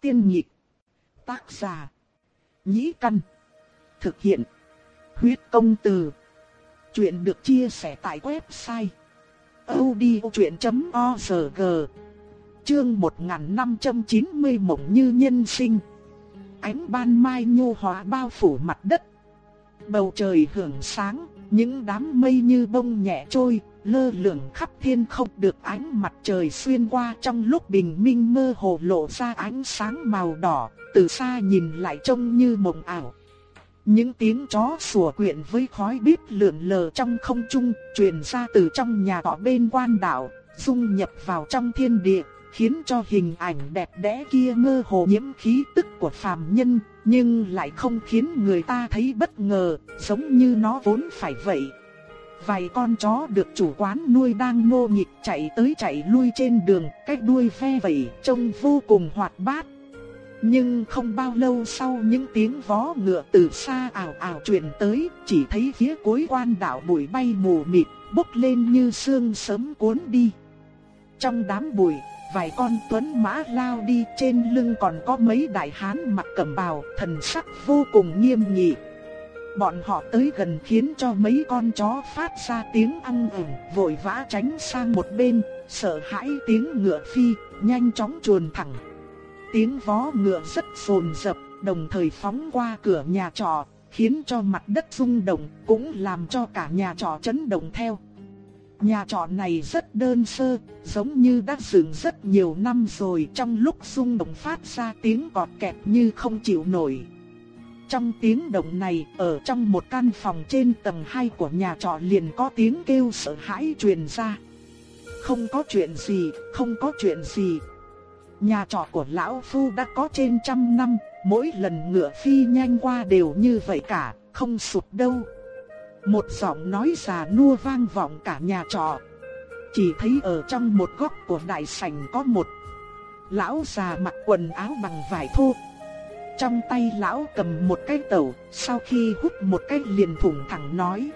Tiên nhịp. Tác giả. Nhĩ căn. Thực hiện. Huyết công từ. Chuyện được chia sẻ tại website. odchuyện.org Chương 1590 mộng như nhân sinh. Ánh ban mai nhu hòa bao phủ mặt đất. Bầu trời hưởng sáng, những đám mây như bông nhẹ trôi, lơ lửng khắp thiên không được ánh mặt trời xuyên qua trong lúc bình minh mơ hồ lộ ra ánh sáng màu đỏ, từ xa nhìn lại trông như mộng ảo. Những tiếng chó sủa quyện với khói bếp lượn lờ trong không trung, truyền ra từ trong nhà họ bên quan đảo, dung nhập vào trong thiên địa, khiến cho hình ảnh đẹp đẽ kia mơ hồ nhiễm khí tức của phàm nhân, nhưng lại không khiến người ta thấy bất ngờ, giống như nó vốn phải vậy. Vài con chó được chủ quán nuôi đang nô nghịch chạy tới chạy lui trên đường, cái đuôi phe vẩy trông vô cùng hoạt bát. Nhưng không bao lâu sau những tiếng vó ngựa từ xa ảo ảo truyền tới, chỉ thấy phía cuối quan đảo bụi bay mù mịt, bốc lên như sương sớm cuốn đi. Trong đám bụi, vài con tuấn mã lao đi trên lưng còn có mấy đại hán mặc cẩm bào, thần sắc vô cùng nghiêm nghị. Bọn họ tới gần khiến cho mấy con chó phát ra tiếng ăn ửng, vội vã tránh sang một bên, sợ hãi tiếng ngựa phi, nhanh chóng chuồn thẳng. Tiếng vó ngựa rất sồn dập, đồng thời phóng qua cửa nhà trọ, khiến cho mặt đất rung động, cũng làm cho cả nhà trọ chấn động theo. Nhà trọ này rất đơn sơ, giống như đã dựng rất nhiều năm rồi trong lúc rung động phát ra tiếng cọt kẹt như không chịu nổi. Trong tiếng động này, ở trong một căn phòng trên tầng 2 của nhà trọ liền có tiếng kêu sợ hãi truyền ra. Không có chuyện gì, không có chuyện gì. Nhà trọ của lão phu đã có trên trăm năm, mỗi lần ngựa phi nhanh qua đều như vậy cả, không sụp đâu. Một giọng nói già nua vang vọng cả nhà trọ. Chỉ thấy ở trong một góc của đại sảnh có một lão già mặc quần áo bằng vải thô. Trong tay lão cầm một cái tẩu, sau khi hút một cái liền thủng thẳng nói.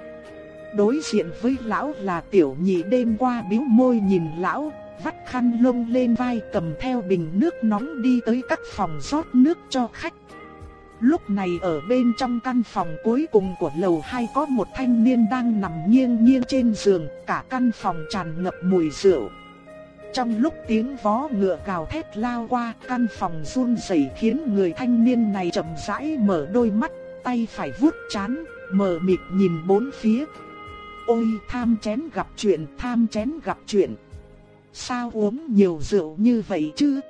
Đối diện với lão là tiểu nhị đêm qua biếu môi nhìn lão, vắt khăn lông lên vai cầm theo bình nước nóng đi tới các phòng rót nước cho khách. Lúc này ở bên trong căn phòng cuối cùng của lầu 2 có một thanh niên đang nằm nghiêng nghiêng trên giường, cả căn phòng tràn ngập mùi rượu. Trong lúc tiếng vó ngựa gào thét lao qua, căn phòng run rẩy khiến người thanh niên này chậm rãi mở đôi mắt, tay phải vuốt chán, mờ mịt nhìn bốn phía. Ôi tham chén gặp chuyện, tham chén gặp chuyện. Sao uống nhiều rượu như vậy chứ?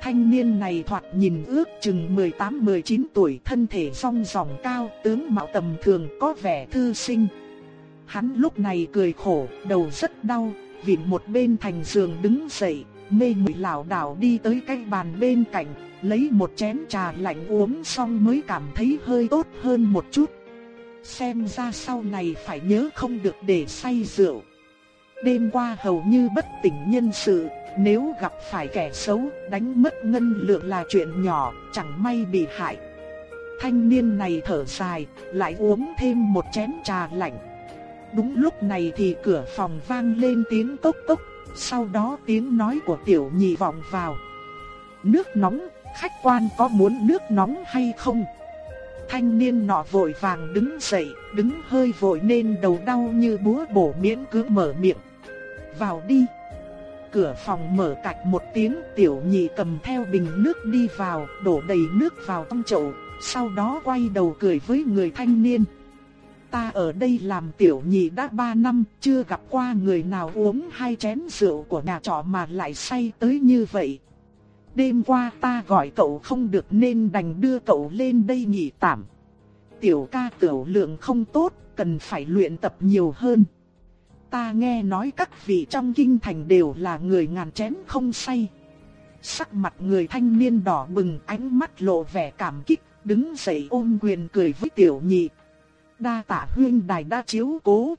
Thanh niên này thoạt nhìn ước chừng 18-19 tuổi thân thể song sòng cao, tướng mạo tầm thường có vẻ thư sinh. Hắn lúc này cười khổ, đầu rất đau, vịn một bên thành giường đứng dậy, mê mùi lảo đảo đi tới cái bàn bên cạnh, lấy một chén trà lạnh uống xong mới cảm thấy hơi tốt hơn một chút. Xem ra sau này phải nhớ không được để say rượu. Đêm qua hầu như bất tỉnh nhân sự, nếu gặp phải kẻ xấu, đánh mất ngân lượng là chuyện nhỏ, chẳng may bị hại. Thanh niên này thở dài, lại uống thêm một chén trà lạnh. Đúng lúc này thì cửa phòng vang lên tiếng cốc cốc, sau đó tiếng nói của tiểu nhị vọng vào. Nước nóng, khách quan có muốn nước nóng hay không? Thanh niên nọ vội vàng đứng dậy, đứng hơi vội nên đầu đau như búa bổ miễn cứ mở miệng. Vào đi. Cửa phòng mở cạch một tiếng tiểu nhị cầm theo bình nước đi vào, đổ đầy nước vào trong chậu, sau đó quay đầu cười với người thanh niên. Ta ở đây làm tiểu nhị đã ba năm, chưa gặp qua người nào uống hai chén rượu của nhà trọ mà lại say tới như vậy. Đêm qua ta gọi cậu không được nên đành đưa cậu lên đây nghỉ tạm. Tiểu ca tiểu lượng không tốt, cần phải luyện tập nhiều hơn. Ta nghe nói các vị trong kinh thành đều là người ngàn chén không say. Sắc mặt người thanh niên đỏ bừng ánh mắt lộ vẻ cảm kích, đứng dậy ôm quyền cười với tiểu nhị. Đa tạ huyên đài đã chiếu cố.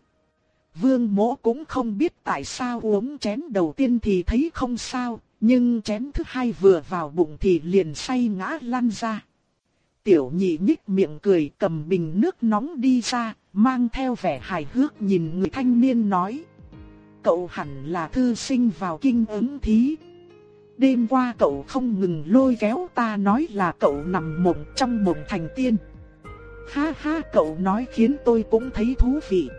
Vương mỗ cũng không biết tại sao uống chén đầu tiên thì thấy không sao, nhưng chén thứ hai vừa vào bụng thì liền say ngã lăn ra. Tiểu nhị nhích miệng cười cầm bình nước nóng đi ra, mang theo vẻ hài hước nhìn người thanh niên nói. Cậu hẳn là thư sinh vào kinh ứng thí. Đêm qua cậu không ngừng lôi kéo ta nói là cậu nằm mộng trong mộng thành tiên. Ha ha cậu nói khiến tôi cũng thấy thú vị.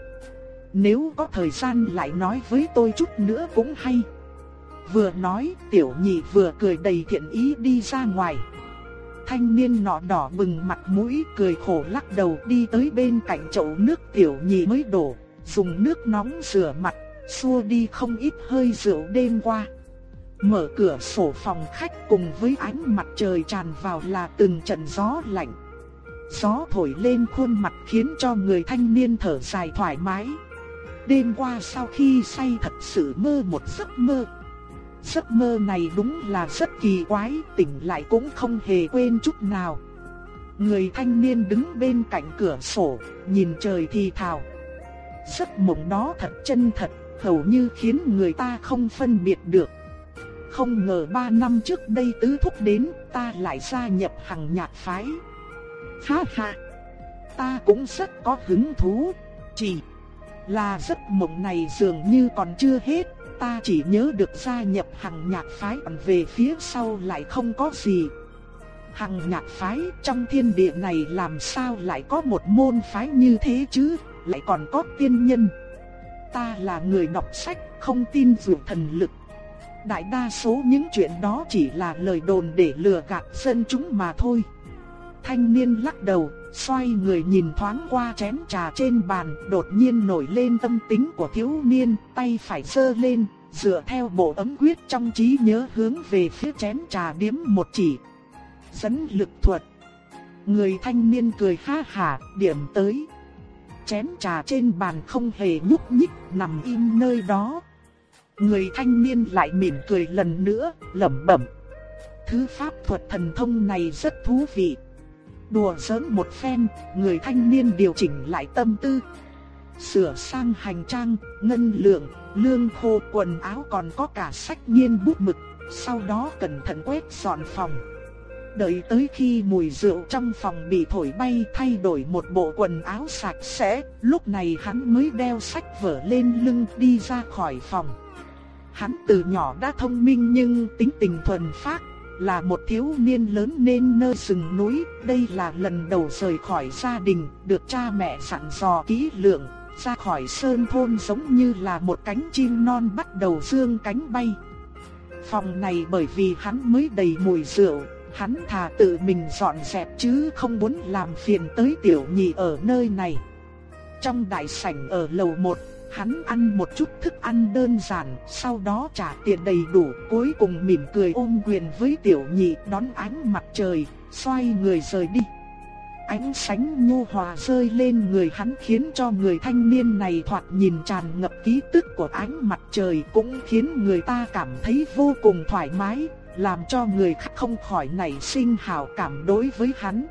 Nếu có thời gian lại nói với tôi chút nữa cũng hay. Vừa nói tiểu nhị vừa cười đầy thiện ý đi ra ngoài. Thanh niên nọ đỏ bừng mặt mũi cười khổ lắc đầu đi tới bên cạnh chậu nước tiểu nhị mới đổ, dùng nước nóng rửa mặt, xua đi không ít hơi rượu đêm qua. Mở cửa sổ phòng khách cùng với ánh mặt trời tràn vào là từng trận gió lạnh. Gió thổi lên khuôn mặt khiến cho người thanh niên thở dài thoải mái. Đêm qua sau khi say thật sự mơ một giấc mơ. Giấc mơ này đúng là rất kỳ quái, tỉnh lại cũng không hề quên chút nào. Người thanh niên đứng bên cạnh cửa sổ, nhìn trời thì thào. Giấc mộng đó thật chân thật, hầu như khiến người ta không phân biệt được. Không ngờ ba năm trước đây tứ thúc đến, ta lại gia nhập hàng nhạc phái. Ha ha, ta cũng rất có hứng thú, chỉ là giấc mộng này dường như còn chưa hết, ta chỉ nhớ được gia nhập hàng nhạc phái còn về phía sau lại không có gì. Hằng nhạc phái trong thiên địa này làm sao lại có một môn phái như thế chứ, lại còn có tiên nhân. Ta là người đọc sách, không tin dụ thần lực. Đại đa số những chuyện đó chỉ là lời đồn để lừa gạt dân chúng mà thôi. Thanh niên lắc đầu, xoay người nhìn thoáng qua chén trà trên bàn, đột nhiên nổi lên tâm tính của thiếu niên, tay phải sơ lên, dựa theo bộ ấm quyết trong trí nhớ hướng về phía chén trà điếm một chỉ. Dẫn lực thuật. Người thanh niên cười ha hả, điểm tới. Chén trà trên bàn không hề nhúc nhích, nằm im nơi đó. Người thanh niên lại mỉm cười lần nữa, lẩm bẩm. Thứ pháp thuật thần thông này rất thú vị. Đùa giỡn một phen, người thanh niên điều chỉnh lại tâm tư. Sửa sang hành trang, ngân lượng, lương khô quần áo còn có cả sách nghiên bút mực, sau đó cẩn thận quét dọn phòng. Đợi tới khi mùi rượu trong phòng bị thổi bay thay đổi một bộ quần áo sạch sẽ, lúc này hắn mới đeo sách vở lên lưng đi ra khỏi phòng. Hắn từ nhỏ đã thông minh nhưng tính tình thuần phác, là một thiếu niên lớn nên nơi rừng núi, đây là lần đầu rời khỏi gia đình, được cha mẹ sẵn dò kỹ lưỡng, ra khỏi sơn thôn giống như là một cánh chim non bắt đầu dương cánh bay. Phòng này bởi vì hắn mới đầy mùi rượu, hắn thà tự mình dọn dẹp chứ không muốn làm phiền tới tiểu nhị ở nơi này. Trong đại sảnh ở lầu 1, Hắn ăn một chút thức ăn đơn giản, sau đó trả tiền đầy đủ, cuối cùng mỉm cười ôm quyền với tiểu nhị đón ánh mặt trời, xoay người rời đi. Ánh sánh nhu hòa rơi lên người hắn khiến cho người thanh niên này thoạt nhìn tràn ngập ký tức của ánh mặt trời cũng khiến người ta cảm thấy vô cùng thoải mái, làm cho người khác không khỏi nảy sinh hảo cảm đối với hắn.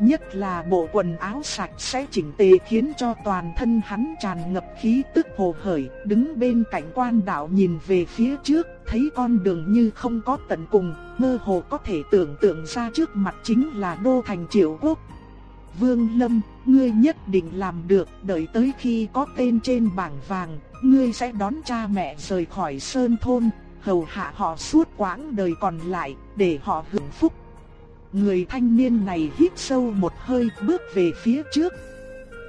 Nhất là bộ quần áo sạch sẽ chỉnh tề khiến cho toàn thân hắn tràn ngập khí tức hồ hởi, đứng bên cạnh quan đạo nhìn về phía trước, thấy con đường như không có tận cùng, mơ hồ có thể tưởng tượng ra trước mặt chính là đô thành triệu quốc. Vương Lâm, ngươi nhất định làm được, đợi tới khi có tên trên bảng vàng, ngươi sẽ đón cha mẹ rời khỏi sơn thôn, hầu hạ họ suốt quãng đời còn lại, để họ hưởng phúc. Người thanh niên này hít sâu một hơi bước về phía trước.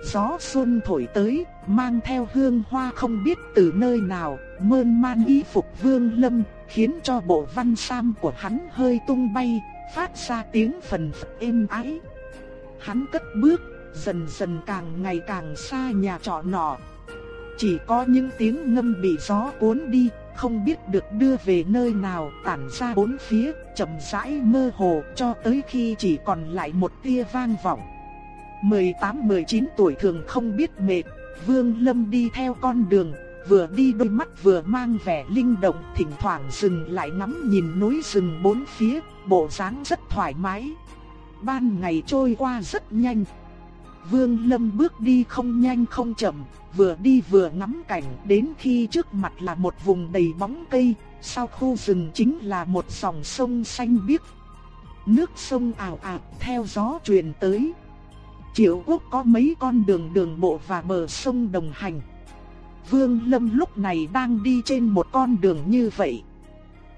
Gió xuân thổi tới, mang theo hương hoa không biết từ nơi nào, mơn man y phục vương lâm, khiến cho bộ văn sam của hắn hơi tung bay, phát ra tiếng phần phật êm ái. Hắn cất bước, dần dần càng ngày càng xa nhà trọ nọ. Chỉ có những tiếng ngâm bị gió cuốn đi, không biết được đưa về nơi nào, tản ra bốn phía, chậm rãi mơ hồ cho tới khi chỉ còn lại một tia vang vọng. 18-19 tuổi thường không biết mệt, Vương Lâm đi theo con đường, vừa đi đôi mắt vừa mang vẻ linh động, thỉnh thoảng dừng lại ngắm nhìn núi rừng bốn phía, bộ dáng rất thoải mái. Ban ngày trôi qua rất nhanh. Vương Lâm bước đi không nhanh không chậm, vừa đi vừa ngắm cảnh, đến khi trước mặt là một vùng đầy bóng cây, sau khu rừng chính là một dòng sông xanh biếc. Nước sông ảo ạt theo gió truyền tới. Triệu quốc có mấy con đường đường bộ và bờ sông đồng hành. Vương Lâm lúc này đang đi trên một con đường như vậy.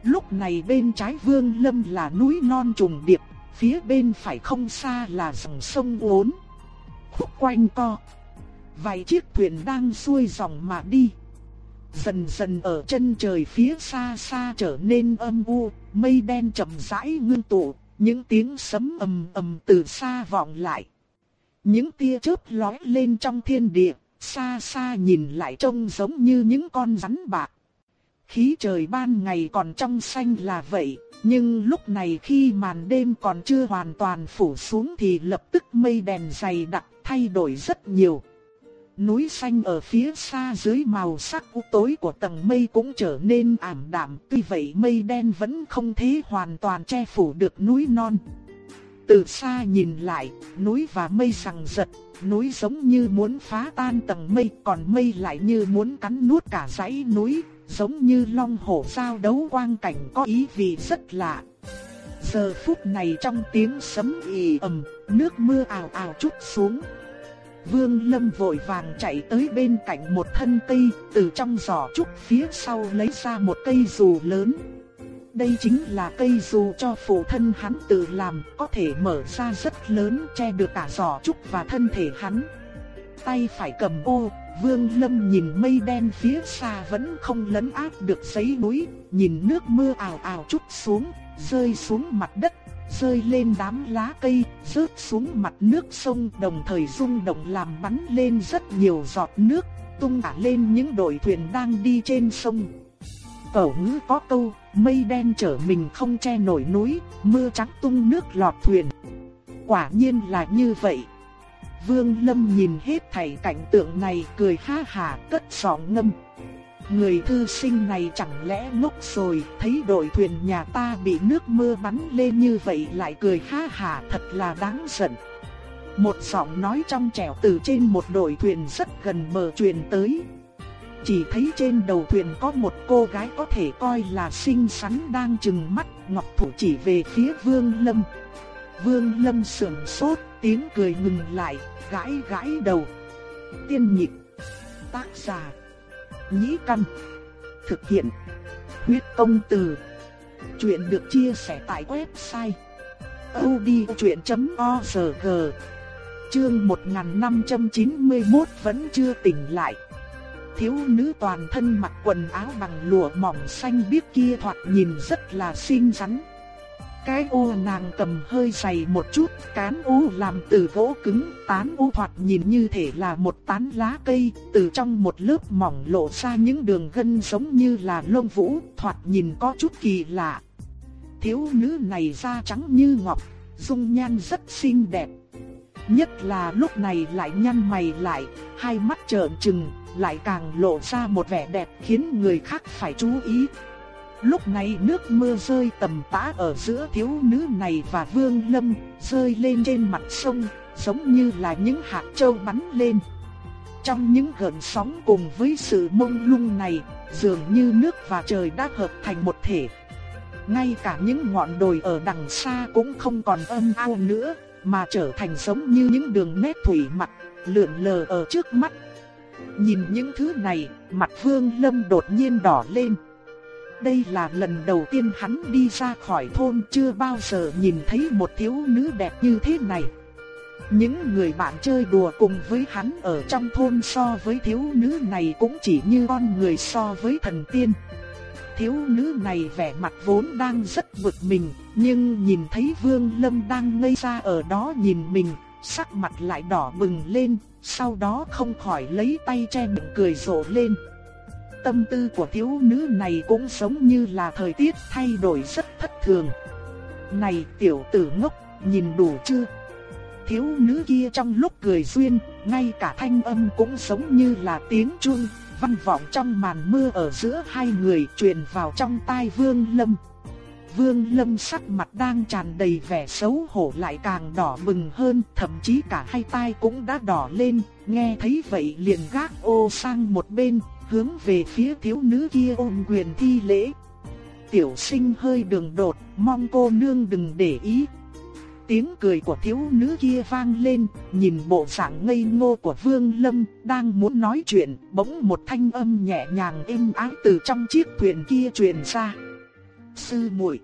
Lúc này bên trái Vương Lâm là núi non trùng điệp, phía bên phải không xa là dòng sông uốn. Khúc quanh co. Vài chiếc thuyền đang xuôi dòng mà đi. Dần dần ở chân trời phía xa xa trở nên âm u, mây đen chậm rãi ngưng tụ, những tiếng sấm ầm ầm từ xa vọng lại. Những tia chớp lóe lên trong thiên địa, xa xa nhìn lại trông giống như những con rắn bạc. Khí trời ban ngày còn trong xanh là vậy, nhưng lúc này khi màn đêm còn chưa hoàn toàn phủ xuống thì lập tức mây đèn dày đặc thay đổi rất nhiều. Núi xanh ở phía xa dưới màu sắc u tối của tầng mây cũng trở nên ảm đạm, tuy vậy mây đen vẫn không thể hoàn toàn che phủ được núi non. Từ xa nhìn lại, núi và mây sằng giật, núi giống như muốn phá tan tầng mây, còn mây lại như muốn cắn nuốt cả dãy núi, giống như long hổ giao đấu quang cảnh có ý vị rất lạ. Giờ phút này trong tiếng sấm ì ầm, nước mưa ào ào chút xuống. Vương Lâm vội vàng chạy tới bên cạnh một thân cây, từ trong giỏ trúc phía sau lấy ra một cây dù lớn. Đây chính là cây dù cho phụ thân hắn tự làm, có thể mở ra rất lớn che được cả giỏ trúc và thân thể hắn. Tay phải cầm ô, Vương Lâm nhìn mây đen phía xa vẫn không lấn áp được giấy núi, nhìn nước mưa ào ào chút xuống, rơi xuống mặt đất, rơi lên đám lá cây, rớt xuống mặt nước sông đồng thời rung động làm bắn lên rất nhiều giọt nước, tung cả lên những đội thuyền đang đi trên sông. Cẩu ngữ có câu, mây đen trở mình không che nổi núi, mưa trắng tung nước lọt thuyền. Quả nhiên là như vậy. Vương Lâm nhìn hết thảy cảnh tượng này cười ha hà cất giọng ngâm. Người thư sinh này chẳng lẽ ngốc rồi, thấy đội thuyền nhà ta bị nước mưa bắn lên như vậy lại cười ha hà thật là đáng giận. Một giọng nói trong trẻo từ trên một đội thuyền rất gần bờ truyền tới. Chỉ thấy trên đầu thuyền có một cô gái có thể coi là xinh xắn đang chừng mắt, ngọc thủ chỉ về phía Vương Lâm. Vương Lâm sườn sốt, tiếng cười ngừng lại, gãi gãi đầu. Tiên nhịp, tác giả, nhĩ căn, thực hiện, huyết công từ. Chuyện được chia sẻ tại website odchuyện.org Chương 1591 vẫn chưa tỉnh lại thiếu nữ toàn thân mặc quần áo bằng lụa mỏng xanh biếc kia thoạt nhìn rất là xinh xắn. Cái u nàng cầm hơi dày một chút, cán u làm từ gỗ cứng, tán u thoạt nhìn như thể là một tán lá cây, từ trong một lớp mỏng lộ ra những đường gân giống như là lông vũ, thoạt nhìn có chút kỳ lạ. Thiếu nữ này da trắng như ngọc, dung nhan rất xinh đẹp. Nhất là lúc này lại nhăn mày lại, hai mắt trợn trừng, lại càng lộ ra một vẻ đẹp khiến người khác phải chú ý. Lúc này nước mưa rơi tầm tã ở giữa thiếu nữ này và Vương Lâm, rơi lên trên mặt sông, giống như là những hạt châu bắn lên. Trong những gợn sóng cùng với sự mông lung này, dường như nước và trời đã hợp thành một thể. Ngay cả những ngọn đồi ở đằng xa cũng không còn âm ao nữa, mà trở thành giống như những đường nét thủy mặc, lượn lờ ở trước mắt. Nhìn những thứ này, mặt Vương Lâm đột nhiên đỏ lên. Đây là lần đầu tiên hắn đi ra khỏi thôn chưa bao giờ nhìn thấy một thiếu nữ đẹp như thế này. Những người bạn chơi đùa cùng với hắn ở trong thôn so với thiếu nữ này cũng chỉ như con người so với thần tiên. Thiếu nữ này vẻ mặt vốn đang rất bực mình, nhưng nhìn thấy Vương Lâm đang ngây ra ở đó nhìn mình, sắc mặt lại đỏ bừng lên, sau đó không khỏi lấy tay che miệng cười rộ lên. Tâm tư của thiếu nữ này cũng giống như là thời tiết thay đổi rất thất thường. Này tiểu tử ngốc, nhìn đủ chưa? Thiếu nữ kia trong lúc cười duyên, ngay cả thanh âm cũng giống như là tiếng chuông, văn vọng trong màn mưa ở giữa hai người truyền vào trong tai Vương Lâm. Vương Lâm sắc mặt đang tràn đầy vẻ xấu hổ lại càng đỏ bừng hơn, thậm chí cả hai tai cũng đã đỏ lên, nghe thấy vậy liền gác ô sang một bên, hướng về phía thiếu nữ kia ôm quyền thi lễ. Tiểu sinh hơi đường đột, mong cô nương đừng để ý. Tiếng cười của thiếu nữ kia vang lên, nhìn bộ dạng ngây ngô của Vương Lâm, đang muốn nói chuyện, bỗng một thanh âm nhẹ nhàng êm ái từ trong chiếc thuyền kia truyền ra. Sư muội.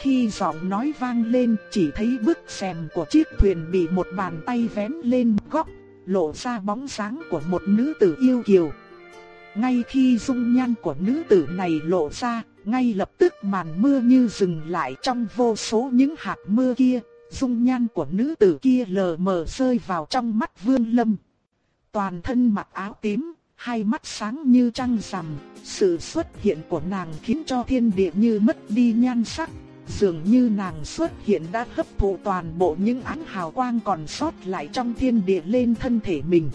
Khi giọng nói vang lên, chỉ thấy bức xèm của chiếc thuyền bị một bàn tay vén lên góc, lộ ra bóng dáng của một nữ tử yêu kiều. Ngay khi dung nhan của nữ tử này lộ ra, ngay lập tức màn mưa như dừng lại trong vô số những hạt mưa kia, dung nhan của nữ tử kia lờ mờ rơi vào trong mắt Vương Lâm. Toàn thân mặc áo tím, hai mắt sáng như trăng rằm, sự xuất hiện của nàng khiến cho thiên địa như mất đi nhan sắc, dường như nàng xuất hiện đã hấp thụ toàn bộ những ánh hào quang còn sót lại trong thiên địa lên thân thể mình.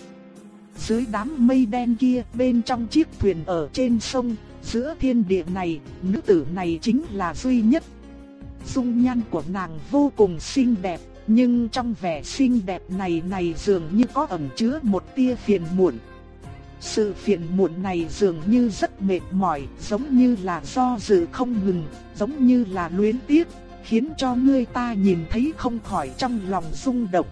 Dưới đám mây đen kia, bên trong chiếc thuyền ở trên sông, giữa thiên địa này, nữ tử này chính là duy nhất. Dung nhan của nàng vô cùng xinh đẹp, nhưng trong vẻ xinh đẹp này này dường như có ẩn chứa một tia phiền muộn. Sự phiền muộn này dường như rất mệt mỏi, giống như là do dự không ngừng, giống như là luyến tiếc, khiến cho người ta nhìn thấy không khỏi trong lòng rung động.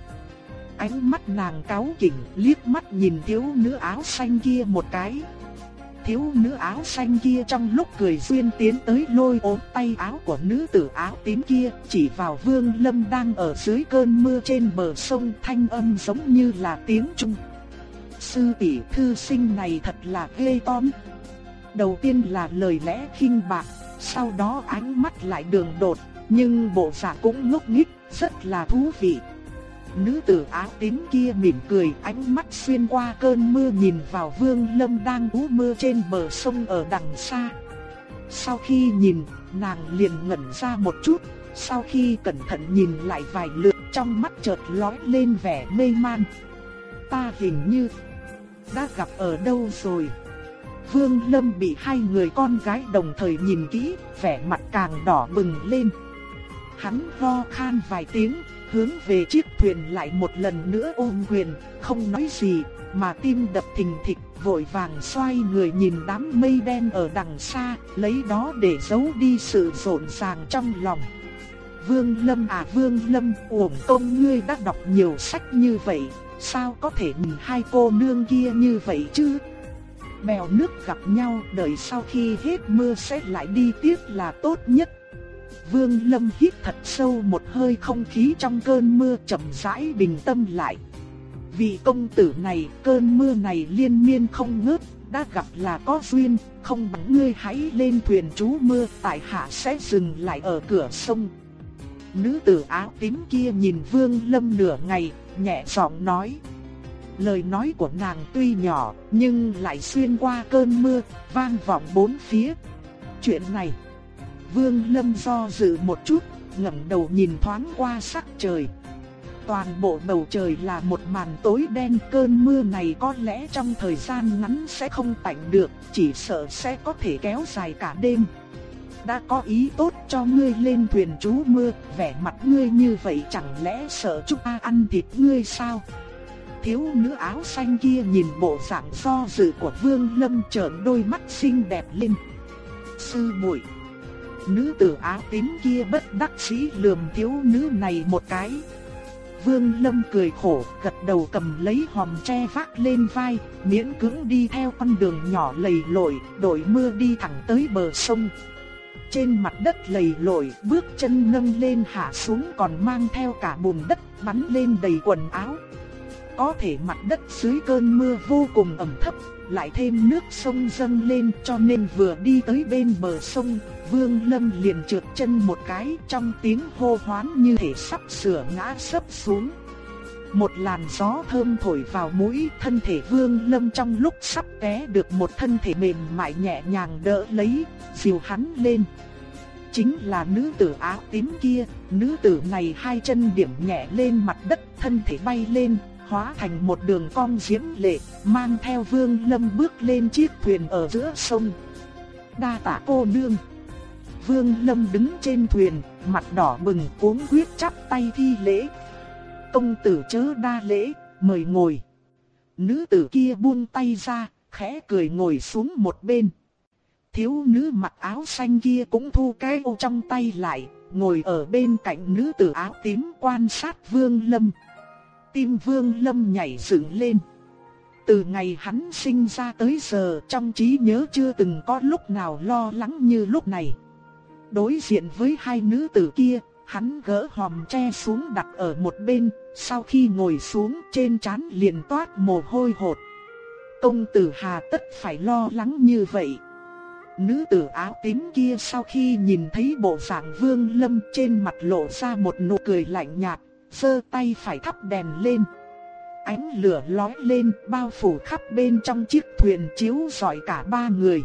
Ánh mắt nàng cáo kỉnh, liếc mắt nhìn thiếu nữ áo xanh kia một cái. Thiếu nữ áo xanh kia trong lúc cười duyên tiến tới lôi ốm tay áo của nữ tử áo tím kia, chỉ vào Vương Lâm đang ở dưới cơn mưa trên bờ sông thanh âm giống như là tiếng Trung sư tỷ thư sinh này thật là ghê tóm. Đầu tiên là lời lẽ khinh bạc, sau đó ánh mắt lại đường đột, nhưng bộ giả cũng ngốc nghếch, rất là thú vị. Nữ tử áo tím kia mỉm cười, ánh mắt xuyên qua cơn mưa nhìn vào Vương Lâm đang ú mưa trên bờ sông ở đằng xa. Sau khi nhìn, nàng liền ngẩn ra một chút, sau khi cẩn thận nhìn lại vài lượt, trong mắt chợt lóe lên vẻ mê man. Ta hình như đã gặp ở đâu rồi? Vương Lâm bị hai người con gái đồng thời nhìn kỹ, vẻ mặt càng đỏ bừng lên. Hắn ho khan vài tiếng, hướng về chiếc thuyền lại một lần nữa ôm quyền, không nói gì, mà tim đập thình thịch, vội vàng xoay người nhìn đám mây đen ở đằng xa, lấy đó để giấu đi sự rộn ràng trong lòng. Vương Lâm à Vương Lâm, uổng công ngươi đã đọc nhiều sách như vậy, sao có thể nhìn hai cô nương kia như vậy chứ? Bèo nước gặp nhau, đợi sau khi hết mưa sẽ lại đi tiếp là tốt nhất. Vương Lâm hít thật sâu một hơi không khí trong cơn mưa chậm rãi bình tâm lại. Vị công tử này, cơn mưa này liên miên không ngớt, đã gặp là có duyên, không bằng ngươi hãy lên thuyền trú mưa, tại hạ sẽ dừng lại ở cửa sông. Nữ tử áo tím kia nhìn Vương Lâm nửa ngày, nhẹ giọng nói. Lời nói của nàng tuy nhỏ, nhưng lại xuyên qua cơn mưa, vang vọng bốn phía. Chuyện này, Vương Lâm do dự một chút, ngẩng đầu nhìn thoáng qua sắc trời. Toàn bộ bầu trời là một màn tối đen, cơn mưa này có lẽ trong thời gian ngắn sẽ không tạnh được, chỉ sợ sẽ có thể kéo dài cả đêm đã có ý tốt cho ngươi lên thuyền trú mưa, vẻ mặt ngươi như vậy chẳng lẽ sợ chúng ta ăn thịt ngươi sao? Thiếu nữ áo xanh kia nhìn bộ dạng do dự của Vương Lâm trợn đôi mắt xinh đẹp lên. Sư muội Nữ tử áo tím kia bất đắc dĩ lườm thiếu nữ này một cái. Vương Lâm cười khổ, gật đầu cầm lấy hòm tre vác lên vai, miễn cưỡng đi theo con đường nhỏ lầy lội, đổi mưa đi thẳng tới bờ sông. Trên mặt đất lầy lội, bước chân nâng lên hạ xuống còn mang theo cả bùn đất bắn lên đầy quần áo. Có thể mặt đất dưới cơn mưa vô cùng ẩm thấp, lại thêm nước sông dâng lên cho nên vừa đi tới bên bờ sông, Vương Lâm liền trượt chân một cái trong tiếng hô hoán như thể sắp sửa ngã sấp xuống. Một làn gió thơm thổi vào mũi, thân thể Vương Lâm trong lúc sắp té được một thân thể mềm mại nhẹ nhàng đỡ lấy, dìu hắn lên. Chính là nữ tử áo tím kia, nữ tử này hai chân điểm nhẹ lên mặt đất, thân thể bay lên, hóa thành một đường cong diễm lệ, mang theo Vương Lâm bước lên chiếc thuyền ở giữa sông. Đa tạ cô nương. Vương Lâm đứng trên thuyền, mặt đỏ bừng cuống quyết chắp tay thi lễ, công tử chớ đa lễ, mời ngồi. Nữ tử kia buông tay ra, khẽ cười ngồi xuống một bên. Thiếu nữ mặc áo xanh kia cũng thu cái ô trong tay lại, ngồi ở bên cạnh nữ tử áo tím quan sát Vương Lâm. Tim Vương Lâm nhảy dựng lên. Từ ngày hắn sinh ra tới giờ trong trí nhớ chưa từng có lúc nào lo lắng như lúc này. Đối diện với hai nữ tử kia, hắn gỡ hòm tre xuống đặt ở một bên, sau khi ngồi xuống trên trán liền toát mồ hôi hột. Công tử hà tất phải lo lắng như vậy. Nữ tử áo tím kia sau khi nhìn thấy bộ dạng vương lâm trên mặt lộ ra một nụ cười lạnh nhạt, giơ tay phải thắp đèn lên. Ánh lửa lói lên bao phủ khắp bên trong chiếc thuyền chiếu rọi cả ba người.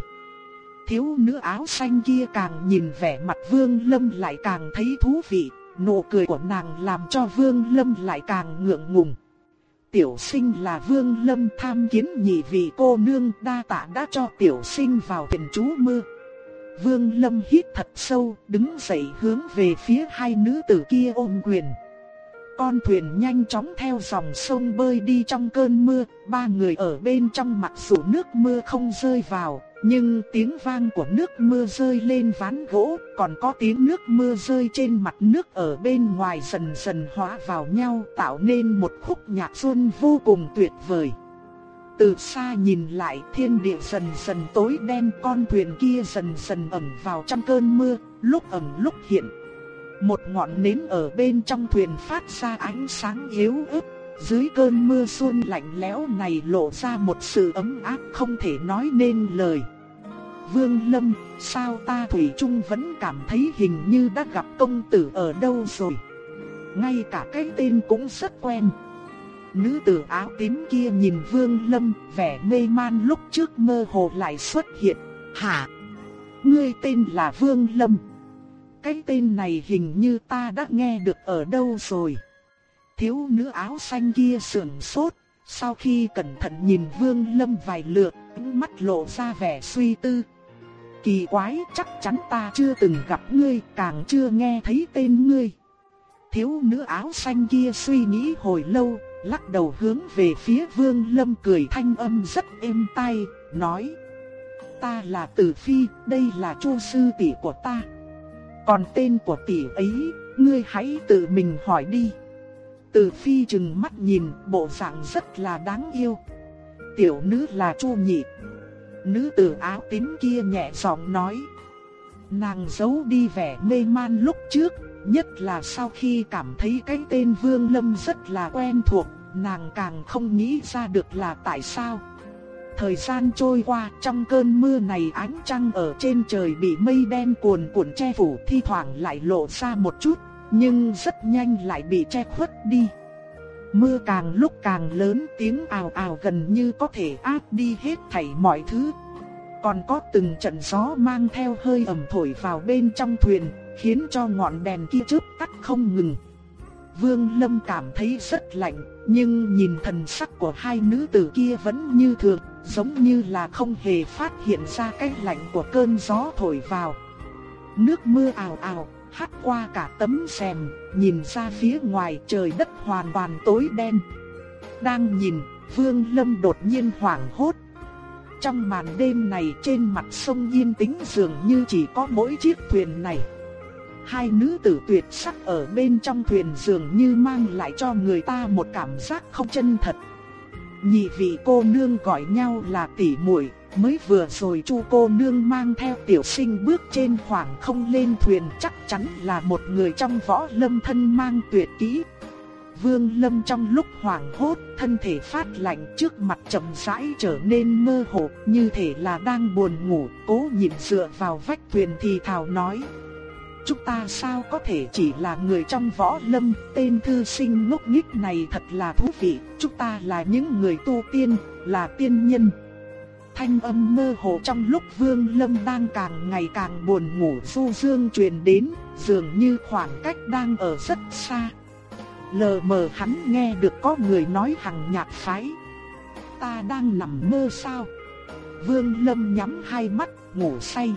Thiếu nữ áo xanh kia càng nhìn vẻ mặt vương lâm lại càng thấy thú vị, nụ cười của nàng làm cho vương lâm lại càng ngượng ngùng. Tiểu sinh là vương lâm tham kiến nhị vị cô nương đa tạ đã cho tiểu sinh vào thuyền chú mưa. Vương lâm hít thật sâu, đứng dậy hướng về phía hai nữ tử kia ôm quyền. Con thuyền nhanh chóng theo dòng sông bơi đi trong cơn mưa, ba người ở bên trong mặc dù nước mưa không rơi vào, nhưng tiếng vang của nước mưa rơi lên ván gỗ, còn có tiếng nước mưa rơi trên mặt nước ở bên ngoài dần dần hóa vào nhau tạo nên một khúc nhạc xuân vô cùng tuyệt vời. Từ xa nhìn lại thiên địa dần dần tối đen con thuyền kia dần dần ẩn vào trong cơn mưa, lúc ẩn lúc hiện. Một ngọn nến ở bên trong thuyền phát ra ánh sáng yếu ớt, dưới cơn mưa xuân lạnh lẽo này lộ ra một sự ấm áp không thể nói nên lời. Vương Lâm, sao ta Thủy Trung vẫn cảm thấy hình như đã gặp công tử ở đâu rồi. Ngay cả cái tên cũng rất quen. Nữ tử áo tím kia nhìn Vương Lâm, vẻ mê man lúc trước mơ hồ lại xuất hiện. Hả? Ngươi tên là Vương Lâm. Cái tên này hình như ta đã nghe được ở đâu rồi. Thiếu nữ áo xanh kia sườn sốt, sau khi cẩn thận nhìn Vương Lâm vài lượt, mắt lộ ra vẻ suy tư. Kỳ quái, chắc chắn ta chưa từng gặp ngươi, càng chưa nghe thấy tên ngươi. Thiếu nữ áo xanh kia suy nghĩ hồi lâu, lắc đầu hướng về phía Vương Lâm cười thanh âm rất êm tai, nói: "Ta là Tử Phi, đây là Chu sư tỷ của ta." Còn tên của tỷ ấy, ngươi hãy tự mình hỏi đi. Từ phi chừng mắt nhìn, bộ dạng rất là đáng yêu. Tiểu nữ là Chu Nhị. Nữ tử áo tím kia nhẹ giọng nói. Nàng giấu đi vẻ mê man lúc trước, nhất là sau khi cảm thấy cái tên Vương Lâm rất là quen thuộc, nàng càng không nghĩ ra được là tại sao. Thời gian trôi qua trong cơn mưa này ánh trăng ở trên trời bị mây đen cuồn cuộn che phủ thi thoảng lại lộ ra một chút, nhưng rất nhanh lại bị che khuất đi. Mưa càng lúc càng lớn tiếng ào ào gần như có thể áp đi hết thảy mọi thứ. Còn có từng trận gió mang theo hơi ẩm thổi vào bên trong thuyền, khiến cho ngọn đèn kia chớp tắt không ngừng. Vương Lâm cảm thấy rất lạnh, nhưng nhìn thần sắc của hai nữ tử kia vẫn như thường, giống như là không hề phát hiện ra cái lạnh của cơn gió thổi vào. Nước mưa ào ào, hắt qua cả tấm rèm, nhìn ra phía ngoài trời đất hoàn toàn tối đen. Đang nhìn, Vương Lâm đột nhiên hoảng hốt. Trong màn đêm này trên mặt sông yên tĩnh dường như chỉ có mỗi chiếc thuyền này. Hai nữ tử tuyệt sắc ở bên trong thuyền dường như mang lại cho người ta một cảm giác không chân thật. Nhị vị cô nương gọi nhau là tỷ muội, mới vừa rồi Chu cô nương mang theo tiểu sinh bước trên khoảng không lên thuyền chắc chắn là một người trong võ lâm thân mang tuyệt kỹ. Vương Lâm trong lúc hoảng hốt, thân thể phát lạnh trước mặt chậm rãi trở nên mơ hồ, như thể là đang buồn ngủ, cố nhìn dựa vào vách thuyền thì thào nói: Chúng ta sao có thể chỉ là người trong võ lâm, tên thư sinh ngốc nghếch này thật là thú vị, chúng ta là những người tu tiên, là tiên nhân. Thanh âm mơ hồ trong lúc Vương Lâm đang càng ngày càng buồn ngủ du dương truyền đến, dường như khoảng cách đang ở rất xa. Lờ mờ hắn nghe được có người nói hằng nhạt phái. Ta đang nằm mơ sao? Vương Lâm nhắm hai mắt, ngủ say.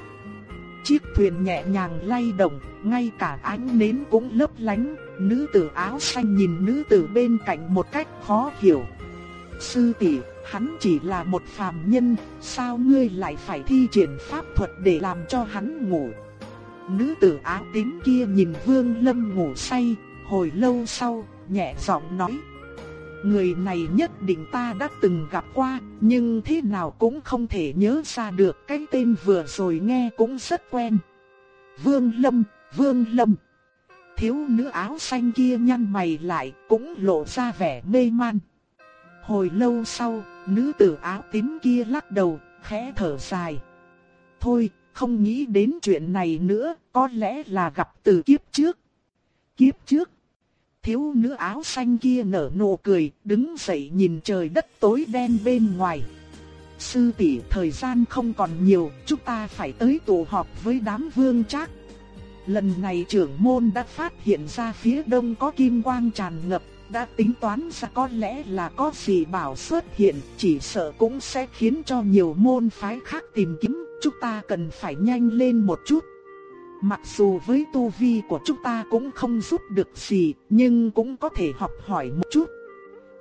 Chiếc thuyền nhẹ nhàng lay động, ngay cả ánh nến cũng lấp lánh, nữ tử áo xanh nhìn nữ tử bên cạnh một cách khó hiểu. Sư tỷ, hắn chỉ là một phàm nhân, sao ngươi lại phải thi triển pháp thuật để làm cho hắn ngủ? Nữ tử áo tím kia nhìn Vương Lâm ngủ say, hồi lâu sau, nhẹ giọng nói: Người này nhất định ta đã từng gặp qua, nhưng thế nào cũng không thể nhớ ra được cái tên vừa rồi nghe cũng rất quen. Vương Lâm, Vương Lâm. Thiếu nữ áo xanh kia nhăn mày lại cũng lộ ra vẻ mê man. Hồi lâu sau, nữ tử áo tím kia lắc đầu, khẽ thở dài. Thôi, không nghĩ đến chuyện này nữa, có lẽ là gặp từ kiếp trước. Kiếp trước, thiếu nữ áo xanh kia nở nụ cười, đứng dậy nhìn trời đất tối đen bên ngoài. Sư tỷ thời gian không còn nhiều, chúng ta phải tới tụ họp với đám vương trác. Lần này trưởng môn đã phát hiện ra phía đông có kim quang tràn ngập, đã tính toán ra có lẽ là có gì bảo xuất hiện, chỉ sợ cũng sẽ khiến cho nhiều môn phái khác tìm kiếm, chúng ta cần phải nhanh lên một chút. Mặc dù với tu vi của chúng ta cũng không giúp được gì, nhưng cũng có thể học hỏi một chút.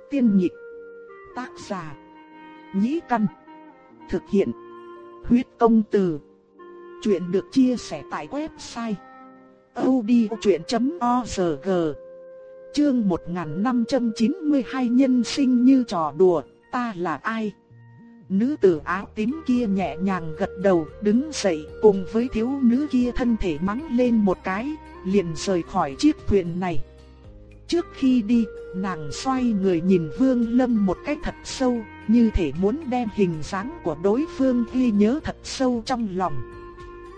Tiên nhịp, tác giả, nhĩ căn, thực hiện, huyết công từ. Chuyện được chia sẻ tại website audiochuyện.org Chương 1592 nhân sinh như trò đùa, ta là ai? Nữ tử áo tím kia nhẹ nhàng gật đầu, đứng dậy cùng với thiếu nữ kia thân thể mắng lên một cái, liền rời khỏi chiếc thuyền này. Trước khi đi, nàng xoay người nhìn Vương Lâm một cách thật sâu, như thể muốn đem hình dáng của đối phương ghi nhớ thật sâu trong lòng.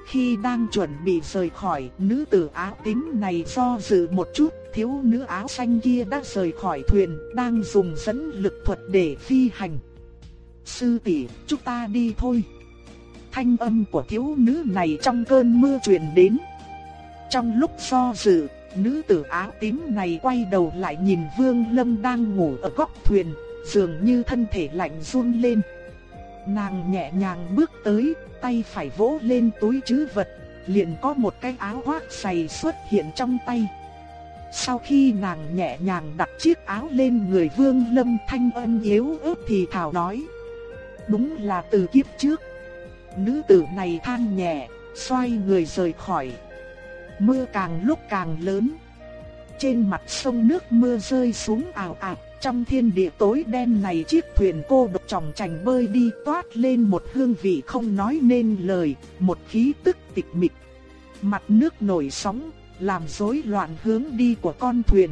Khi đang chuẩn bị rời khỏi, nữ tử áo tím này do dự một chút, thiếu nữ áo xanh kia đã rời khỏi thuyền, đang dùng dẫn lực thuật để phi hành. Sư tỷ, chúng ta đi thôi. Thanh âm của thiếu nữ này trong cơn mưa truyền đến. Trong lúc do dự, nữ tử áo tím này quay đầu lại nhìn Vương Lâm đang ngủ ở góc thuyền, dường như thân thể lạnh run lên. Nàng nhẹ nhàng bước tới, tay phải vỗ lên túi trữ vật, liền có một cái áo khoác dày xuất hiện trong tay. Sau khi nàng nhẹ nhàng đặt chiếc áo lên người Vương Lâm thanh âm yếu ớt thì thào nói. Đúng là từ kiếp trước. Nữ tử này than nhẹ, xoay người rời khỏi. Mưa càng lúc càng lớn. Trên mặt sông nước mưa rơi xuống ảo ảo. Trong thiên địa tối đen này chiếc thuyền cô độc tròng trành bơi đi toát lên một hương vị không nói nên lời, một khí tức tịch mịch. Mặt nước nổi sóng, làm rối loạn hướng đi của con thuyền.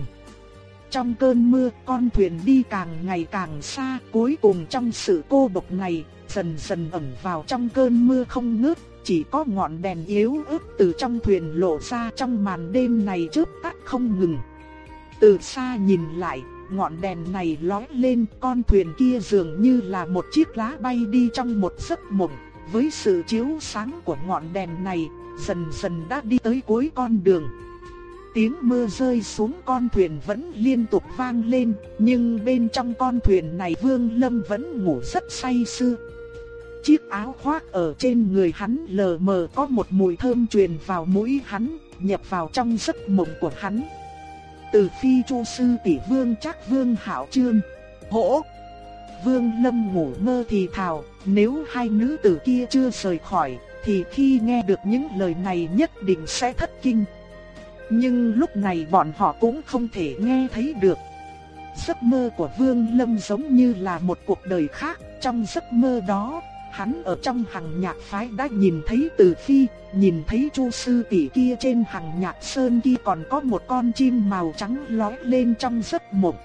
Trong cơn mưa, con thuyền đi càng ngày càng xa, cuối cùng trong sự cô độc này, dần dần ẩn vào trong cơn mưa không ngớt, chỉ có ngọn đèn yếu ớt từ trong thuyền lộ ra trong màn đêm này chớp tắt không ngừng. Từ xa nhìn lại, ngọn đèn này lóe lên, con thuyền kia dường như là một chiếc lá bay đi trong một giấc mộng. Với sự chiếu sáng của ngọn đèn này, dần dần đã đi tới cuối con đường. Tiếng mưa rơi xuống con thuyền vẫn liên tục vang lên, nhưng bên trong con thuyền này Vương Lâm vẫn ngủ rất say sưa. Chiếc áo khoác ở trên người hắn lờ mờ có một mùi thơm truyền vào mũi hắn, nhập vào trong giấc mộng của hắn. Từ phi chu sư tỷ vương chắc vương hảo trương. Hỗ! Vương lâm ngủ mơ thì thào, nếu hai nữ tử kia chưa rời khỏi, thì khi nghe được những lời này nhất định sẽ thất kinh. Nhưng lúc này bọn họ cũng không thể nghe thấy được. Giấc mơ của Vương Lâm giống như là một cuộc đời khác, trong giấc mơ đó, Hắn ở trong hàng nhạc phái đã nhìn thấy từ phi, nhìn thấy chu sư tỷ kia trên hàng nhạc sơn kia còn có một con chim màu trắng lói lên trong giấc mộng.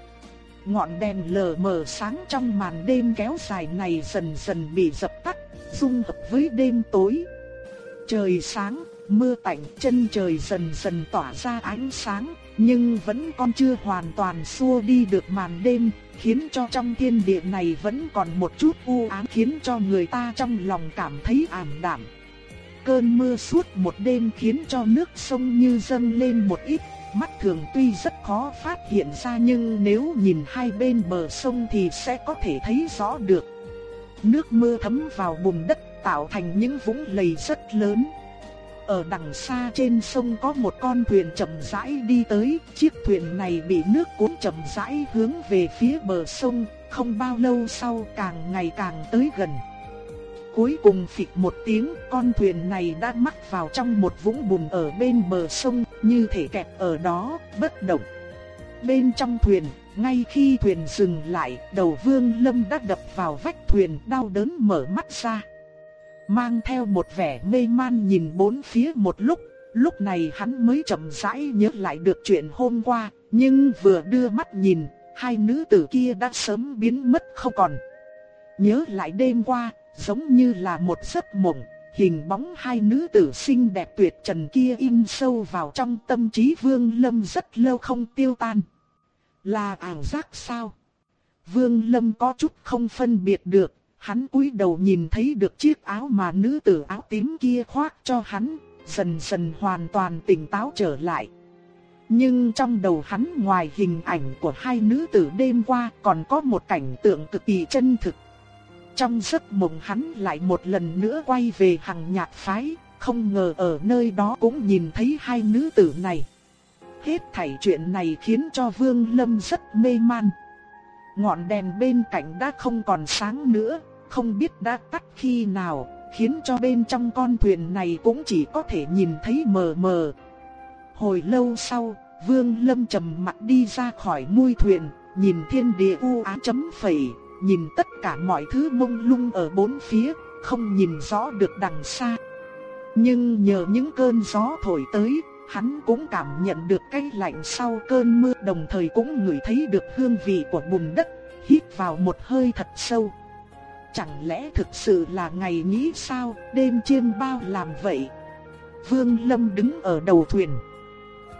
Ngọn đèn lờ mờ sáng trong màn đêm kéo dài này dần dần bị dập tắt, dung hợp với đêm tối. Trời sáng, mưa tạnh, chân trời dần dần tỏa ra ánh sáng, nhưng vẫn còn chưa hoàn toàn xua đi được màn đêm, khiến cho trong thiên địa này vẫn còn một chút u ám khiến cho người ta trong lòng cảm thấy ảm đạm. Cơn mưa suốt một đêm khiến cho nước sông như dâng lên một ít, mắt thường tuy rất khó phát hiện ra nhưng nếu nhìn hai bên bờ sông thì sẽ có thể thấy rõ được. Nước mưa thấm vào bùn đất tạo thành những vũng lầy rất lớn. Ở đằng xa trên sông có một con thuyền chậm rãi đi tới, chiếc thuyền này bị nước cuốn chậm rãi hướng về phía bờ sông, không bao lâu sau càng ngày càng tới gần. Cuối cùng phịch một tiếng, con thuyền này đã mắc vào trong một vũng bùn ở bên bờ sông, như thể kẹt ở đó, bất động. Bên trong thuyền, ngay khi thuyền dừng lại, đầu vương lâm đã đập vào vách thuyền đau đớn mở mắt ra mang theo một vẻ mê man nhìn bốn phía một lúc, Lúc này hắn mới chậm rãi nhớ lại được chuyện hôm qua, nhưng vừa đưa mắt nhìn, hai nữ tử kia đã sớm biến mất không còn. Nhớ lại đêm qua, giống như là một giấc mộng, hình bóng hai nữ tử xinh đẹp tuyệt trần kia in sâu vào trong tâm trí Vương Lâm rất lâu không tiêu tan. Là ảo giác sao? Vương Lâm có chút không phân biệt được, hắn cúi đầu nhìn thấy được chiếc áo mà nữ tử áo tím kia khoác cho hắn, dần dần hoàn toàn tỉnh táo trở lại. Nhưng trong đầu hắn ngoài hình ảnh của hai nữ tử đêm qua còn có một cảnh tượng cực kỳ chân thực. Trong giấc mộng hắn lại một lần nữa quay về hằng nhạc phái, không ngờ ở nơi đó cũng nhìn thấy hai nữ tử này. Hết thảy chuyện này khiến cho Vương Lâm rất mê man. Ngọn đèn bên cạnh đã không còn sáng nữa, không biết đã tắt khi nào, khiến cho bên trong con thuyền này cũng chỉ có thể nhìn thấy mờ mờ. Hồi lâu sau, Vương Lâm trầm mặt đi ra khỏi mui thuyền, nhìn thiên địa u ám chấm phẩy, nhìn tất cả mọi thứ mông lung ở bốn phía, không nhìn rõ được đằng xa. Nhưng nhờ những cơn gió thổi tới, hắn cũng cảm nhận được cái lạnh sau cơn mưa đồng thời cũng ngửi thấy được hương vị của bùn đất, hít vào một hơi thật sâu. Chẳng lẽ thực sự là ngày nghĩ sao, đêm chiêm bao làm vậy? Vương Lâm đứng ở đầu thuyền.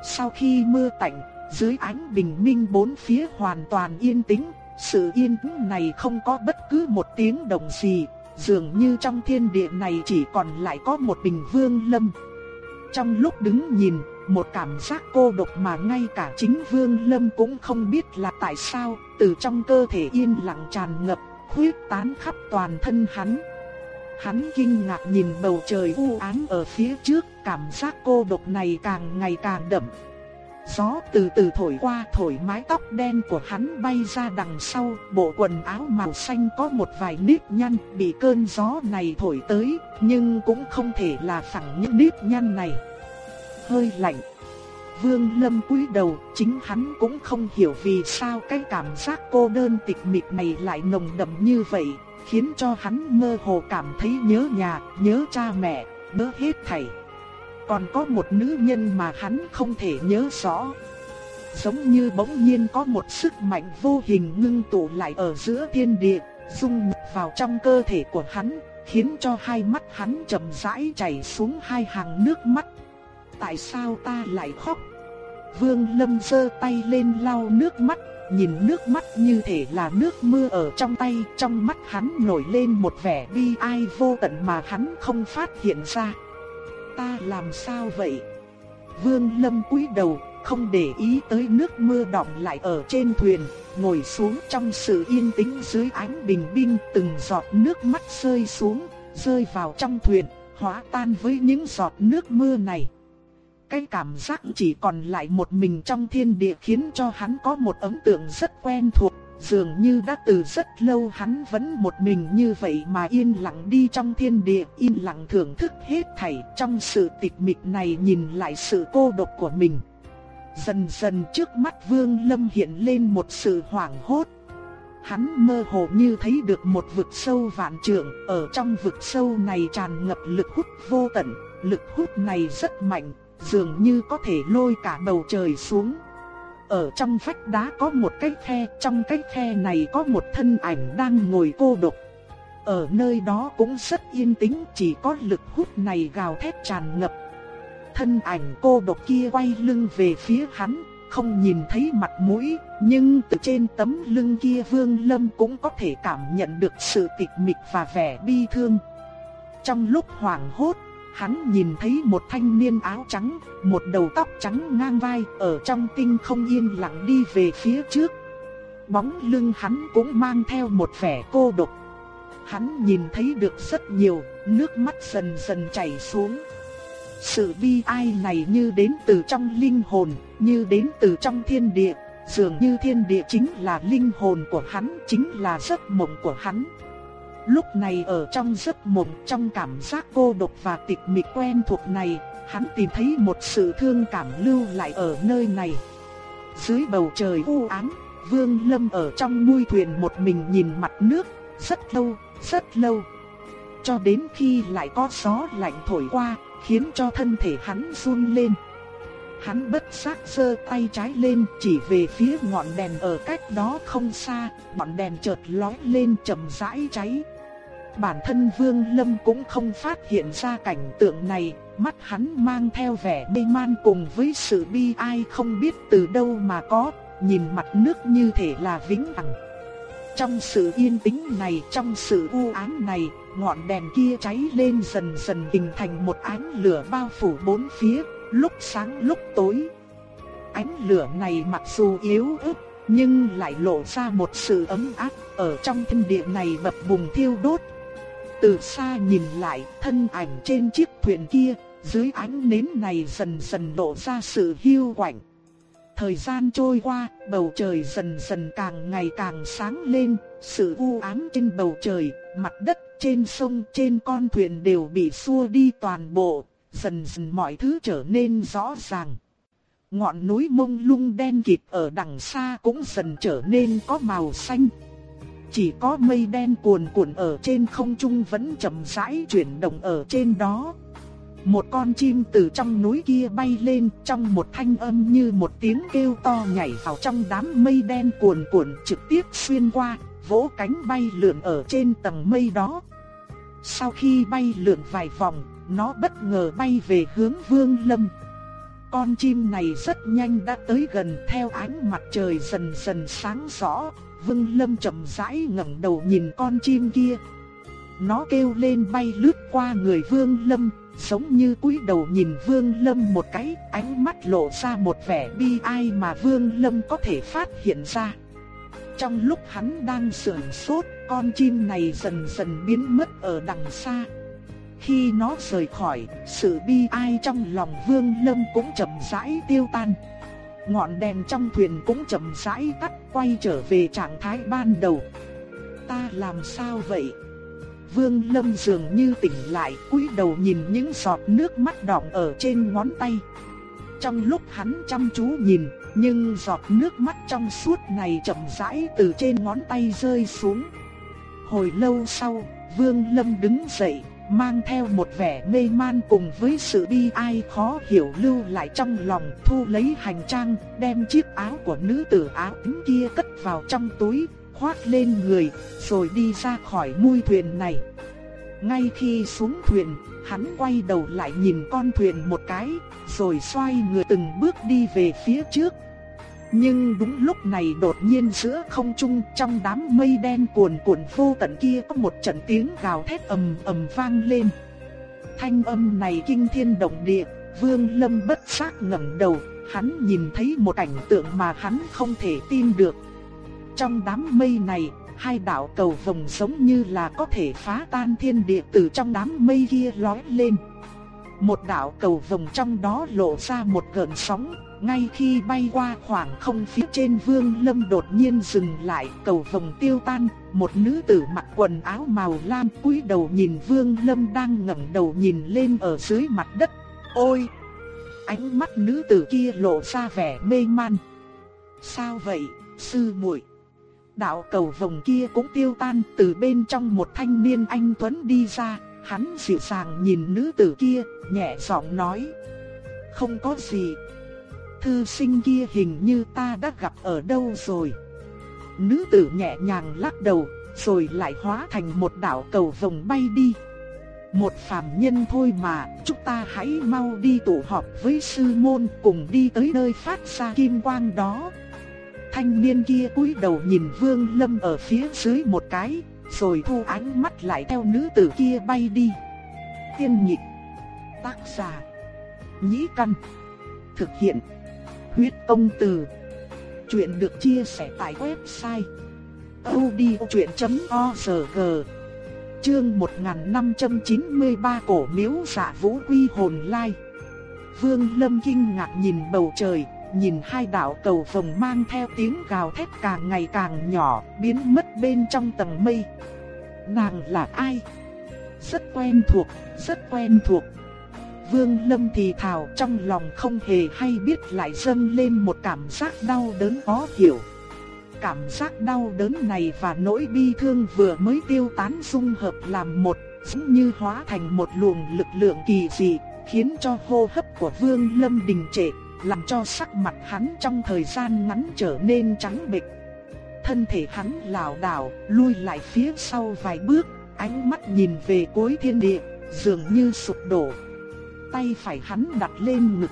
Sau khi mưa tạnh, dưới ánh bình minh bốn phía hoàn toàn yên tĩnh, sự yên tĩnh này không có bất cứ một tiếng động gì, dường như trong thiên địa này chỉ còn lại có một bình Vương Lâm. Trong lúc đứng nhìn, một cảm giác cô độc mà ngay cả chính Vương Lâm cũng không biết là tại sao, từ trong cơ thể yên lặng tràn ngập, huyết tán khắp toàn thân hắn. Hắn kinh ngạc nhìn bầu trời u ám ở phía trước, cảm giác cô độc này càng ngày càng đậm. Gió từ từ thổi qua thổi mái tóc đen của hắn bay ra đằng sau, bộ quần áo màu xanh có một vài nếp nhăn bị cơn gió này thổi tới, nhưng cũng không thể là phẳng những nếp nhăn này. Hơi lạnh. Vương Lâm cúi đầu, chính hắn cũng không hiểu vì sao cái cảm giác cô đơn tịch mịch này lại nồng đậm như vậy, khiến cho hắn mơ hồ cảm thấy nhớ nhà, nhớ cha mẹ, nhớ hết thảy. Còn có một nữ nhân mà hắn không thể nhớ rõ. Giống như bỗng nhiên có một sức mạnh vô hình ngưng tụ lại ở giữa thiên địa, dung vào trong cơ thể của hắn, khiến cho hai mắt hắn chậm rãi chảy xuống hai hàng nước mắt. Tại sao ta lại khóc? Vương Lâm giơ tay lên lau nước mắt, nhìn nước mắt như thể là nước mưa ở trong tay, trong mắt hắn nổi lên một vẻ bi ai vô tận mà hắn không phát hiện ra ta làm sao vậy? Vương Lâm cúi đầu, không để ý tới nước mưa đọng lại ở trên thuyền, ngồi xuống trong sự yên tĩnh dưới ánh bình minh, từng giọt nước mắt rơi xuống, rơi vào trong thuyền, hóa tan với những giọt nước mưa này. Cái cảm giác chỉ còn lại một mình trong thiên địa khiến cho hắn có một ấn tượng rất quen thuộc. Dường như đã từ rất lâu hắn vẫn một mình như vậy mà yên lặng đi trong thiên địa, yên lặng thưởng thức hết thảy trong sự tịch mịch này nhìn lại sự cô độc của mình. Dần dần trước mắt Vương Lâm hiện lên một sự hoảng hốt. Hắn mơ hồ như thấy được một vực sâu vạn trượng, ở trong vực sâu này tràn ngập lực hút vô tận, lực hút này rất mạnh, dường như có thể lôi cả bầu trời xuống. Ở trong vách đá có một cái khe, trong cái khe này có một thân ảnh đang ngồi cô độc. Ở nơi đó cũng rất yên tĩnh, chỉ có lực hút này gào thét tràn ngập. Thân ảnh cô độc kia quay lưng về phía hắn, không nhìn thấy mặt mũi, nhưng từ trên tấm lưng kia Vương Lâm cũng có thể cảm nhận được sự tịch mịch và vẻ bi thương. Trong lúc hoảng hốt, hắn nhìn thấy một thanh niên áo trắng, một đầu tóc trắng ngang vai, ở trong tinh không yên lặng đi về phía trước. Bóng lưng hắn cũng mang theo một vẻ cô độc. Hắn nhìn thấy được rất nhiều, nước mắt dần dần chảy xuống. Sự bi ai này như đến từ trong linh hồn, như đến từ trong thiên địa, dường như thiên địa chính là linh hồn của hắn, chính là giấc mộng của hắn. Lúc này ở trong giấc mộng, trong cảm giác cô độc và tịch mịch quen thuộc này, hắn tìm thấy một sự thương cảm lưu lại ở nơi này. Dưới bầu trời u ám, Vương Lâm ở trong mui thuyền một mình nhìn mặt nước, rất lâu, rất lâu. Cho đến khi lại có gió lạnh thổi qua, khiến cho thân thể hắn run lên. Hắn bất giác giơ tay trái lên chỉ về phía ngọn đèn ở cách đó không xa, ngọn đèn chợt lóe lên chậm rãi cháy. Bản thân Vương Lâm cũng không phát hiện ra cảnh tượng này, mắt hắn mang theo vẻ mê man cùng với sự bi ai không biết từ đâu mà có, nhìn mặt nước như thể là vĩnh hằng. Trong sự yên tĩnh này, trong sự u ám này, ngọn đèn kia cháy lên dần dần hình thành một ánh lửa bao phủ bốn phía, lúc sáng lúc tối. Ánh lửa này mặc dù yếu ớt, nhưng lại lộ ra một sự ấm áp ở trong thiên địa này bập bùng thiêu đốt. Từ xa nhìn lại, thân ảnh trên chiếc thuyền kia, dưới ánh nến này dần dần lộ ra sự hiu quạnh. Thời gian trôi qua, bầu trời dần dần càng ngày càng sáng lên, sự u ám trên bầu trời, mặt đất trên sông trên con thuyền đều bị xua đi toàn bộ, dần dần mọi thứ trở nên rõ ràng. Ngọn núi mông lung đen kịt ở đằng xa cũng dần trở nên có màu xanh. Chỉ có mây đen cuồn cuộn ở trên không trung vẫn chậm rãi chuyển động ở trên đó. Một con chim từ trong núi kia bay lên trong một thanh âm như một tiếng kêu to nhảy vào trong đám mây đen cuồn cuộn trực tiếp xuyên qua, vỗ cánh bay lượn ở trên tầng mây đó. Sau khi bay lượn vài vòng, nó bất ngờ bay về hướng Vương Lâm. Con chim này rất nhanh đã tới gần theo ánh mặt trời dần dần sáng rõ, Vương Lâm chậm rãi ngẩng đầu nhìn con chim kia. Nó kêu lên bay lướt qua người Vương Lâm, giống như cúi đầu nhìn Vương Lâm một cái, ánh mắt lộ ra một vẻ bi ai mà Vương Lâm có thể phát hiện ra. Trong lúc hắn đang sườn sốt, con chim này dần dần biến mất ở đằng xa. Khi nó rời khỏi, sự bi ai trong lòng Vương Lâm cũng chậm rãi tiêu tan. Ngọn đèn trong thuyền cũng chậm rãi tắt, quay trở về trạng thái ban đầu. Ta làm sao vậy? Vương Lâm dường như tỉnh lại, cúi đầu nhìn những giọt nước mắt đọng ở trên ngón tay. Trong lúc hắn chăm chú nhìn, nhưng giọt nước mắt trong suốt này chậm rãi từ trên ngón tay rơi xuống. Hồi lâu sau, Vương Lâm đứng dậy, mang theo một vẻ mê man cùng với sự bi ai khó hiểu lưu lại trong lòng, thu lấy hành trang, đem chiếc áo của nữ tử áo tím kia cất vào trong túi, khoác lên người, rồi đi ra khỏi mui thuyền này. Ngay khi xuống thuyền, hắn quay đầu lại nhìn con thuyền một cái, rồi xoay người từng bước đi về phía trước. Nhưng đúng lúc này đột nhiên giữa không trung trong đám mây đen cuồn cuộn vô tận kia có một trận tiếng gào thét ầm ầm vang lên. Thanh âm này kinh thiên động địa, Vương Lâm bất giác ngẩng đầu, hắn nhìn thấy một cảnh tượng mà hắn không thể tin được. Trong đám mây này, hai đạo cầu vồng giống như là có thể phá tan thiên địa từ trong đám mây kia lói lên. Một đạo cầu vồng trong đó lộ ra một gợn sóng, ngay khi bay qua khoảng không phía trên Vương Lâm đột nhiên dừng lại, cầu vồng tiêu tan, một nữ tử mặc quần áo màu lam cúi đầu nhìn Vương Lâm đang ngẩng đầu nhìn lên ở dưới mặt đất. Ôi! Ánh mắt nữ tử kia lộ ra vẻ mê man. Sao vậy, sư muội? Đạo cầu vồng kia cũng tiêu tan từ bên trong một thanh niên anh Tuấn đi ra, hắn dịu dàng nhìn nữ tử kia, nhẹ giọng nói. Không có gì. Thư sinh kia hình như ta đã gặp ở đâu rồi. Nữ tử nhẹ nhàng lắc đầu, rồi lại hóa thành một đạo cầu vồng bay đi. Một phàm nhân thôi mà, chúng ta hãy mau đi tụ họp với sư môn cùng đi tới nơi phát ra kim quang đó. Thanh niên kia cúi đầu nhìn Vương Lâm ở phía dưới một cái, rồi thu ánh mắt lại theo nữ tử kia bay đi. Tiên nhịp, tác giả, nhĩ căn, thực hiện, huyết công từ. Chuyện được chia sẻ tại website odchuyện.org Chương 1593 Cổ miếu giả vũ quy hồn lai Vương Lâm kinh ngạc nhìn bầu trời, nhìn hai đạo cầu vồng mang theo tiếng gào thét càng ngày càng nhỏ, biến mất bên trong tầng mây. Nàng là ai? Rất quen thuộc, rất quen thuộc. Vương Lâm thì thào trong lòng không hề hay biết lại dâng lên một cảm giác đau đớn khó hiểu. Cảm giác đau đớn này và nỗi bi thương vừa mới tiêu tán dung hợp làm một, giống như hóa thành một luồng lực lượng kỳ dị, khiến cho hô hấp của Vương Lâm đình trệ, làm cho sắc mặt hắn trong thời gian ngắn trở nên trắng bệch. Thân thể hắn lảo đảo, lui lại phía sau vài bước, ánh mắt nhìn về cuối thiên địa, dường như sụp đổ. Tay phải hắn đặt lên ngực.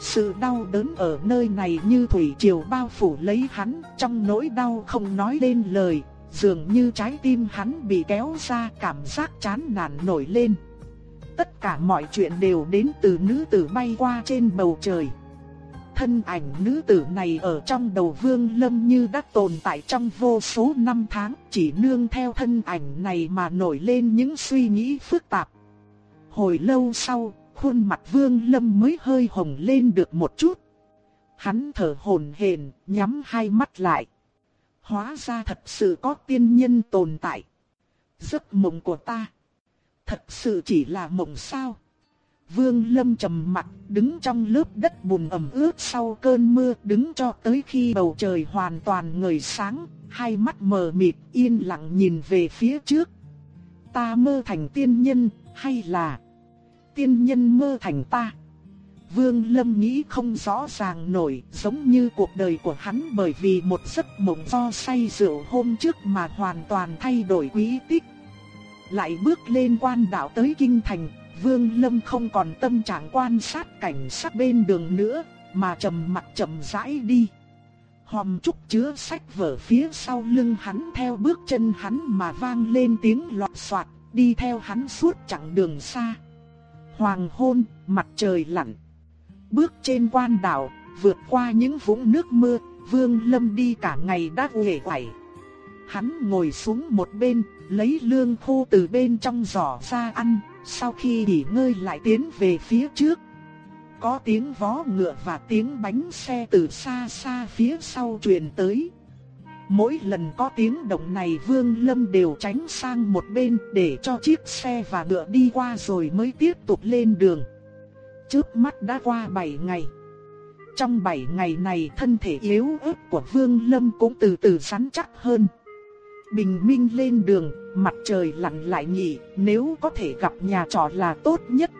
Sự đau đớn ở nơi này như thủy triều bao phủ lấy hắn, trong nỗi đau không nói lên lời, dường như trái tim hắn bị kéo ra cảm giác chán nản nổi lên. Tất cả mọi chuyện đều đến từ nữ tử bay qua trên bầu trời. Thân ảnh nữ tử này ở trong đầu vương lâm như đã tồn tại trong vô số năm tháng, chỉ nương theo thân ảnh này mà nổi lên những suy nghĩ phức tạp. Hồi lâu sau, khuôn mặt vương lâm mới hơi hồng lên được một chút. Hắn thở hổn hển, nhắm hai mắt lại. Hóa ra thật sự có tiên nhân tồn tại. Giấc mộng của ta. Thật sự chỉ là mộng sao. Vương Lâm trầm mặt, đứng trong lớp đất bùn ẩm ướt sau cơn mưa, đứng cho tới khi bầu trời hoàn toàn ngời sáng, hai mắt mờ mịt yên lặng nhìn về phía trước. Ta mơ thành tiên nhân, hay là tiên nhân mơ thành ta? Vương Lâm nghĩ không rõ ràng nổi, giống như cuộc đời của hắn bởi vì một giấc mộng do say rượu hôm trước mà hoàn toàn thay đổi quý tích. Lại bước lên quan đạo tới kinh thành, Vương Lâm không còn tâm trạng quan sát cảnh sắc bên đường nữa, mà trầm mặt chậm rãi đi. Hòm trúc chứa sách vở phía sau lưng hắn theo bước chân hắn mà vang lên tiếng loạt soạt, đi theo hắn suốt chặng đường xa. Hoàng hôn, mặt trời lặn. Bước trên quan đảo, vượt qua những vũng nước mưa, Vương Lâm đi cả ngày đã uể oải. Hắn ngồi xuống một bên, lấy lương khô từ bên trong giỏ ra ăn, sau khi nghỉ ngơi lại tiến về phía trước. Có tiếng vó ngựa và tiếng bánh xe từ xa xa phía sau truyền tới. Mỗi lần có tiếng động này Vương Lâm đều tránh sang một bên để cho chiếc xe và ngựa đi qua rồi mới tiếp tục lên đường. Trước mắt đã qua 7 ngày. Trong 7 ngày này thân thể yếu ớt của Vương Lâm cũng từ từ sắn chắc hơn. Bình minh lên đường, mặt trời lặn lại nhỉ, nếu có thể gặp nhà trọ là tốt nhất.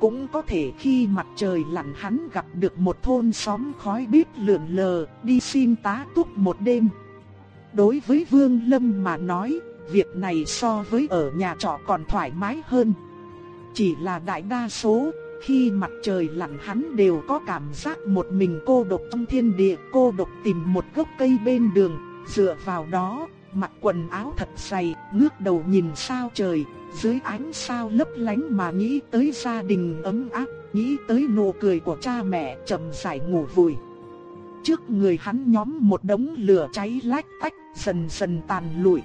Cũng có thể khi mặt trời lặn hắn gặp được một thôn xóm khói bếp lượn lờ, đi xin tá túc một đêm. Đối với Vương Lâm mà nói, việc này so với ở nhà trọ còn thoải mái hơn. Chỉ là đại đa số, khi mặt trời lặn hắn đều có cảm giác một mình cô độc trong thiên địa, cô độc tìm một gốc cây bên đường, dựa vào đó, mặc quần áo thật dày, ngước đầu nhìn sao trời, dưới ánh sao lấp lánh mà nghĩ tới gia đình ấm áp, nghĩ tới nụ cười của cha mẹ chậm rãi ngủ vùi. Trước người hắn nhóm một đống lửa cháy lách tách, dần dần tàn lụi.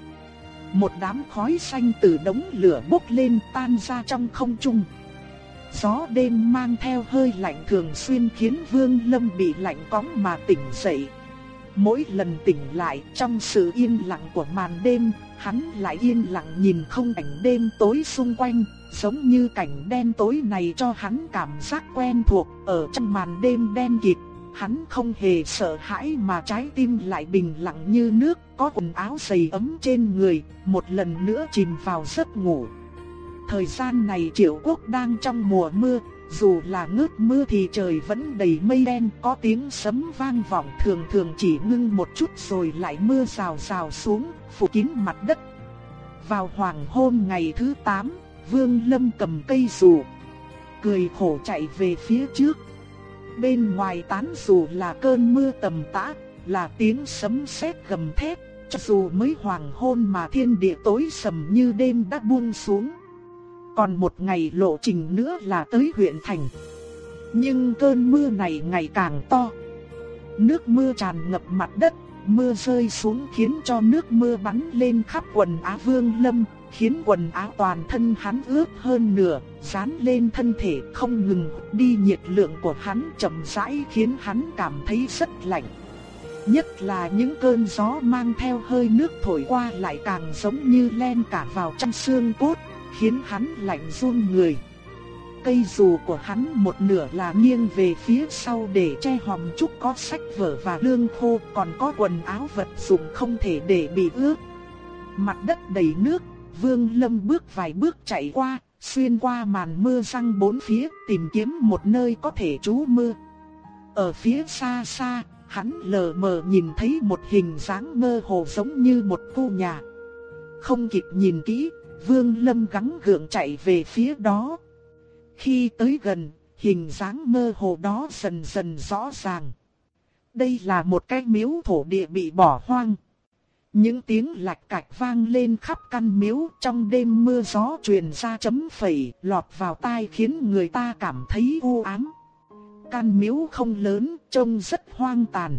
Một đám khói xanh từ đống lửa bốc lên tan ra trong không trung. Gió đêm mang theo hơi lạnh thường xuyên khiến Vương Lâm bị lạnh cóng mà tỉnh dậy. Mỗi lần tỉnh lại trong sự yên lặng của màn đêm, hắn lại yên lặng nhìn không cảnh đêm tối xung quanh, giống như cảnh đen tối này cho hắn cảm giác quen thuộc ở trong màn đêm đen kịt. Hắn không hề sợ hãi mà trái tim lại bình lặng như nước, có quần áo dày ấm trên người, một lần nữa chìm vào giấc ngủ. Thời gian này triệu quốc đang trong mùa mưa, dù là ngớt mưa thì trời vẫn đầy mây đen, có tiếng sấm vang vọng thường thường chỉ ngưng một chút rồi lại mưa rào rào xuống, phủ kín mặt đất. Vào hoàng hôn ngày thứ 8, Vương Lâm cầm cây dù, cười khổ chạy về phía trước. Bên ngoài tán dù là cơn mưa tầm tã, là tiếng sấm sét gầm thét, cho dù mới hoàng hôn mà thiên địa tối sầm như đêm đã buông xuống. Còn một ngày lộ trình nữa là tới huyện thành. Nhưng cơn mưa này ngày càng to. Nước mưa tràn ngập mặt đất, mưa rơi xuống khiến cho nước mưa bắn lên khắp quần áo Vương Lâm, khiến quần áo toàn thân hắn ướt hơn nửa, dán lên thân thể không ngừng đi nhiệt lượng của hắn chậm rãi khiến hắn cảm thấy rất lạnh. Nhất là những cơn gió mang theo hơi nước thổi qua lại càng giống như len cả vào trong xương cốt, khiến hắn lạnh run người. Cây dù của hắn một nửa là nghiêng về phía sau để che hòm trúc có sách vở và lương khô, còn có quần áo vật dụng không thể để bị ướt. Mặt đất đầy nước, Vương Lâm bước vài bước chạy qua, xuyên qua màn mưa răng bốn phía tìm kiếm một nơi có thể trú mưa. Ở phía xa xa, hắn lờ mờ nhìn thấy một hình dáng mơ hồ giống như một khu nhà. Không kịp nhìn kỹ, Vương Lâm gắng gượng chạy về phía đó. Khi tới gần, hình dáng mơ hồ đó dần dần rõ ràng. Đây là một cái miếu thổ địa bị bỏ hoang. Những tiếng lạch cạch vang lên khắp căn miếu trong đêm mưa gió truyền ra chấm phẩy lọt vào tai khiến người ta cảm thấy u ám. Căn miếu không lớn, trông rất hoang tàn.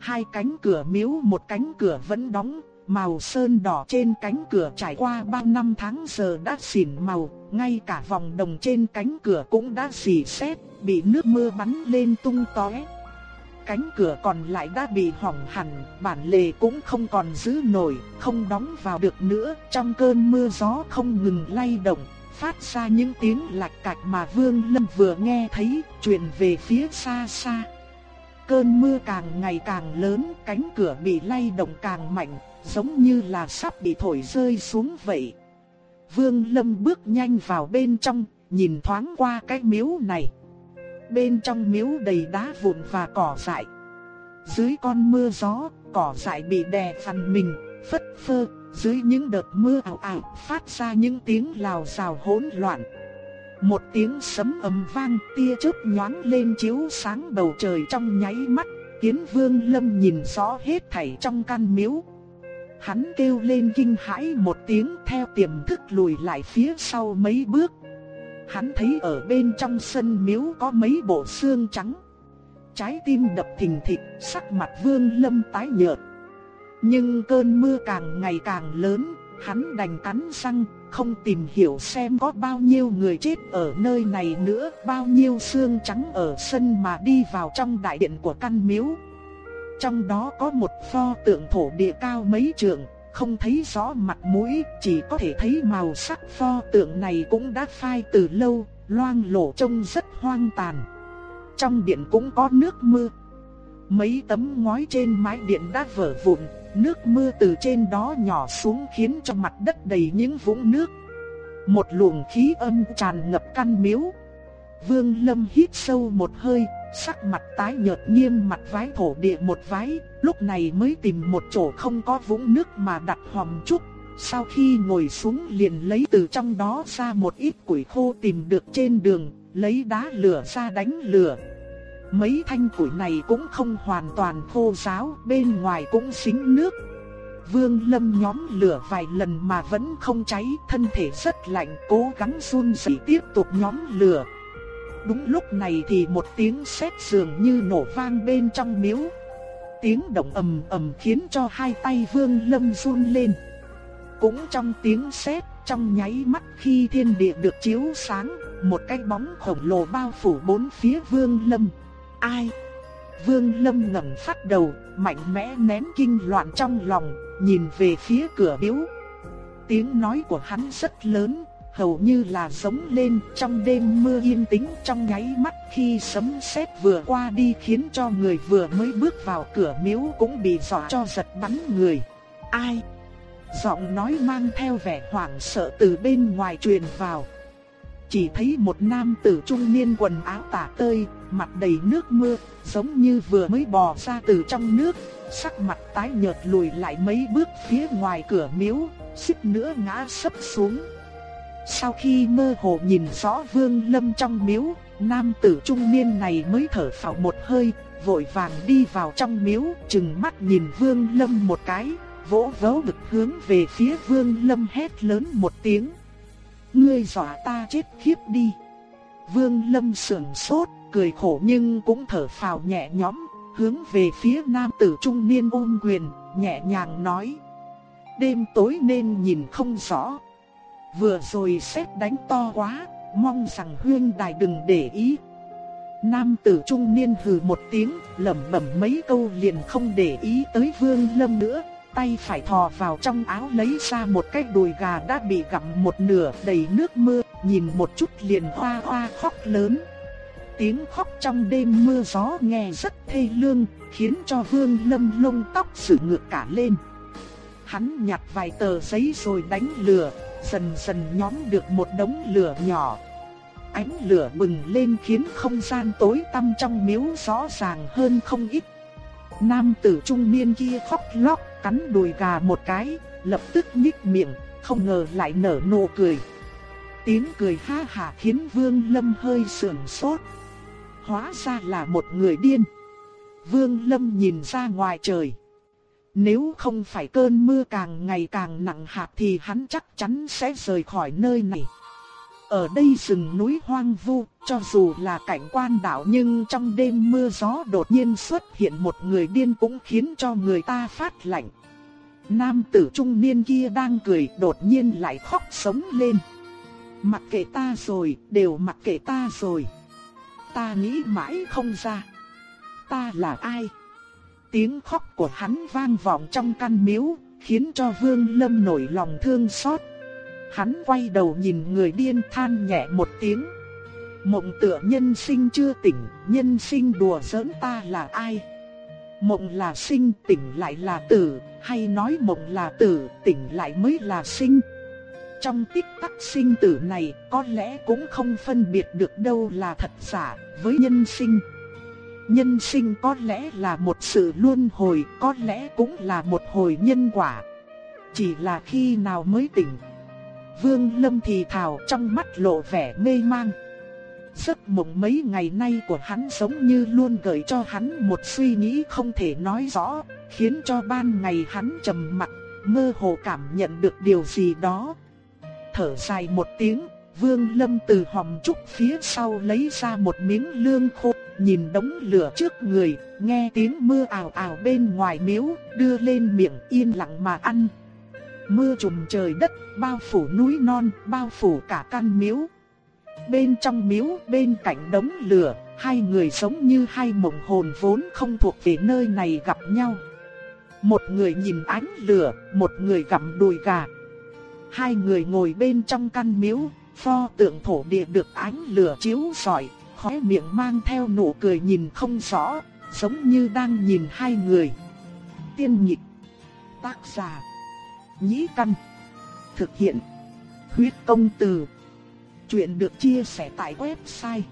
Hai cánh cửa miếu một cánh cửa vẫn đóng, màu sơn đỏ trên cánh cửa trải qua bao năm tháng giờ đã xỉn màu, ngay cả vòng đồng trên cánh cửa cũng đã xỉ xét, bị nước mưa bắn lên tung tóe. Cánh cửa còn lại đã bị hỏng hẳn, bản lề cũng không còn giữ nổi, không đóng vào được nữa, trong cơn mưa gió không ngừng lay động, phát ra những tiếng lạch cạch mà Vương Lâm vừa nghe thấy, truyền về phía xa xa. Cơn mưa càng ngày càng lớn, cánh cửa bị lay động càng mạnh, giống như là sắp bị thổi rơi xuống vậy. Vương Lâm bước nhanh vào bên trong, nhìn thoáng qua cái miếu này. Bên trong miếu đầy đá vụn và cỏ dại. Dưới con mưa gió, cỏ dại bị đè phần mình, phất phơ, dưới những đợt mưa ảo ảo phát ra những tiếng lào xào hỗn loạn. Một tiếng sấm ầm vang tia chớp nhoáng lên chiếu sáng bầu trời trong nháy mắt, kiến Vương Lâm nhìn rõ hết thảy trong căn miếu. Hắn kêu lên kinh hãi một tiếng theo tiềm thức lùi lại phía sau mấy bước. Hắn thấy ở bên trong sân miếu có mấy bộ xương trắng. Trái tim đập thình thịch, sắc mặt Vương Lâm tái nhợt. Nhưng cơn mưa càng ngày càng lớn, hắn đành cắn răng, không tìm hiểu xem có bao nhiêu người chết ở nơi này nữa, bao nhiêu xương trắng ở sân mà đi vào trong đại điện của căn miếu. Trong đó có một pho tượng thổ địa cao mấy trượng, không thấy rõ mặt mũi, chỉ có thể thấy màu sắc pho tượng này cũng đã phai từ lâu, loang lổ trông rất hoang tàn. Trong điện cũng có nước mưa. Mấy tấm ngói trên mái điện đã vỡ vụn, nước mưa từ trên đó nhỏ xuống khiến cho mặt đất đầy những vũng nước. Một luồng khí âm tràn ngập căn miếu. Vương Lâm hít sâu một hơi, sắc mặt tái nhợt nghiêm mặt vái thổ địa một vái, lúc này mới tìm một chỗ không có vũng nước mà đặt hòm trúc. Sau khi ngồi xuống liền lấy từ trong đó ra một ít củi khô tìm được trên đường, lấy đá lửa ra đánh lửa. Mấy thanh củi này cũng không hoàn toàn khô ráo, bên ngoài cũng xính nước. Vương Lâm nhóm lửa vài lần mà vẫn không cháy, thân thể rất lạnh, cố gắng run rẩy tiếp tục nhóm lửa. Đúng lúc này thì một tiếng sét dường như nổ vang bên trong miếu. Tiếng động ầm ầm khiến cho hai tay Vương Lâm run lên. Cũng trong tiếng sét, trong nháy mắt khi thiên địa được chiếu sáng, một cái bóng khổng lồ bao phủ bốn phía Vương Lâm. Ai? Vương Lâm ngẩng phát đầu, mạnh mẽ nén kinh loạn trong lòng, nhìn về phía cửa miếu. Tiếng nói của hắn rất lớn, hầu như là giống lên trong đêm mưa yên tĩnh trong nháy mắt khi sấm sét vừa qua đi khiến cho người vừa mới bước vào cửa miếu cũng bị dọa cho giật bắn người. Ai? Giọng nói mang theo vẻ hoảng sợ từ bên ngoài truyền vào. Chỉ thấy một nam tử trung niên quần áo tả tơi, mặt đầy nước mưa, giống như vừa mới bò ra từ trong nước, sắc mặt tái nhợt lùi lại mấy bước phía ngoài cửa miếu, suýt nữa ngã sấp xuống. Sau khi mơ hồ nhìn rõ Vương Lâm trong miếu, nam tử trung niên này mới thở phào một hơi, vội vàng đi vào trong miếu, chừng mắt nhìn Vương Lâm một cái, vỗ vỗ ngực hướng về phía Vương Lâm hét lớn một tiếng. Ngươi dọa ta chết khiếp đi. Vương Lâm sững sốt, cười khổ nhưng cũng thở phào nhẹ nhõm, hướng về phía nam tử trung niên ôm quyền, nhẹ nhàng nói: "Đêm tối nên nhìn không rõ, vừa rồi sét đánh to quá, mong rằng huyên đài đừng để ý." Nam tử trung niên hừ một tiếng, lẩm bẩm mấy câu liền không để ý tới Vương Lâm nữa, tay phải thò vào trong áo lấy ra một cái đùi gà đã bị gặm một nửa đầy nước mưa, nhìn một chút liền hoa hoa khóc lớn. Tiếng khóc trong đêm mưa gió nghe rất thê lương, khiến cho Vương Lâm lông tóc dựng ngược cả lên. Hắn nhặt vài tờ giấy rồi đánh lửa, dần dần nhóm được một đống lửa nhỏ. Ánh lửa bừng lên khiến không gian tối tăm trong miếu rõ ràng hơn không ít. Nam tử trung niên kia khóc lóc, cắn đùi gà một cái, lập tức nhích miệng, không ngờ lại nở nụ cười. Tiếng cười ha hả khiến Vương Lâm hơi sườn sốt. Hóa ra là một người điên. Vương Lâm nhìn ra ngoài trời. Nếu không phải cơn mưa càng ngày càng nặng hạt thì hắn chắc chắn sẽ rời khỏi nơi này. Ở đây rừng núi hoang vu, cho dù là cảnh quan đảo nhưng trong đêm mưa gió đột nhiên xuất hiện một người điên cũng khiến cho người ta phát lạnh. Nam tử trung niên kia đang cười đột nhiên lại khóc sống lên. Mặc kệ ta rồi, đều mặc kệ ta rồi. Ta nghĩ mãi không ra. Ta là ai? Tiếng khóc của hắn vang vọng trong căn miếu, khiến cho Vương Lâm nổi lòng thương xót. Hắn quay đầu nhìn người điên than nhẹ một tiếng. Mộng tựa nhân sinh chưa tỉnh, nhân sinh đùa giỡn ta là ai? Mộng là sinh, tỉnh lại là tử, hay nói mộng là tử, tỉnh lại mới là sinh. Trong tích tắc sinh tử này, có lẽ cũng không phân biệt được đâu là thật giả với nhân sinh. Nhân sinh có lẽ là một sự luân hồi, có lẽ cũng là một hồi nhân quả. Chỉ là khi nào mới tỉnh. Vương Lâm thì thào trong mắt lộ vẻ mê mang. Giấc mộng mấy ngày nay của hắn giống như luôn gợi cho hắn một suy nghĩ không thể nói rõ, khiến cho ban ngày hắn trầm mặc, mơ hồ cảm nhận được điều gì đó. Thở dài một tiếng, Vương Lâm từ hòm trúc phía sau lấy ra một miếng lương khô, nhìn đống lửa trước người, nghe tiếng mưa ảo ảo bên ngoài miếu, đưa lên miệng yên lặng mà ăn. Mưa trùm trời đất, bao phủ núi non, bao phủ cả căn miếu. Bên trong miếu, bên cạnh đống lửa, hai người sống như hai mộng hồn vốn không thuộc về nơi này gặp nhau. Một người nhìn ánh lửa, một người gặm đùi gà. Hai người ngồi bên trong căn miếu, pho tượng thổ địa được ánh lửa chiếu rọi, khóe miệng mang theo nụ cười nhìn không rõ, giống như đang nhìn hai người. Tiên nhịch, tác giả, nhĩ căn, thực hiện, huyết công từ. Chuyện được chia sẻ tại website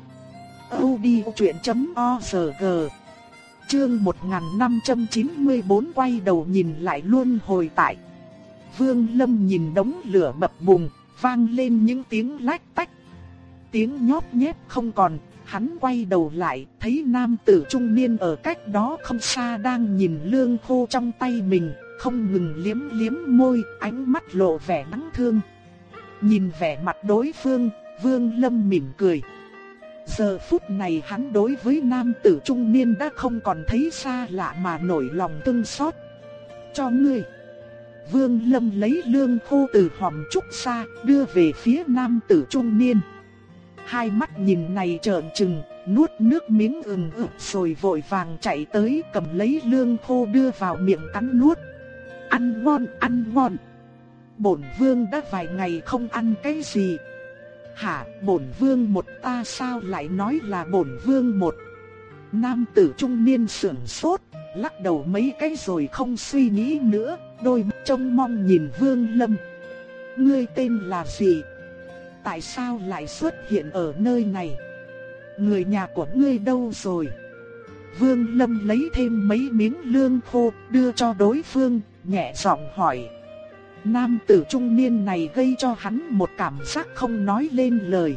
odchuyện.org Chương 1594 quay đầu nhìn lại luôn hồi tại. Vương Lâm nhìn đống lửa bập bùng, vang lên những tiếng lách tách. Tiếng nhóp nhép không còn, hắn quay đầu lại, thấy nam tử trung niên ở cách đó không xa đang nhìn lương khô trong tay mình, không ngừng liếm liếm môi, ánh mắt lộ vẻ đáng thương. Nhìn vẻ mặt đối phương, Vương Lâm mỉm cười. Giờ phút này hắn đối với nam tử trung niên đã không còn thấy xa lạ mà nổi lòng thương xót. Cho ngươi. Vương Lâm lấy lương khô từ hòm trúc xa, đưa về phía nam tử trung niên. Hai mắt nhìn này trợn trừng, nuốt nước miếng ừng ực rồi vội vàng chạy tới cầm lấy lương khô đưa vào miệng cắn nuốt. Ăn ngon, ăn ngon. Bổn vương đã vài ngày không ăn cái gì. Hả, bổn vương một ta sao lại nói là bổn vương một. Nam tử trung niên sưởng sốt, lắc đầu mấy cái rồi không suy nghĩ nữa, đôi mắt trông mong nhìn Vương Lâm. Ngươi tên là gì? Tại sao lại xuất hiện ở nơi này? Người nhà của ngươi đâu rồi? Vương Lâm lấy thêm mấy miếng lương khô đưa cho đối phương, nhẹ giọng hỏi. Nam tử trung niên này gây cho hắn một cảm giác không nói lên lời.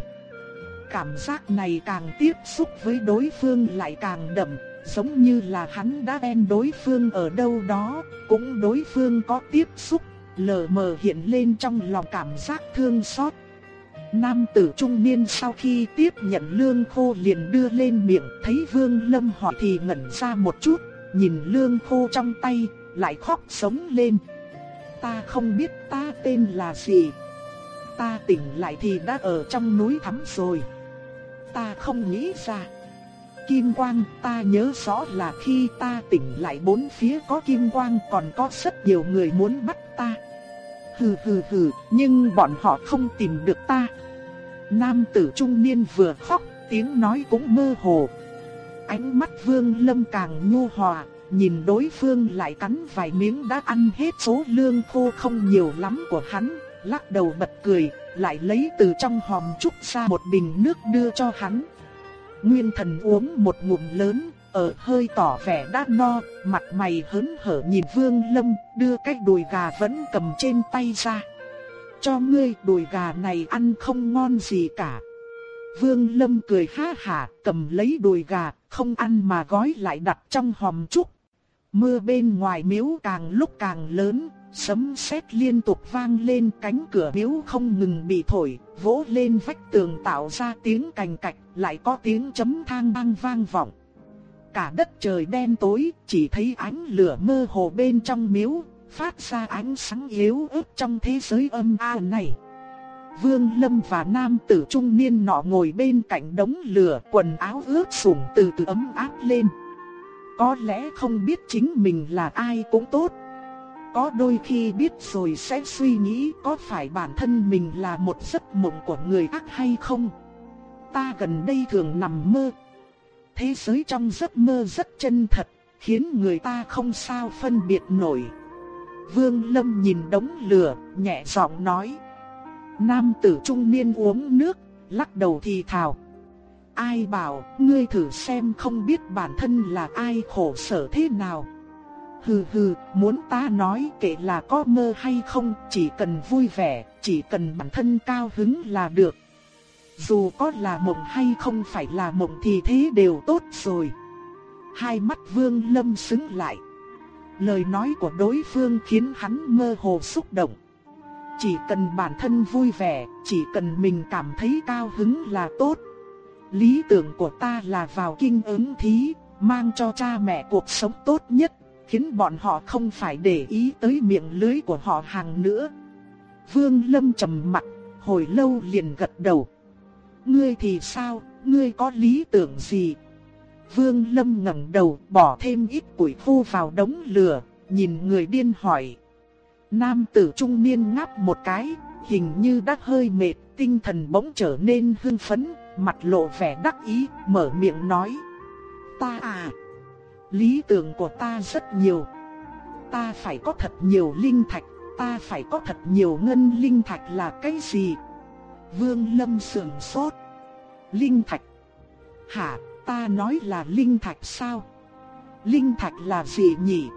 Cảm giác này càng tiếp xúc với đối phương lại càng đậm, giống như là hắn đã quen đối phương ở đâu đó, cũng đối phương có tiếp xúc, lờ mờ hiện lên trong lòng cảm giác thương xót. Nam tử trung niên sau khi tiếp nhận lương khô liền đưa lên miệng, thấy Vương Lâm hỏi thì ngẩn ra một chút, nhìn lương khô trong tay, lại khóc sống lên. Ta không biết ta tên là gì. Ta tỉnh lại thì đã ở trong núi thắm rồi. Ta không nghĩ ra. Kim quang ta nhớ rõ là khi ta tỉnh lại bốn phía có kim quang còn có rất nhiều người muốn bắt ta. Hừ hừ hừ, nhưng bọn họ không tìm được ta. Nam tử trung niên vừa khóc, tiếng nói cũng mơ hồ. Ánh mắt vương lâm càng nhu hòa, nhìn đối phương lại cắn vài miếng đã ăn hết số lương khô không nhiều lắm của hắn, lắc đầu bật cười, lại lấy từ trong hòm trúc ra một bình nước đưa cho hắn. Nguyên thần uống một ngụm lớn, ở hơi tỏ vẻ đã no, mặt mày hớn hở nhìn Vương Lâm, đưa cái đùi gà vẫn cầm trên tay ra. Cho ngươi đùi gà này ăn không ngon gì cả. Vương Lâm cười ha hả, cầm lấy đùi gà, không ăn mà gói lại đặt trong hòm trúc. Mưa bên ngoài miếu càng lúc càng lớn, sấm sét liên tục vang lên cánh cửa miếu không ngừng bị thổi, vỗ lên vách tường tạo ra tiếng cành cạch, lại có tiếng chấm thang băng vang vọng. Cả đất trời đen tối, chỉ thấy ánh lửa mơ hồ bên trong miếu, phát ra ánh sáng yếu ớt trong thế giới âm a này. Vương Lâm và nam tử trung niên nọ ngồi bên cạnh đống lửa, quần áo ướt sũng từ từ ấm áp lên. Có lẽ không biết chính mình là ai cũng tốt. Có đôi khi biết rồi sẽ suy nghĩ có phải bản thân mình là một giấc mộng của người khác hay không. Ta gần đây thường nằm mơ. Thế giới trong giấc mơ rất chân thật, khiến người ta không sao phân biệt nổi. Vương Lâm nhìn đống lửa, nhẹ giọng nói. Nam tử trung niên uống nước, lắc đầu thì thào. Ai bảo, ngươi thử xem không biết bản thân là ai khổ sở thế nào. Hừ hừ, muốn ta nói kể là có mơ hay không, chỉ cần vui vẻ, chỉ cần bản thân cao hứng là được. Dù có là mộng hay không phải là mộng thì thế đều tốt rồi. Hai mắt vương lâm xứng lại. Lời nói của đối phương khiến hắn mơ hồ xúc động. Chỉ cần bản thân vui vẻ, chỉ cần mình cảm thấy cao hứng là tốt. Lý tưởng của ta là vào kinh ứng thí, mang cho cha mẹ cuộc sống tốt nhất, khiến bọn họ không phải để ý tới miệng lưới của họ hàng nữa. Vương Lâm trầm mặt, hồi lâu liền gật đầu. Ngươi thì sao, ngươi có lý tưởng gì? Vương Lâm ngẩng đầu, bỏ thêm ít củi khô vào đống lửa, nhìn người điên hỏi. Nam tử trung niên ngáp một cái, hình như đã hơi mệt, tinh thần bỗng trở nên hưng phấn, mặt lộ vẻ đắc ý, mở miệng nói. Ta à, lý tưởng của ta rất nhiều. Ta phải có thật nhiều linh thạch, ta phải có thật nhiều ngân linh thạch là cái gì? Vương Lâm sườn sốt. Linh thạch. Hả, ta nói là linh thạch sao? Linh thạch là gì nhỉ?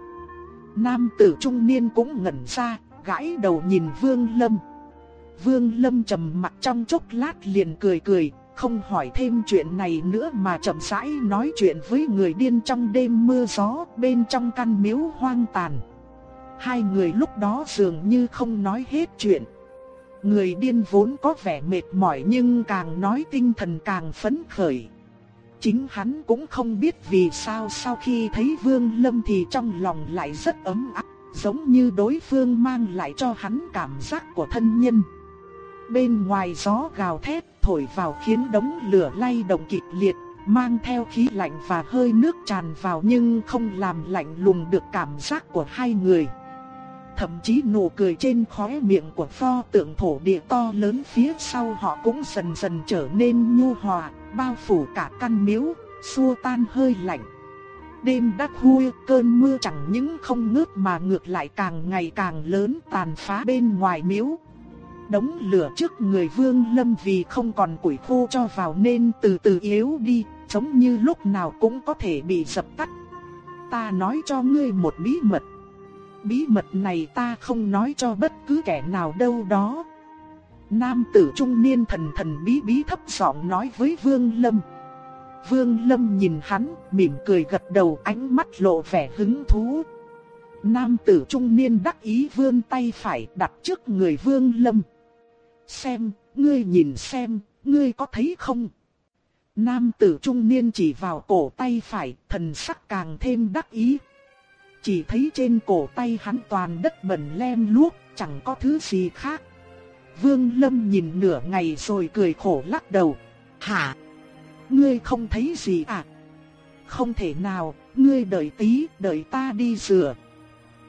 Nam tử trung niên cũng ngẩn ra, gãi đầu nhìn Vương Lâm. Vương Lâm trầm mặt trong chốc lát liền cười cười, không hỏi thêm chuyện này nữa mà chậm rãi nói chuyện với người điên trong đêm mưa gió bên trong căn miếu hoang tàn. Hai người lúc đó dường như không nói hết chuyện. Người điên vốn có vẻ mệt mỏi nhưng càng nói tinh thần càng phấn khởi. Chính hắn cũng không biết vì sao sau khi thấy Vương Lâm thì trong lòng lại rất ấm áp, giống như đối phương mang lại cho hắn cảm giác của thân nhân. Bên ngoài gió gào thét thổi vào khiến đống lửa lay động kịch liệt, mang theo khí lạnh và hơi nước tràn vào nhưng không làm lạnh lùng được cảm giác của hai người. Thậm chí nụ cười trên khóe miệng của pho tượng thổ địa to lớn phía sau họ cũng dần dần trở nên nhu hòa, bao phủ cả căn miếu, xua tan hơi lạnh. Đêm đắc huy cơn mưa chẳng những không ngớt mà ngược lại càng ngày càng lớn tàn phá bên ngoài miếu. Đống lửa trước người vương lâm vì không còn củi khô cho vào nên từ từ yếu đi, giống như lúc nào cũng có thể bị dập tắt. Ta nói cho ngươi một bí mật. Bí mật này ta không nói cho bất cứ kẻ nào đâu đó. Nam tử trung niên thần thần bí bí thấp giọng nói với Vương Lâm. Vương Lâm nhìn hắn, mỉm cười gật đầu ánh mắt lộ vẻ hứng thú. Nam tử trung niên đắc ý vươn tay phải đặt trước người Vương Lâm. Xem, ngươi nhìn xem, ngươi có thấy không? Nam tử trung niên chỉ vào cổ tay phải, thần sắc càng thêm đắc ý. Chỉ thấy trên cổ tay hắn toàn đất bẩn lem luốc, chẳng có thứ gì khác. Vương Lâm nhìn nửa ngày rồi cười khổ lắc đầu. Hả? Ngươi không thấy gì à? Không thể nào, ngươi đợi tí, đợi ta đi rửa.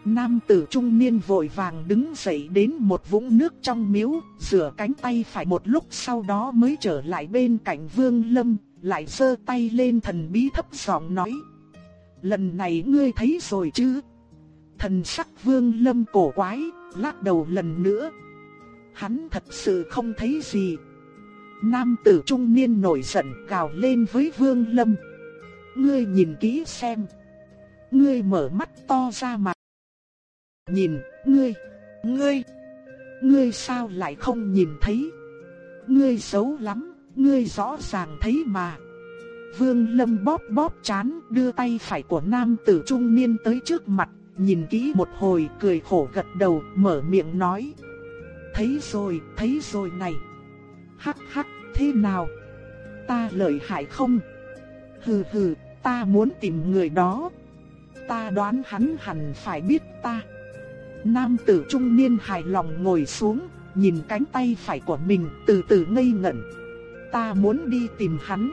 Nam tử trung niên vội vàng đứng dậy đến một vũng nước trong miếu, rửa cánh tay phải một lúc sau đó mới trở lại bên cạnh Vương Lâm, lại giơ tay lên thần bí thấp giọng nói. Lần này ngươi thấy rồi chứ? Thần sắc Vương Lâm cổ quái, lắc đầu lần nữa. Hắn thật sự không thấy gì. Nam tử trung niên nổi giận gào lên với Vương Lâm. Ngươi nhìn kỹ xem. Ngươi mở mắt to ra mà. Nhìn, ngươi, ngươi, ngươi sao lại không nhìn thấy? Ngươi xấu lắm, ngươi rõ ràng thấy mà. Vương Lâm bóp bóp chán, đưa tay phải của nam tử trung niên tới trước mặt, nhìn kỹ một hồi cười khổ gật đầu, mở miệng nói. Thấy rồi, thấy rồi này. Hắc hắc, thế nào? Ta lợi hại không? Hừ hừ, ta muốn tìm người đó. Ta đoán hắn hẳn phải biết ta. Nam tử trung niên hài lòng ngồi xuống, nhìn cánh tay phải của mình từ từ ngây ngẩn. Ta muốn đi tìm hắn.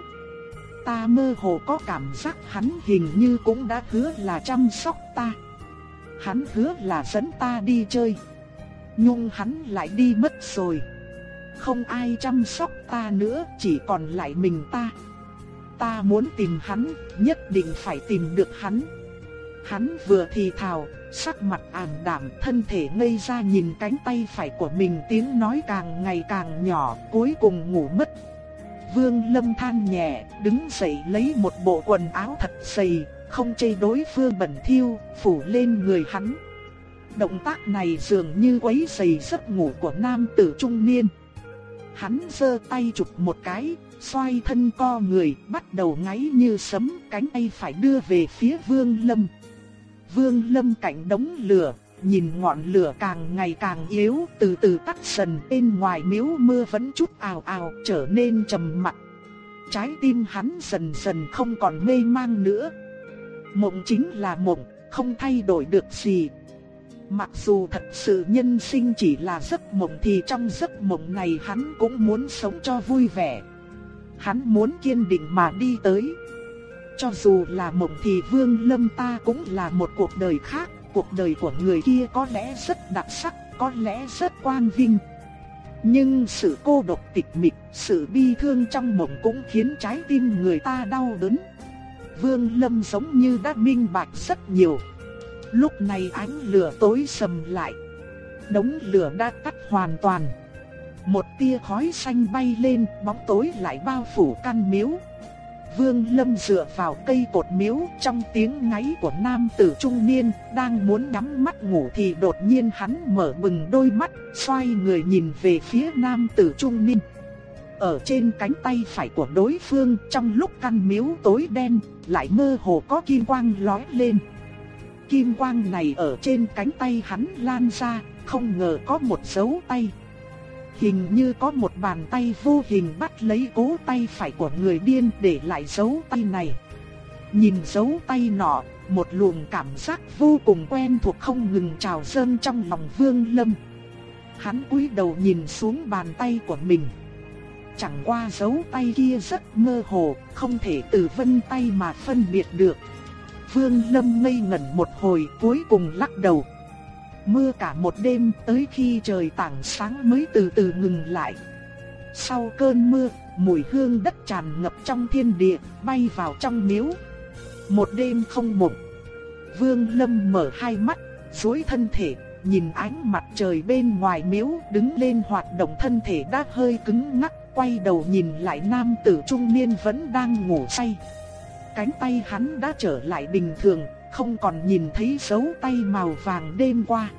Ta mơ hồ có cảm giác hắn hình như cũng đã hứa là chăm sóc ta. Hắn hứa là dẫn ta đi chơi. Nhưng hắn lại đi mất rồi. Không ai chăm sóc ta nữa, chỉ còn lại mình ta. Ta muốn tìm hắn, nhất định phải tìm được hắn. Hắn vừa thì thào, sắc mặt ảm đạm, thân thể ngây ra nhìn cánh tay phải của mình tiếng nói càng ngày càng nhỏ, cuối cùng ngủ mất. Vương Lâm than nhẹ, đứng dậy lấy một bộ quần áo thật dày, không chê đối phương bẩn thiêu, phủ lên người hắn. Động tác này dường như quấy rầy giấc ngủ của nam tử trung niên. Hắn giơ tay chụp một cái, xoay thân co người, bắt đầu ngáy như sấm, cánh tay phải đưa về phía Vương Lâm. Vương Lâm cạnh đống lửa, nhìn ngọn lửa càng ngày càng yếu, từ từ tắt dần, bên ngoài miếu mưa vẫn chút ào ào, trở nên trầm mặc. Trái tim hắn dần dần không còn mê mang nữa. Mộng chính là mộng, không thay đổi được gì. Mặc dù thật sự nhân sinh chỉ là giấc mộng thì trong giấc mộng này hắn cũng muốn sống cho vui vẻ. Hắn muốn kiên định mà đi tới. Cho dù là mộng thì Vương Lâm ta cũng là một cuộc đời khác, cuộc đời của người kia có lẽ rất đặc sắc, có lẽ rất quang vinh. Nhưng sự cô độc tịch mịch, sự bi thương trong mộng cũng khiến trái tim người ta đau đớn. Vương Lâm giống như đã minh bạch rất nhiều. Lúc này ánh lửa tối sầm lại. Đống lửa đã tắt hoàn toàn. Một tia khói xanh bay lên, bóng tối lại bao phủ căn miếu. Vương Lâm dựa vào cây cột miếu trong tiếng ngáy của nam tử trung niên, đang muốn nhắm mắt ngủ thì đột nhiên hắn mở bừng đôi mắt, xoay người nhìn về phía nam tử trung niên. Ở trên cánh tay phải của đối phương trong lúc căn miếu tối đen, lại mơ hồ có kim quang lóe lên. Kim quang này ở trên cánh tay hắn lan ra, không ngờ có một dấu tay. Hình như có một bàn tay vô hình bắt lấy cố tay phải của người điên để lại dấu tay này. Nhìn dấu tay nọ, một luồng cảm giác vô cùng quen thuộc không ngừng trào dâng trong lòng Vương Lâm. Hắn cúi đầu nhìn xuống bàn tay của mình. Chẳng qua dấu tay kia rất mơ hồ, không thể từ vân tay mà phân biệt được. Vương Lâm ngây ngẩn một hồi cuối cùng lắc đầu. Mưa cả một đêm tới khi trời tảng sáng mới từ từ ngừng lại. Sau cơn mưa, mùi hương đất tràn ngập trong thiên địa, bay vào trong miếu. Một đêm không mộng. Vương Lâm mở hai mắt, duỗi thân thể, nhìn ánh mặt trời bên ngoài miếu, đứng lên hoạt động thân thể đã hơi cứng ngắc, quay đầu nhìn lại nam tử trung niên vẫn đang ngủ say. Cánh tay hắn đã trở lại bình thường, không còn nhìn thấy dấu tay màu vàng đêm qua.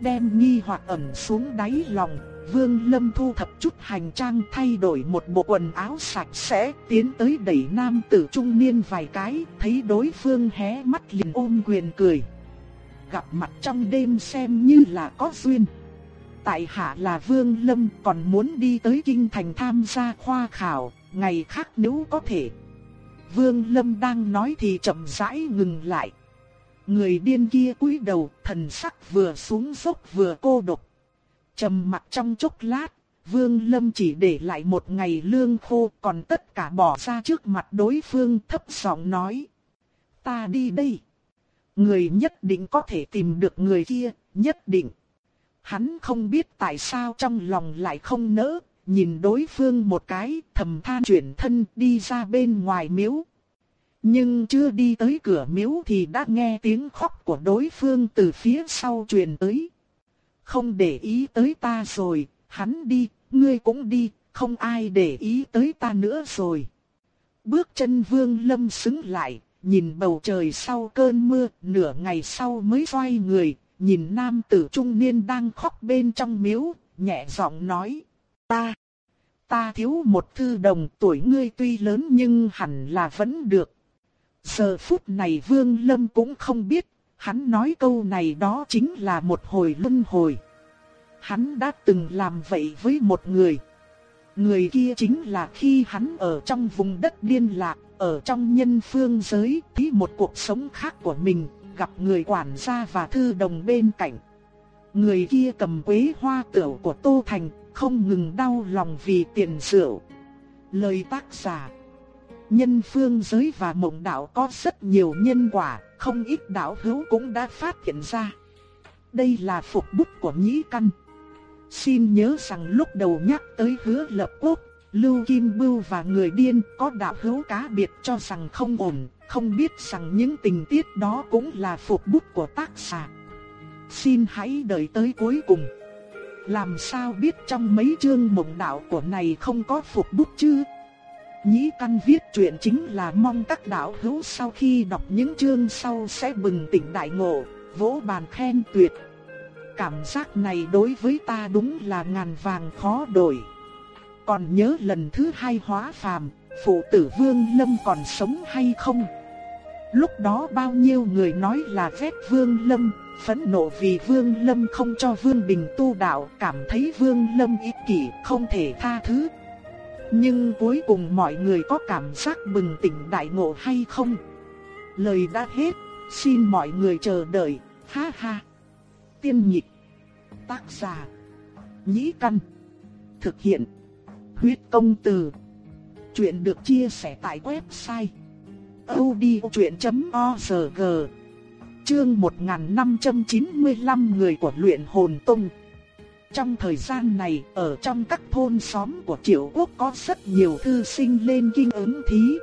Đem nghi hoặc ẩn xuống đáy lòng, Vương Lâm thu thập chút hành trang thay đổi một bộ quần áo sạch sẽ, tiến tới đẩy nam tử trung niên vài cái, thấy đối phương hé mắt liền ôm quyền cười. Gặp mặt trong đêm xem như là có duyên. Tại hạ là Vương Lâm còn muốn đi tới kinh thành tham gia khoa khảo, ngày khác nếu có thể. Vương Lâm đang nói thì chậm rãi ngừng lại. Người điên kia cúi đầu, thần sắc vừa xuống dốc vừa cô độc. Trầm mặt trong chốc lát, Vương Lâm chỉ để lại một ngày lương khô, còn tất cả bỏ ra trước mặt đối phương thấp giọng nói: "Ta đi đây." Người nhất định có thể tìm được người kia, nhất định. Hắn không biết tại sao trong lòng lại không nỡ, nhìn đối phương một cái, thầm than chuyển thân đi ra bên ngoài miếu. Nhưng chưa đi tới cửa miếu thì đã nghe tiếng khóc của đối phương từ phía sau truyền tới. Không để ý tới ta rồi, hắn đi, ngươi cũng đi, không ai để ý tới ta nữa rồi. Bước chân vương lâm xứng lại, nhìn bầu trời sau cơn mưa, nửa ngày sau mới xoay người, nhìn nam tử trung niên đang khóc bên trong miếu, nhẹ giọng nói, ta, ta thiếu một thư đồng tuổi ngươi tuy lớn nhưng hẳn là vẫn được. Giờ phút này vương lâm cũng không biết, hắn nói câu này đó chính là một hồi luân hồi. Hắn đã từng làm vậy với một người. Người kia chính là khi hắn ở trong vùng đất điên lạc, ở trong nhân phương giới, ký một cuộc sống khác của mình, gặp người quản gia và thư đồng bên cạnh. Người kia cầm quế hoa tửu của Tô Thành, không ngừng đau lòng vì tiền rượu. Lời tác giả Nhân phương giới và mộng đạo có rất nhiều nhân quả, không ít đạo hữu cũng đã phát hiện ra. Đây là phục bút của Nhĩ Căn. Xin nhớ rằng lúc đầu nhắc tới hứa lập quốc, Lưu Kim Bưu và người điên có đạo hữu cá biệt cho rằng không ổn, không biết rằng những tình tiết đó cũng là phục bút của tác giả. Xin hãy đợi tới cuối cùng. Làm sao biết trong mấy chương mộng đạo của này không có phục bút chứ? Nhĩ căn viết truyện chính là mong các đạo hữu sau khi đọc những chương sau sẽ bừng tỉnh đại ngộ, vỗ bàn khen tuyệt. Cảm giác này đối với ta đúng là ngàn vàng khó đổi. Còn nhớ lần thứ hai hóa phàm, phụ tử Vương Lâm còn sống hay không? Lúc đó bao nhiêu người nói là ghét Vương Lâm, phẫn nộ vì Vương Lâm không cho Vương Bình tu đạo, cảm thấy Vương Lâm ích kỷ, không thể tha thứ. Nhưng cuối cùng mọi người có cảm giác bừng tỉnh đại ngộ hay không? Lời đã hết, xin mọi người chờ đợi, ha ha. Tiên nhịp, tác giả, nhĩ căn, thực hiện, huyết công từ. Chuyện được chia sẻ tại website odchuyện.org Chương 1595 người của luyện hồn tông trong thời gian này, ở trong các thôn xóm của triệu quốc có rất nhiều thư sinh lên kinh ứng thí.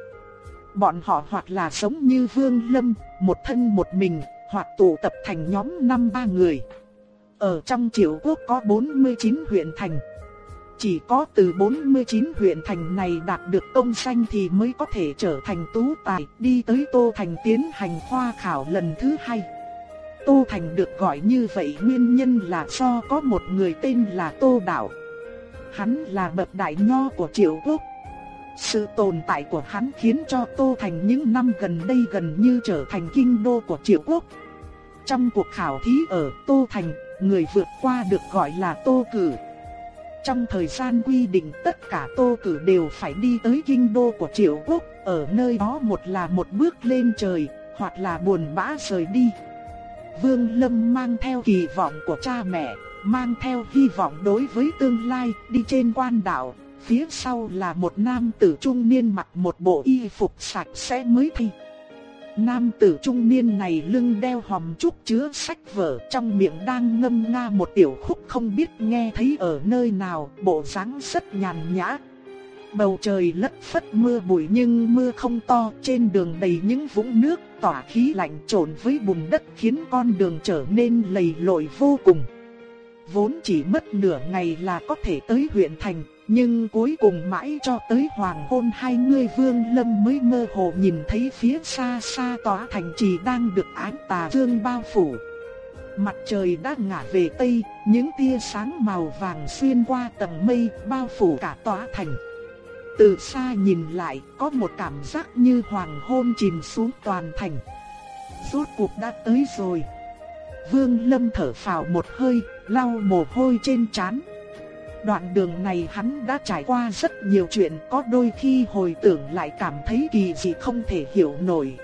Bọn họ hoặc là sống như Vương Lâm, một thân một mình, hoặc tụ tập thành nhóm năm ba người. Ở trong triệu quốc có 49 huyện thành. Chỉ có từ 49 huyện thành này đạt được công danh thì mới có thể trở thành tú tài, đi tới Tô Thành tiến hành khoa khảo lần thứ hai. Tô Thành được gọi như vậy nguyên nhân là do có một người tên là Tô Đạo. Hắn là bậc đại nho của Triệu Quốc. Sự tồn tại của hắn khiến cho Tô Thành những năm gần đây gần như trở thành kinh đô của Triệu Quốc. Trong cuộc khảo thí ở Tô Thành, người vượt qua được gọi là Tô Cử. Trong thời gian quy định tất cả Tô Cử đều phải đi tới kinh đô của Triệu Quốc, ở nơi đó một là một bước lên trời, hoặc là buồn bã rời đi. Vương Lâm mang theo kỳ vọng của cha mẹ, mang theo hy vọng đối với tương lai, đi trên quan đạo, phía sau là một nam tử trung niên mặc một bộ y phục sạch sẽ mới thi. Nam tử trung niên này lưng đeo hòm trúc chứa sách vở trong miệng đang ngâm nga một tiểu khúc không biết nghe thấy ở nơi nào, bộ dáng rất nhàn nhã. Bầu trời lất phất mưa bụi nhưng mưa không to, trên đường đầy những vũng nước, tỏa khí lạnh trộn với bùn đất khiến con đường trở nên lầy lội vô cùng. Vốn chỉ mất nửa ngày là có thể tới huyện thành, nhưng cuối cùng mãi cho tới hoàng hôn hai người vương lâm mới mơ hồ nhìn thấy phía xa xa tòa thành trì đang được ánh tà dương bao phủ. Mặt trời đã ngả về tây, những tia sáng màu vàng xuyên qua tầng mây bao phủ cả tòa thành. Từ xa nhìn lại có một cảm giác như hoàng hôn chìm xuống toàn thành. Rốt cuộc đã tới rồi. Vương Lâm thở phào một hơi, lau mồ hôi trên trán. Đoạn đường này hắn đã trải qua rất nhiều chuyện, có đôi khi hồi tưởng lại cảm thấy kỳ dị không thể hiểu nổi.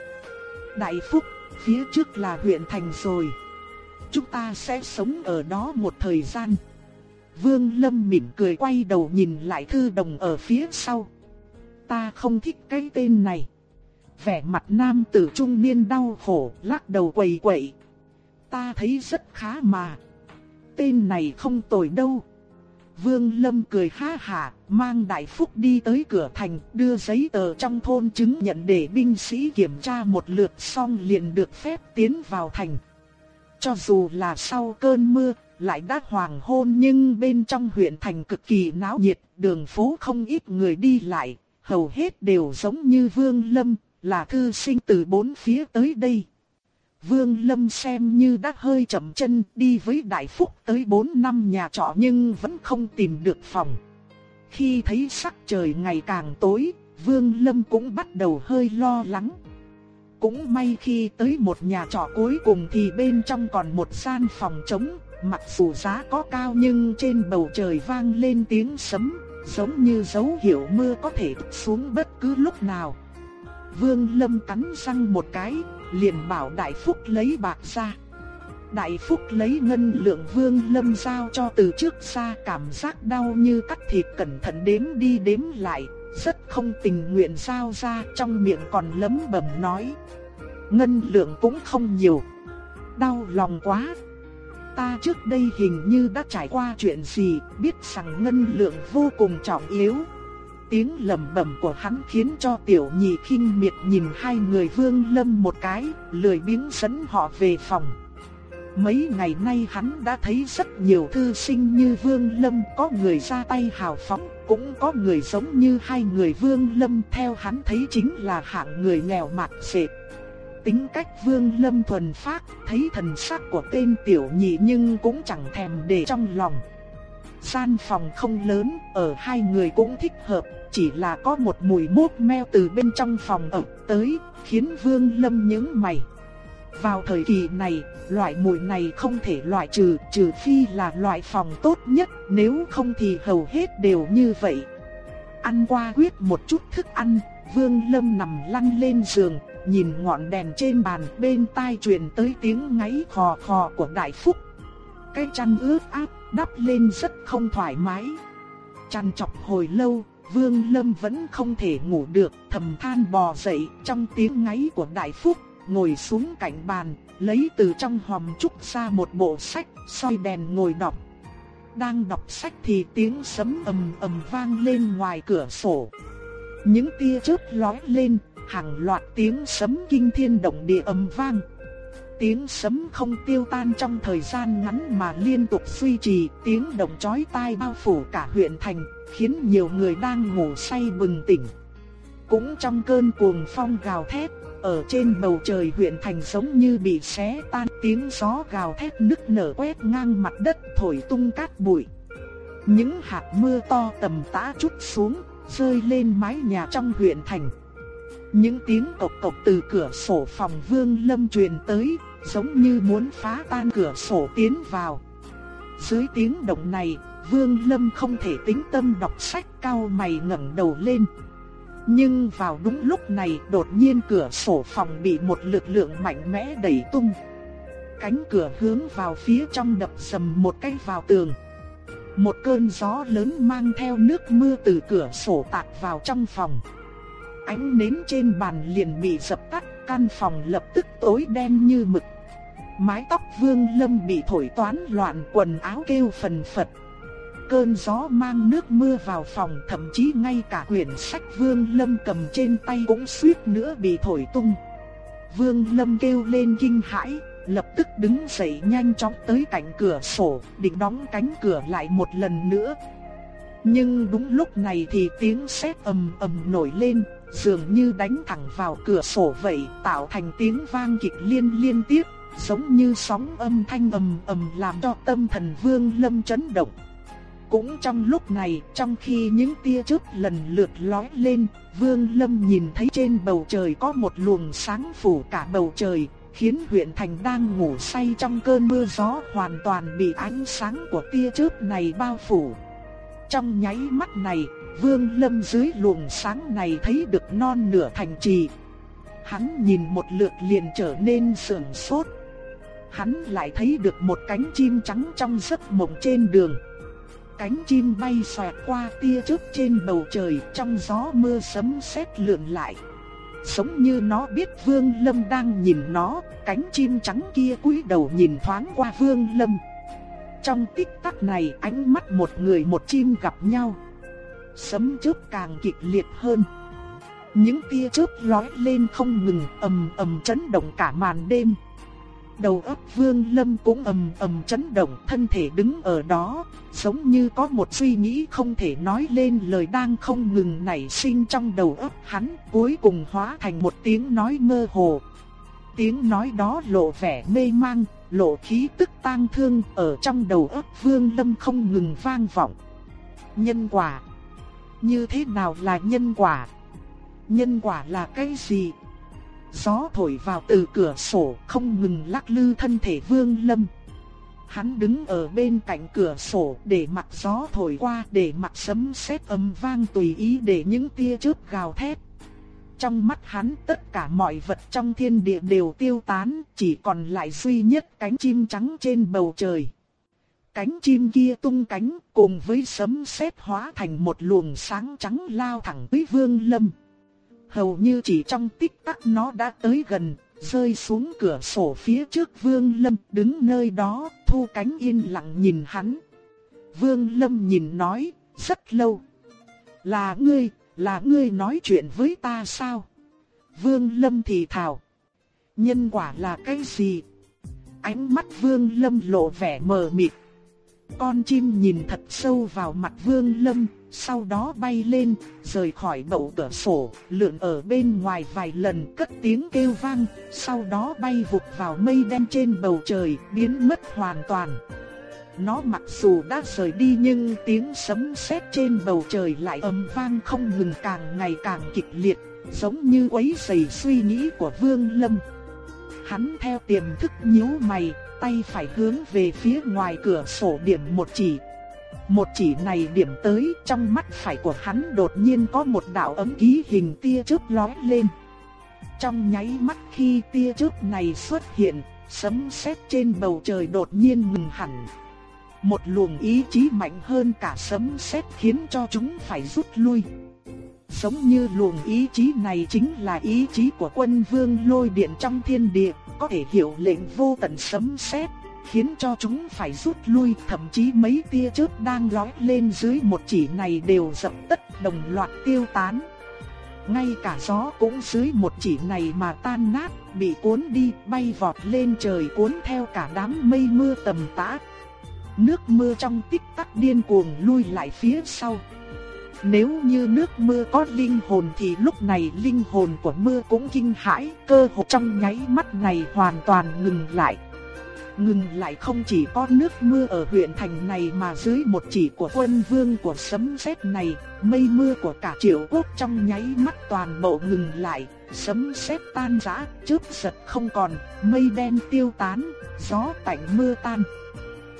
Đại Phúc, phía trước là huyện thành rồi. Chúng ta sẽ sống ở đó một thời gian. Vương Lâm mỉm cười quay đầu nhìn lại thư đồng ở phía sau. Ta không thích cái tên này. Vẻ mặt nam tử trung niên đau khổ, lắc đầu quầy quậy. Ta thấy rất khá mà. Tên này không tồi đâu. Vương Lâm cười ha hà, mang đại phúc đi tới cửa thành, đưa giấy tờ trong thôn chứng nhận để binh sĩ kiểm tra một lượt xong liền được phép tiến vào thành. Cho dù là sau cơn mưa, lại đã hoàng hôn nhưng bên trong huyện thành cực kỳ náo nhiệt, đường phố không ít người đi lại, hầu hết đều giống như Vương Lâm, là thư sinh từ bốn phía tới đây. Vương Lâm xem như đã hơi chậm chân đi với Đại Phúc tới 4 năm nhà trọ nhưng vẫn không tìm được phòng. Khi thấy sắc trời ngày càng tối, Vương Lâm cũng bắt đầu hơi lo lắng. Cũng may khi tới một nhà trọ cuối cùng thì bên trong còn một gian phòng trống, mặc dù giá có cao nhưng trên bầu trời vang lên tiếng sấm, giống như dấu hiệu mưa có thể xuống bất cứ lúc nào. Vương Lâm cắn răng một cái, liền bảo Đại Phúc lấy bạc ra. Đại Phúc lấy ngân lượng Vương Lâm giao cho từ trước xa cảm giác đau như cắt thịt cẩn thận đếm đi đếm lại, rất không tình nguyện giao ra trong miệng còn lấm bẩm nói. Ngân lượng cũng không nhiều. Đau lòng quá. Ta trước đây hình như đã trải qua chuyện gì, biết rằng ngân lượng vô cùng trọng yếu. Tiếng lẩm bẩm của hắn khiến cho tiểu nhị khinh miệt nhìn hai người vương lâm một cái, lười biếng dẫn họ về phòng. Mấy ngày nay hắn đã thấy rất nhiều thư sinh như Vương Lâm có người ra tay hào phóng, cũng có người giống như hai người Vương Lâm theo hắn thấy chính là hạng người nghèo mặt xệt. Tính cách Vương Lâm thuần phác, thấy thần sắc của tên tiểu nhị nhưng cũng chẳng thèm để trong lòng. Gian phòng không lớn, ở hai người cũng thích hợp, chỉ là có một mùi mốt meo từ bên trong phòng ập tới, khiến Vương Lâm nhướng mày. Vào thời kỳ này, loại mùi này không thể loại trừ, trừ phi là loại phòng tốt nhất, nếu không thì hầu hết đều như vậy. Ăn qua quyết một chút thức ăn, Vương Lâm nằm lăn lên giường, nhìn ngọn đèn trên bàn bên tai truyền tới tiếng ngáy khò khò của Đại Phúc. Cái chăn ướt áp đắp lên rất không thoải mái. Chăn chọc hồi lâu, Vương Lâm vẫn không thể ngủ được, thầm than bò dậy trong tiếng ngáy của Đại Phúc, ngồi xuống cạnh bàn, lấy từ trong hòm trúc ra một bộ sách, soi đèn ngồi đọc. Đang đọc sách thì tiếng sấm ầm ầm vang lên ngoài cửa sổ. Những tia chớp lóe lên, hàng loạt tiếng sấm kinh thiên động địa ầm vang. Tiếng sấm không tiêu tan trong thời gian ngắn mà liên tục duy trì, tiếng động chói tai bao phủ cả huyện thành, khiến nhiều người đang ngủ say bừng tỉnh. Cũng trong cơn cuồng phong gào thét, ở trên bầu trời huyện thành giống như bị xé tan, tiếng gió gào thét nức nở quét ngang mặt đất thổi tung cát bụi. Những hạt mưa to tầm tã chút xuống, rơi lên mái nhà trong huyện thành. Những tiếng cộc cộc từ cửa sổ phòng Vương Lâm truyền tới, giống như muốn phá tan cửa sổ tiến vào. Dưới tiếng động này, Vương Lâm không thể tĩnh tâm đọc sách cao mày ngẩng đầu lên. Nhưng vào đúng lúc này đột nhiên cửa sổ phòng bị một lực lượng mạnh mẽ đẩy tung. Cánh cửa hướng vào phía trong đập sầm một cái vào tường. Một cơn gió lớn mang theo nước mưa từ cửa sổ tạt vào trong phòng. Ánh nến trên bàn liền bị dập tắt, căn phòng lập tức tối đen như mực. Mái tóc Vương Lâm bị thổi toán loạn, quần áo kêu phần phật, cơn gió mang nước mưa vào phòng, thậm chí ngay cả quyển sách Vương Lâm cầm trên tay cũng suýt nữa bị thổi tung. Vương Lâm kêu lên kinh hãi, lập tức đứng dậy nhanh chóng tới cạnh cửa sổ, định đóng cánh cửa lại một lần nữa. Nhưng đúng lúc này thì tiếng sét ầm ầm nổi lên, dường như đánh thẳng vào cửa sổ vậy, tạo thành tiếng vang kịch liên liên tiếp, giống như sóng âm thanh ầm ầm làm cho tâm thần Vương Lâm chấn động. Cũng trong lúc này, trong khi những tia chớp lần lượt lóe lên, Vương Lâm nhìn thấy trên bầu trời có một luồng sáng phủ cả bầu trời, khiến huyện thành đang ngủ say trong cơn mưa gió hoàn toàn bị ánh sáng của tia chớp này bao phủ. Trong nháy mắt này, Vương Lâm dưới luồng sáng này thấy được non nửa thành trì. Hắn nhìn một lượt liền trở nên sườn sốt. Hắn lại thấy được một cánh chim trắng trong giấc mộng trên đường cánh chim bay xoẹt qua tia chớp trên bầu trời trong gió mưa sấm sét lượn lại. Giống như nó biết Vương Lâm đang nhìn nó, cánh chim trắng kia cúi đầu nhìn thoáng qua Vương Lâm. Trong tích tắc này ánh mắt một người một chim gặp nhau. Sấm chớp càng kịch liệt hơn. Những tia chớp lóe lên không ngừng ầm ầm chấn động cả màn đêm. Đầu óc Vương Lâm cũng ầm ầm chấn động, thân thể đứng ở đó, giống như có một suy nghĩ không thể nói lên lời đang không ngừng nảy sinh trong đầu óc hắn, cuối cùng hóa thành một tiếng nói mơ hồ. Tiếng nói đó lộ vẻ mê mang, lộ khí tức tang thương ở trong đầu óc Vương Lâm không ngừng vang vọng. Nhân quả. Như thế nào là nhân quả? Nhân quả là cái gì? Gió thổi vào từ cửa sổ không ngừng lắc lư thân thể Vương Lâm. Hắn đứng ở bên cạnh cửa sổ để mặc gió thổi qua để mặc sấm sét âm vang tùy ý để những tia chớp gào thét. Trong mắt hắn tất cả mọi vật trong thiên địa đều tiêu tán, chỉ còn lại duy nhất cánh chim trắng trên bầu trời. Cánh chim kia tung cánh cùng với sấm sét hóa thành một luồng sáng trắng lao thẳng tới Vương Lâm hầu như chỉ trong tích tắc nó đã tới gần, rơi xuống cửa sổ phía trước Vương Lâm đứng nơi đó, thu cánh yên lặng nhìn hắn. Vương Lâm nhìn nói, rất lâu. Là ngươi, là ngươi nói chuyện với ta sao? Vương Lâm thì thào. Nhân quả là cái gì? Ánh mắt Vương Lâm lộ vẻ mờ mịt. Con chim nhìn thật sâu vào mặt Vương Lâm, sau đó bay lên, rời khỏi bậu cửa sổ, lượn ở bên ngoài vài lần cất tiếng kêu vang, sau đó bay vụt vào mây đen trên bầu trời, biến mất hoàn toàn. Nó mặc dù đã rời đi nhưng tiếng sấm sét trên bầu trời lại ầm vang không ngừng càng ngày càng kịch liệt, giống như quấy rầy suy nghĩ của Vương Lâm. Hắn theo tiềm thức nhíu mày, tay phải hướng về phía ngoài cửa sổ điểm một chỉ, một chỉ này điểm tới trong mắt phải của hắn đột nhiên có một đạo ấm ký hình tia chớp lóe lên. Trong nháy mắt khi tia chớp này xuất hiện, sấm sét trên bầu trời đột nhiên ngừng hẳn. Một luồng ý chí mạnh hơn cả sấm sét khiến cho chúng phải rút lui. Giống như luồng ý chí này chính là ý chí của quân vương lôi điện trong thiên địa, có thể hiểu lệnh vô tận sấm sét khiến cho chúng phải rút lui, thậm chí mấy tia chớp đang lóe lên dưới một chỉ này đều dập tắt đồng loạt tiêu tán. Ngay cả gió cũng dưới một chỉ này mà tan nát, bị cuốn đi, bay vọt lên trời cuốn theo cả đám mây mưa tầm tã. Nước mưa trong tích tắc điên cuồng lui lại phía sau. Nếu như nước mưa có linh hồn thì lúc này linh hồn của mưa cũng kinh hãi, cơ hồ trong nháy mắt này hoàn toàn ngừng lại. Ngừng lại không chỉ có nước mưa ở huyện thành này mà dưới một chỉ của quân vương của sấm sét này, mây mưa của cả triệu quốc trong nháy mắt toàn bộ ngừng lại, sấm sét tan rã, chớp giật không còn, mây đen tiêu tán, gió tạnh mưa tan.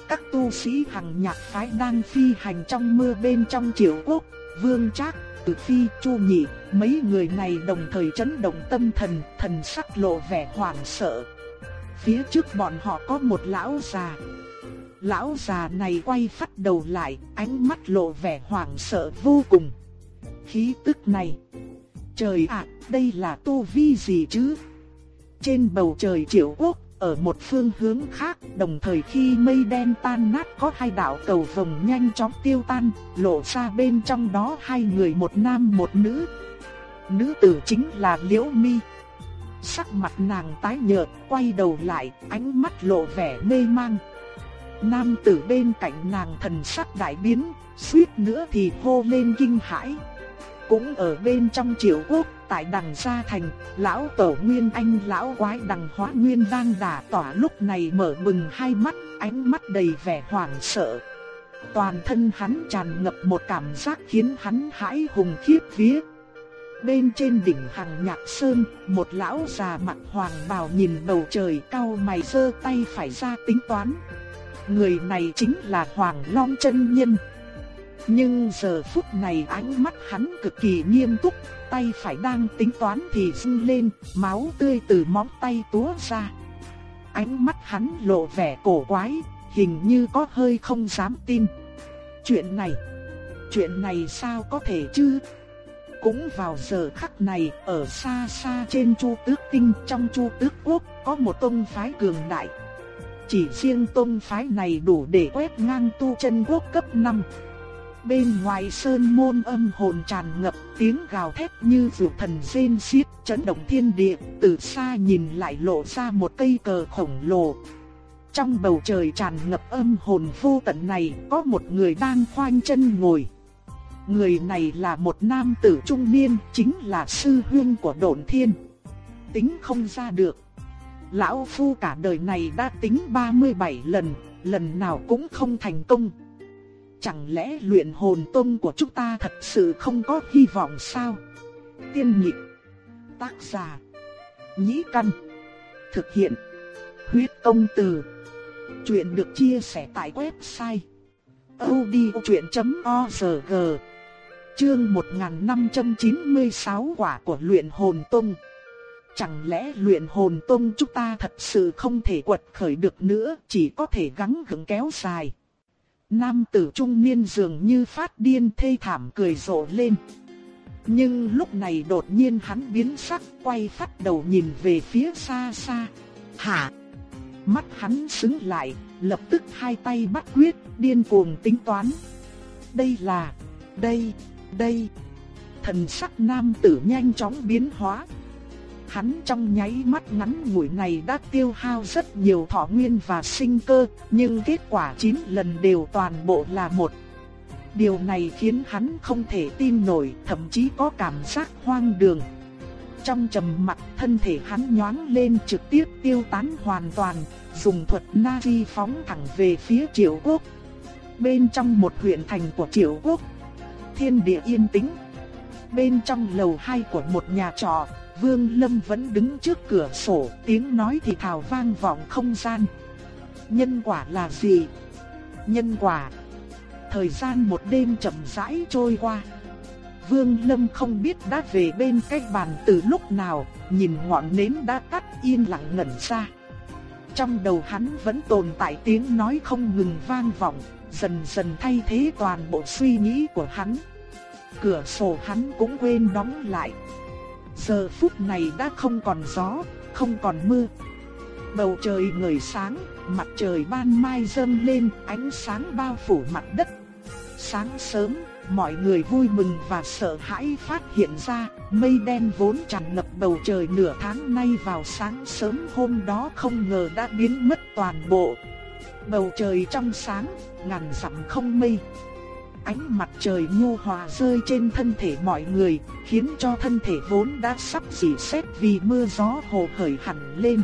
Các tu sĩ hằng nhạc phái đang phi hành trong mưa bên trong triệu quốc, vương trác, từ phi, chu nhị, mấy người này đồng thời chấn động tâm thần, thần sắc lộ vẻ hoảng sợ, Phía trước bọn họ có một lão già. Lão già này quay phát đầu lại, ánh mắt lộ vẻ hoảng sợ vô cùng. Khí tức này. Trời ạ, đây là tu vi gì chứ? Trên bầu trời triệu quốc, ở một phương hướng khác, đồng thời khi mây đen tan nát có hai đạo cầu vồng nhanh chóng tiêu tan, lộ ra bên trong đó hai người một nam một nữ. Nữ tử chính là Liễu Mi. Sắc mặt nàng tái nhợt, quay đầu lại, ánh mắt lộ vẻ mê mang. Nam tử bên cạnh nàng thần sắc đại biến, suýt nữa thì hô lên kinh hãi. Cũng ở bên trong triều quốc, tại đằng gia thành, lão tổ nguyên anh lão quái đằng hóa nguyên đang đả tỏa lúc này mở bừng hai mắt, ánh mắt đầy vẻ hoảng sợ. Toàn thân hắn tràn ngập một cảm giác khiến hắn hãi hùng khiếp vía. Bên trên đỉnh hàng nhạc sơn, một lão già mặt hoàng bào nhìn bầu trời cao mày giơ tay phải ra tính toán. Người này chính là Hoàng Long chân Nhân. Nhưng giờ phút này ánh mắt hắn cực kỳ nghiêm túc, tay phải đang tính toán thì rung lên, máu tươi từ móng tay túa ra. Ánh mắt hắn lộ vẻ cổ quái, hình như có hơi không dám tin. Chuyện này, chuyện này sao có thể chứ? Cũng vào giờ khắc này, ở xa xa trên Chu Tước Tinh trong Chu Tước Quốc có một tông phái cường đại. Chỉ riêng tông phái này đủ để quét ngang tu chân quốc cấp 5. Bên ngoài sơn môn âm hồn tràn ngập, tiếng gào thét như vượt thần rên xiết, chấn động thiên địa, từ xa nhìn lại lộ ra một cây cờ khổng lồ. Trong bầu trời tràn ngập âm hồn vô tận này, có một người đang khoanh chân ngồi. Người này là một nam tử trung niên, chính là sư huynh của độn thiên. Tính không ra được. Lão Phu cả đời này đã tính 37 lần, lần nào cũng không thành công. Chẳng lẽ luyện hồn tông của chúng ta thật sự không có hy vọng sao? Tiên nhị Tác giả. Nhĩ căn. Thực hiện. Huyết công từ. Chuyện được chia sẻ tại website. odchuyện.org Chương 1596 quả của luyện hồn tông Chẳng lẽ luyện hồn tông chúng ta thật sự không thể quật khởi được nữa, chỉ có thể gắng gượng kéo dài. Nam tử trung niên dường như phát điên thê thảm cười rộ lên. Nhưng lúc này đột nhiên hắn biến sắc quay phát đầu nhìn về phía xa xa. Hả? Mắt hắn sững lại, lập tức hai tay bắt quyết, điên cuồng tính toán. Đây là, đây, đây. Thần sắc nam tử nhanh chóng biến hóa. Hắn trong nháy mắt ngắn ngủi này đã tiêu hao rất nhiều thọ nguyên và sinh cơ, nhưng kết quả 9 lần đều toàn bộ là một. Điều này khiến hắn không thể tin nổi, thậm chí có cảm giác hoang đường. Trong trầm mặc thân thể hắn nhoáng lên trực tiếp tiêu tán hoàn toàn, dùng thuật na Navi phóng thẳng về phía Triệu Quốc. Bên trong một huyện thành của Triệu Quốc, thiên địa yên tĩnh. Bên trong lầu 2 của một nhà trọ, Vương Lâm vẫn đứng trước cửa sổ, tiếng nói thì thào vang vọng không gian. Nhân quả là gì? Nhân quả. Thời gian một đêm chậm rãi trôi qua. Vương Lâm không biết đã về bên cái bàn từ lúc nào, nhìn ngọn nến đã tắt yên lặng ngẩn ra. Trong đầu hắn vẫn tồn tại tiếng nói không ngừng vang vọng, dần dần thay thế toàn bộ suy nghĩ của hắn. Cửa sổ hắn cũng quên đóng lại. Giờ phút này đã không còn gió, không còn mưa. Bầu trời ngời sáng, mặt trời ban mai dâng lên, ánh sáng bao phủ mặt đất. Sáng sớm, mọi người vui mừng và sợ hãi phát hiện ra, mây đen vốn tràn ngập bầu trời nửa tháng nay vào sáng sớm hôm đó không ngờ đã biến mất toàn bộ. Bầu trời trong sáng, ngàn dặm không mây ánh mặt trời nhu hòa rơi trên thân thể mọi người, khiến cho thân thể vốn đã sắp dỉ xét vì mưa gió hồ hởi hẳn lên.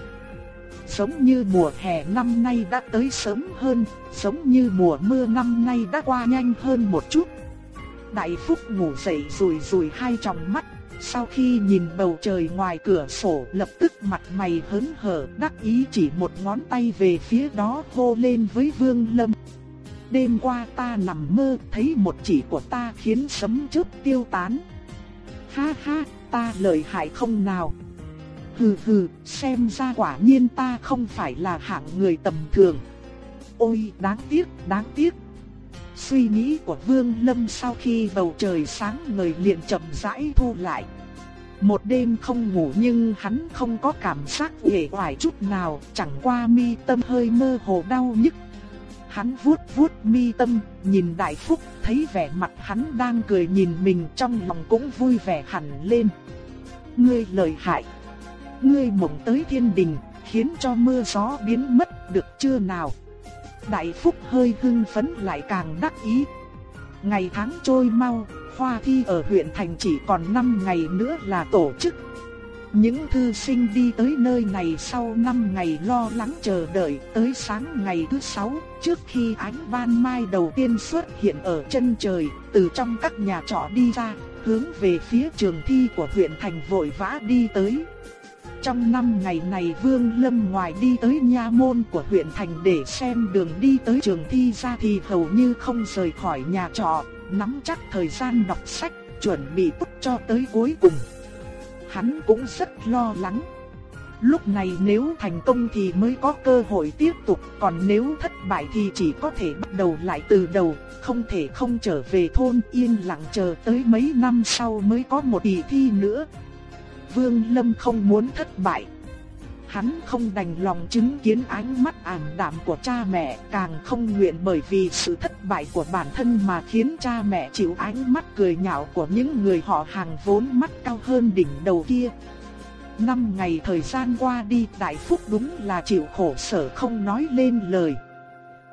Giống như mùa hè năm nay đã tới sớm hơn, giống như mùa mưa năm nay đã qua nhanh hơn một chút. Đại Phúc ngủ dậy rùi rùi hai tròng mắt, sau khi nhìn bầu trời ngoài cửa sổ lập tức mặt mày hớn hở đắc ý chỉ một ngón tay về phía đó hô lên với Vương Lâm. Đêm qua ta nằm mơ thấy một chỉ của ta khiến sấm chớp tiêu tán. Ha ha, ta lợi hại không nào? Hừ hừ, xem ra quả nhiên ta không phải là hạng người tầm thường. Ôi, đáng tiếc, đáng tiếc. Suy nghĩ của Vương Lâm sau khi bầu trời sáng ngời liền chậm rãi thu lại. Một đêm không ngủ nhưng hắn không có cảm giác uể hoài chút nào, chẳng qua mi tâm hơi mơ hồ đau nhức Hắn vuốt vuốt mi tâm, nhìn Đại Phúc, thấy vẻ mặt hắn đang cười nhìn mình trong lòng cũng vui vẻ hẳn lên. Ngươi lợi hại. Ngươi mộng tới thiên đình, khiến cho mưa gió biến mất được chưa nào. Đại Phúc hơi hưng phấn lại càng đắc ý. Ngày tháng trôi mau, khoa thi ở huyện thành chỉ còn 5 ngày nữa là tổ chức. Những thư sinh đi tới nơi này sau 5 ngày lo lắng chờ đợi tới sáng ngày thứ 6, trước khi ánh ban mai đầu tiên xuất hiện ở chân trời, từ trong các nhà trọ đi ra, hướng về phía trường thi của huyện thành vội vã đi tới. Trong năm ngày này Vương Lâm ngoài đi tới nha môn của huyện thành để xem đường đi tới trường thi ra thì hầu như không rời khỏi nhà trọ, nắm chắc thời gian đọc sách, chuẩn bị tốt cho tới cuối cùng hắn cũng rất lo lắng. Lúc này nếu thành công thì mới có cơ hội tiếp tục, còn nếu thất bại thì chỉ có thể bắt đầu lại từ đầu, không thể không trở về thôn yên lặng chờ tới mấy năm sau mới có một kỳ thi nữa. Vương Lâm không muốn thất bại. Hắn không đành lòng chứng kiến ánh mắt ảm đạm của cha mẹ, càng không nguyện bởi vì sự thất bại của bản thân mà khiến cha mẹ chịu ánh mắt cười nhạo của những người họ hàng vốn mắt cao hơn đỉnh đầu kia. Năm ngày thời gian qua đi, Đại Phúc đúng là chịu khổ sở không nói lên lời.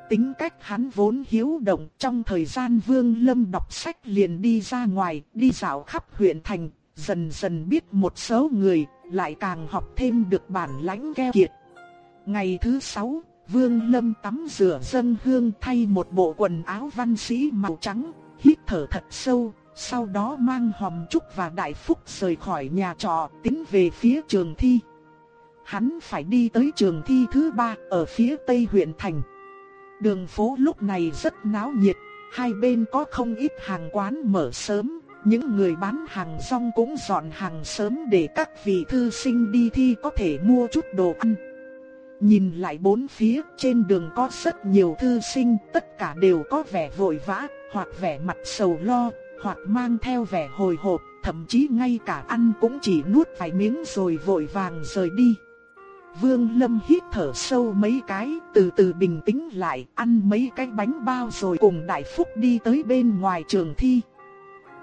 Tính cách hắn vốn hiếu động trong thời gian Vương Lâm đọc sách liền đi ra ngoài, đi dạo khắp huyện thành, dần dần biết một số người, lại càng học thêm được bản lãnh keo kiệt. Ngày thứ sáu, Vương Lâm tắm rửa dân hương thay một bộ quần áo văn sĩ màu trắng, hít thở thật sâu, sau đó mang hòm trúc và đại phúc rời khỏi nhà trọ tiến về phía trường thi. Hắn phải đi tới trường thi thứ ba ở phía tây huyện thành. Đường phố lúc này rất náo nhiệt, hai bên có không ít hàng quán mở sớm, những người bán hàng rong cũng dọn hàng sớm để các vị thư sinh đi thi có thể mua chút đồ ăn. Nhìn lại bốn phía, trên đường có rất nhiều thư sinh, tất cả đều có vẻ vội vã, hoặc vẻ mặt sầu lo, hoặc mang theo vẻ hồi hộp, thậm chí ngay cả ăn cũng chỉ nuốt vài miếng rồi vội vàng rời đi. Vương Lâm hít thở sâu mấy cái, từ từ bình tĩnh lại, ăn mấy cái bánh bao rồi cùng Đại Phúc đi tới bên ngoài trường thi.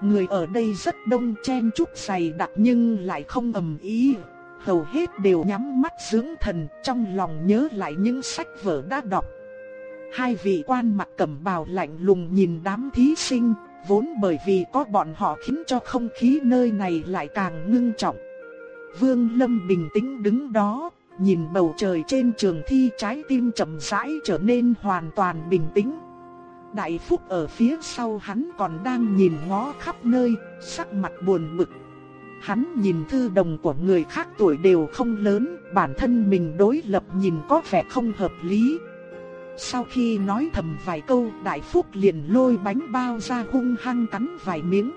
Người ở đây rất đông chen chúc dày đặc nhưng lại không ầm ý, hầu hết đều nhắm mắt dưỡng thần, trong lòng nhớ lại những sách vở đã đọc. Hai vị quan mặc cẩm bào lạnh lùng nhìn đám thí sinh, vốn bởi vì có bọn họ khiến cho không khí nơi này lại càng ngưng trọng. Vương Lâm bình tĩnh đứng đó, nhìn bầu trời trên trường thi trái tim chậm rãi trở nên hoàn toàn bình tĩnh. Đại Phúc ở phía sau hắn còn đang nhìn ngó khắp nơi, sắc mặt buồn bực. Hắn nhìn thư đồng của người khác tuổi đều không lớn, bản thân mình đối lập nhìn có vẻ không hợp lý. Sau khi nói thầm vài câu, Đại Phúc liền lôi bánh bao ra hung hăng cắn vài miếng.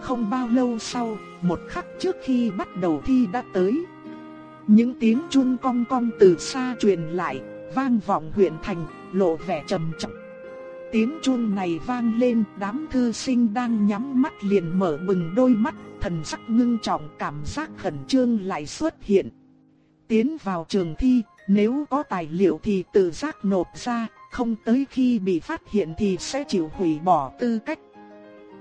Không bao lâu sau, một khắc trước khi bắt đầu thi đã tới. Những tiếng chuông cong cong từ xa truyền lại, vang vọng huyện thành, lộ vẻ trầm trọng. Tiếng chuông này vang lên, đám thư sinh đang nhắm mắt liền mở bừng đôi mắt, thần sắc ngưng trọng, cảm giác khẩn trương lại xuất hiện. Tiến vào trường thi, nếu có tài liệu thì tự giác nộp ra, không tới khi bị phát hiện thì sẽ chịu hủy bỏ tư cách.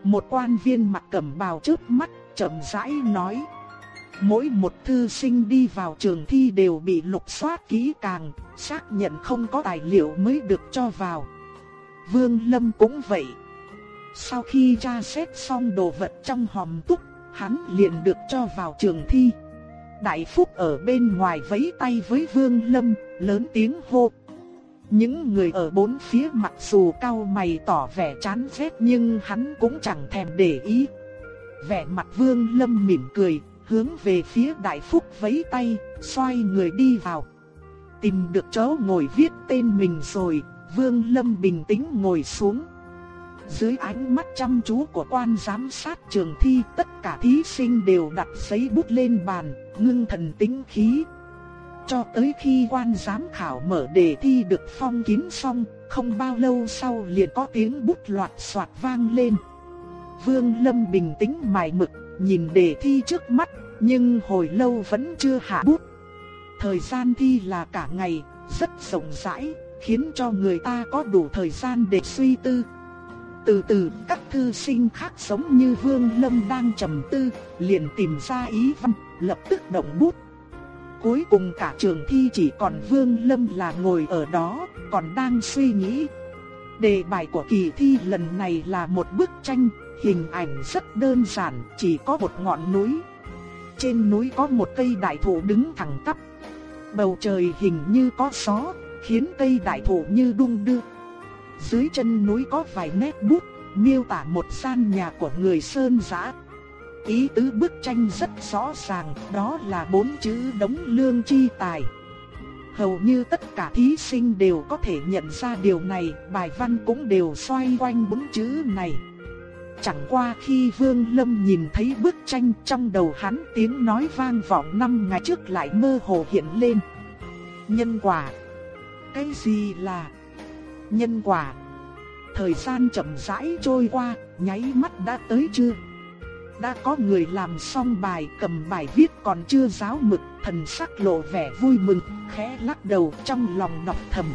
Một quan viên mặc cẩm bào trước mắt, chậm rãi nói. Mỗi một thư sinh đi vào trường thi đều bị lục soát kỹ càng, xác nhận không có tài liệu mới được cho vào. Vương Lâm cũng vậy. Sau khi tra xét xong đồ vật trong hòm túc, hắn liền được cho vào trường thi. Đại Phúc ở bên ngoài vẫy tay với Vương Lâm, lớn tiếng hô. Những người ở bốn phía mặc dù cao mày tỏ vẻ chán ghét nhưng hắn cũng chẳng thèm để ý. Vẻ mặt Vương Lâm mỉm cười, hướng về phía Đại Phúc vẫy tay, xoay người đi vào. Tìm được chỗ ngồi viết tên mình rồi, Vương Lâm bình tĩnh ngồi xuống. Dưới ánh mắt chăm chú của quan giám sát trường thi, tất cả thí sinh đều đặt giấy bút lên bàn, ngưng thần tĩnh khí. Cho tới khi quan giám khảo mở đề thi được phong kín xong, không bao lâu sau liền có tiếng bút loạt soạt vang lên. Vương Lâm bình tĩnh mài mực, nhìn đề thi trước mắt, nhưng hồi lâu vẫn chưa hạ bút. Thời gian thi là cả ngày, rất rộng rãi, khiến cho người ta có đủ thời gian để suy tư. Từ từ, các thư sinh khác giống như Vương Lâm đang trầm tư, liền tìm ra ý văn, lập tức động bút. Cuối cùng cả trường thi chỉ còn Vương Lâm là ngồi ở đó, còn đang suy nghĩ. Đề bài của kỳ thi lần này là một bức tranh, hình ảnh rất đơn giản, chỉ có một ngọn núi. Trên núi có một cây đại thụ đứng thẳng tắp. Bầu trời hình như có gió, khiến cây đại thụ như đung đưa. Dưới chân núi có vài nét bút, miêu tả một gian nhà của người sơn giã. Ý tứ bức tranh rất rõ ràng, đó là bốn chữ đống lương chi tài. Hầu như tất cả thí sinh đều có thể nhận ra điều này, bài văn cũng đều xoay quanh bốn chữ này. Chẳng qua khi Vương Lâm nhìn thấy bức tranh trong đầu hắn tiếng nói vang vọng năm ngày trước lại mơ hồ hiện lên. Nhân quả cái gì là nhân quả? Thời gian chậm rãi trôi qua, nháy mắt đã tới chưa? Đã có người làm xong bài cầm bài viết còn chưa giáo mực, thần sắc lộ vẻ vui mừng, khẽ lắc đầu trong lòng đọc thầm.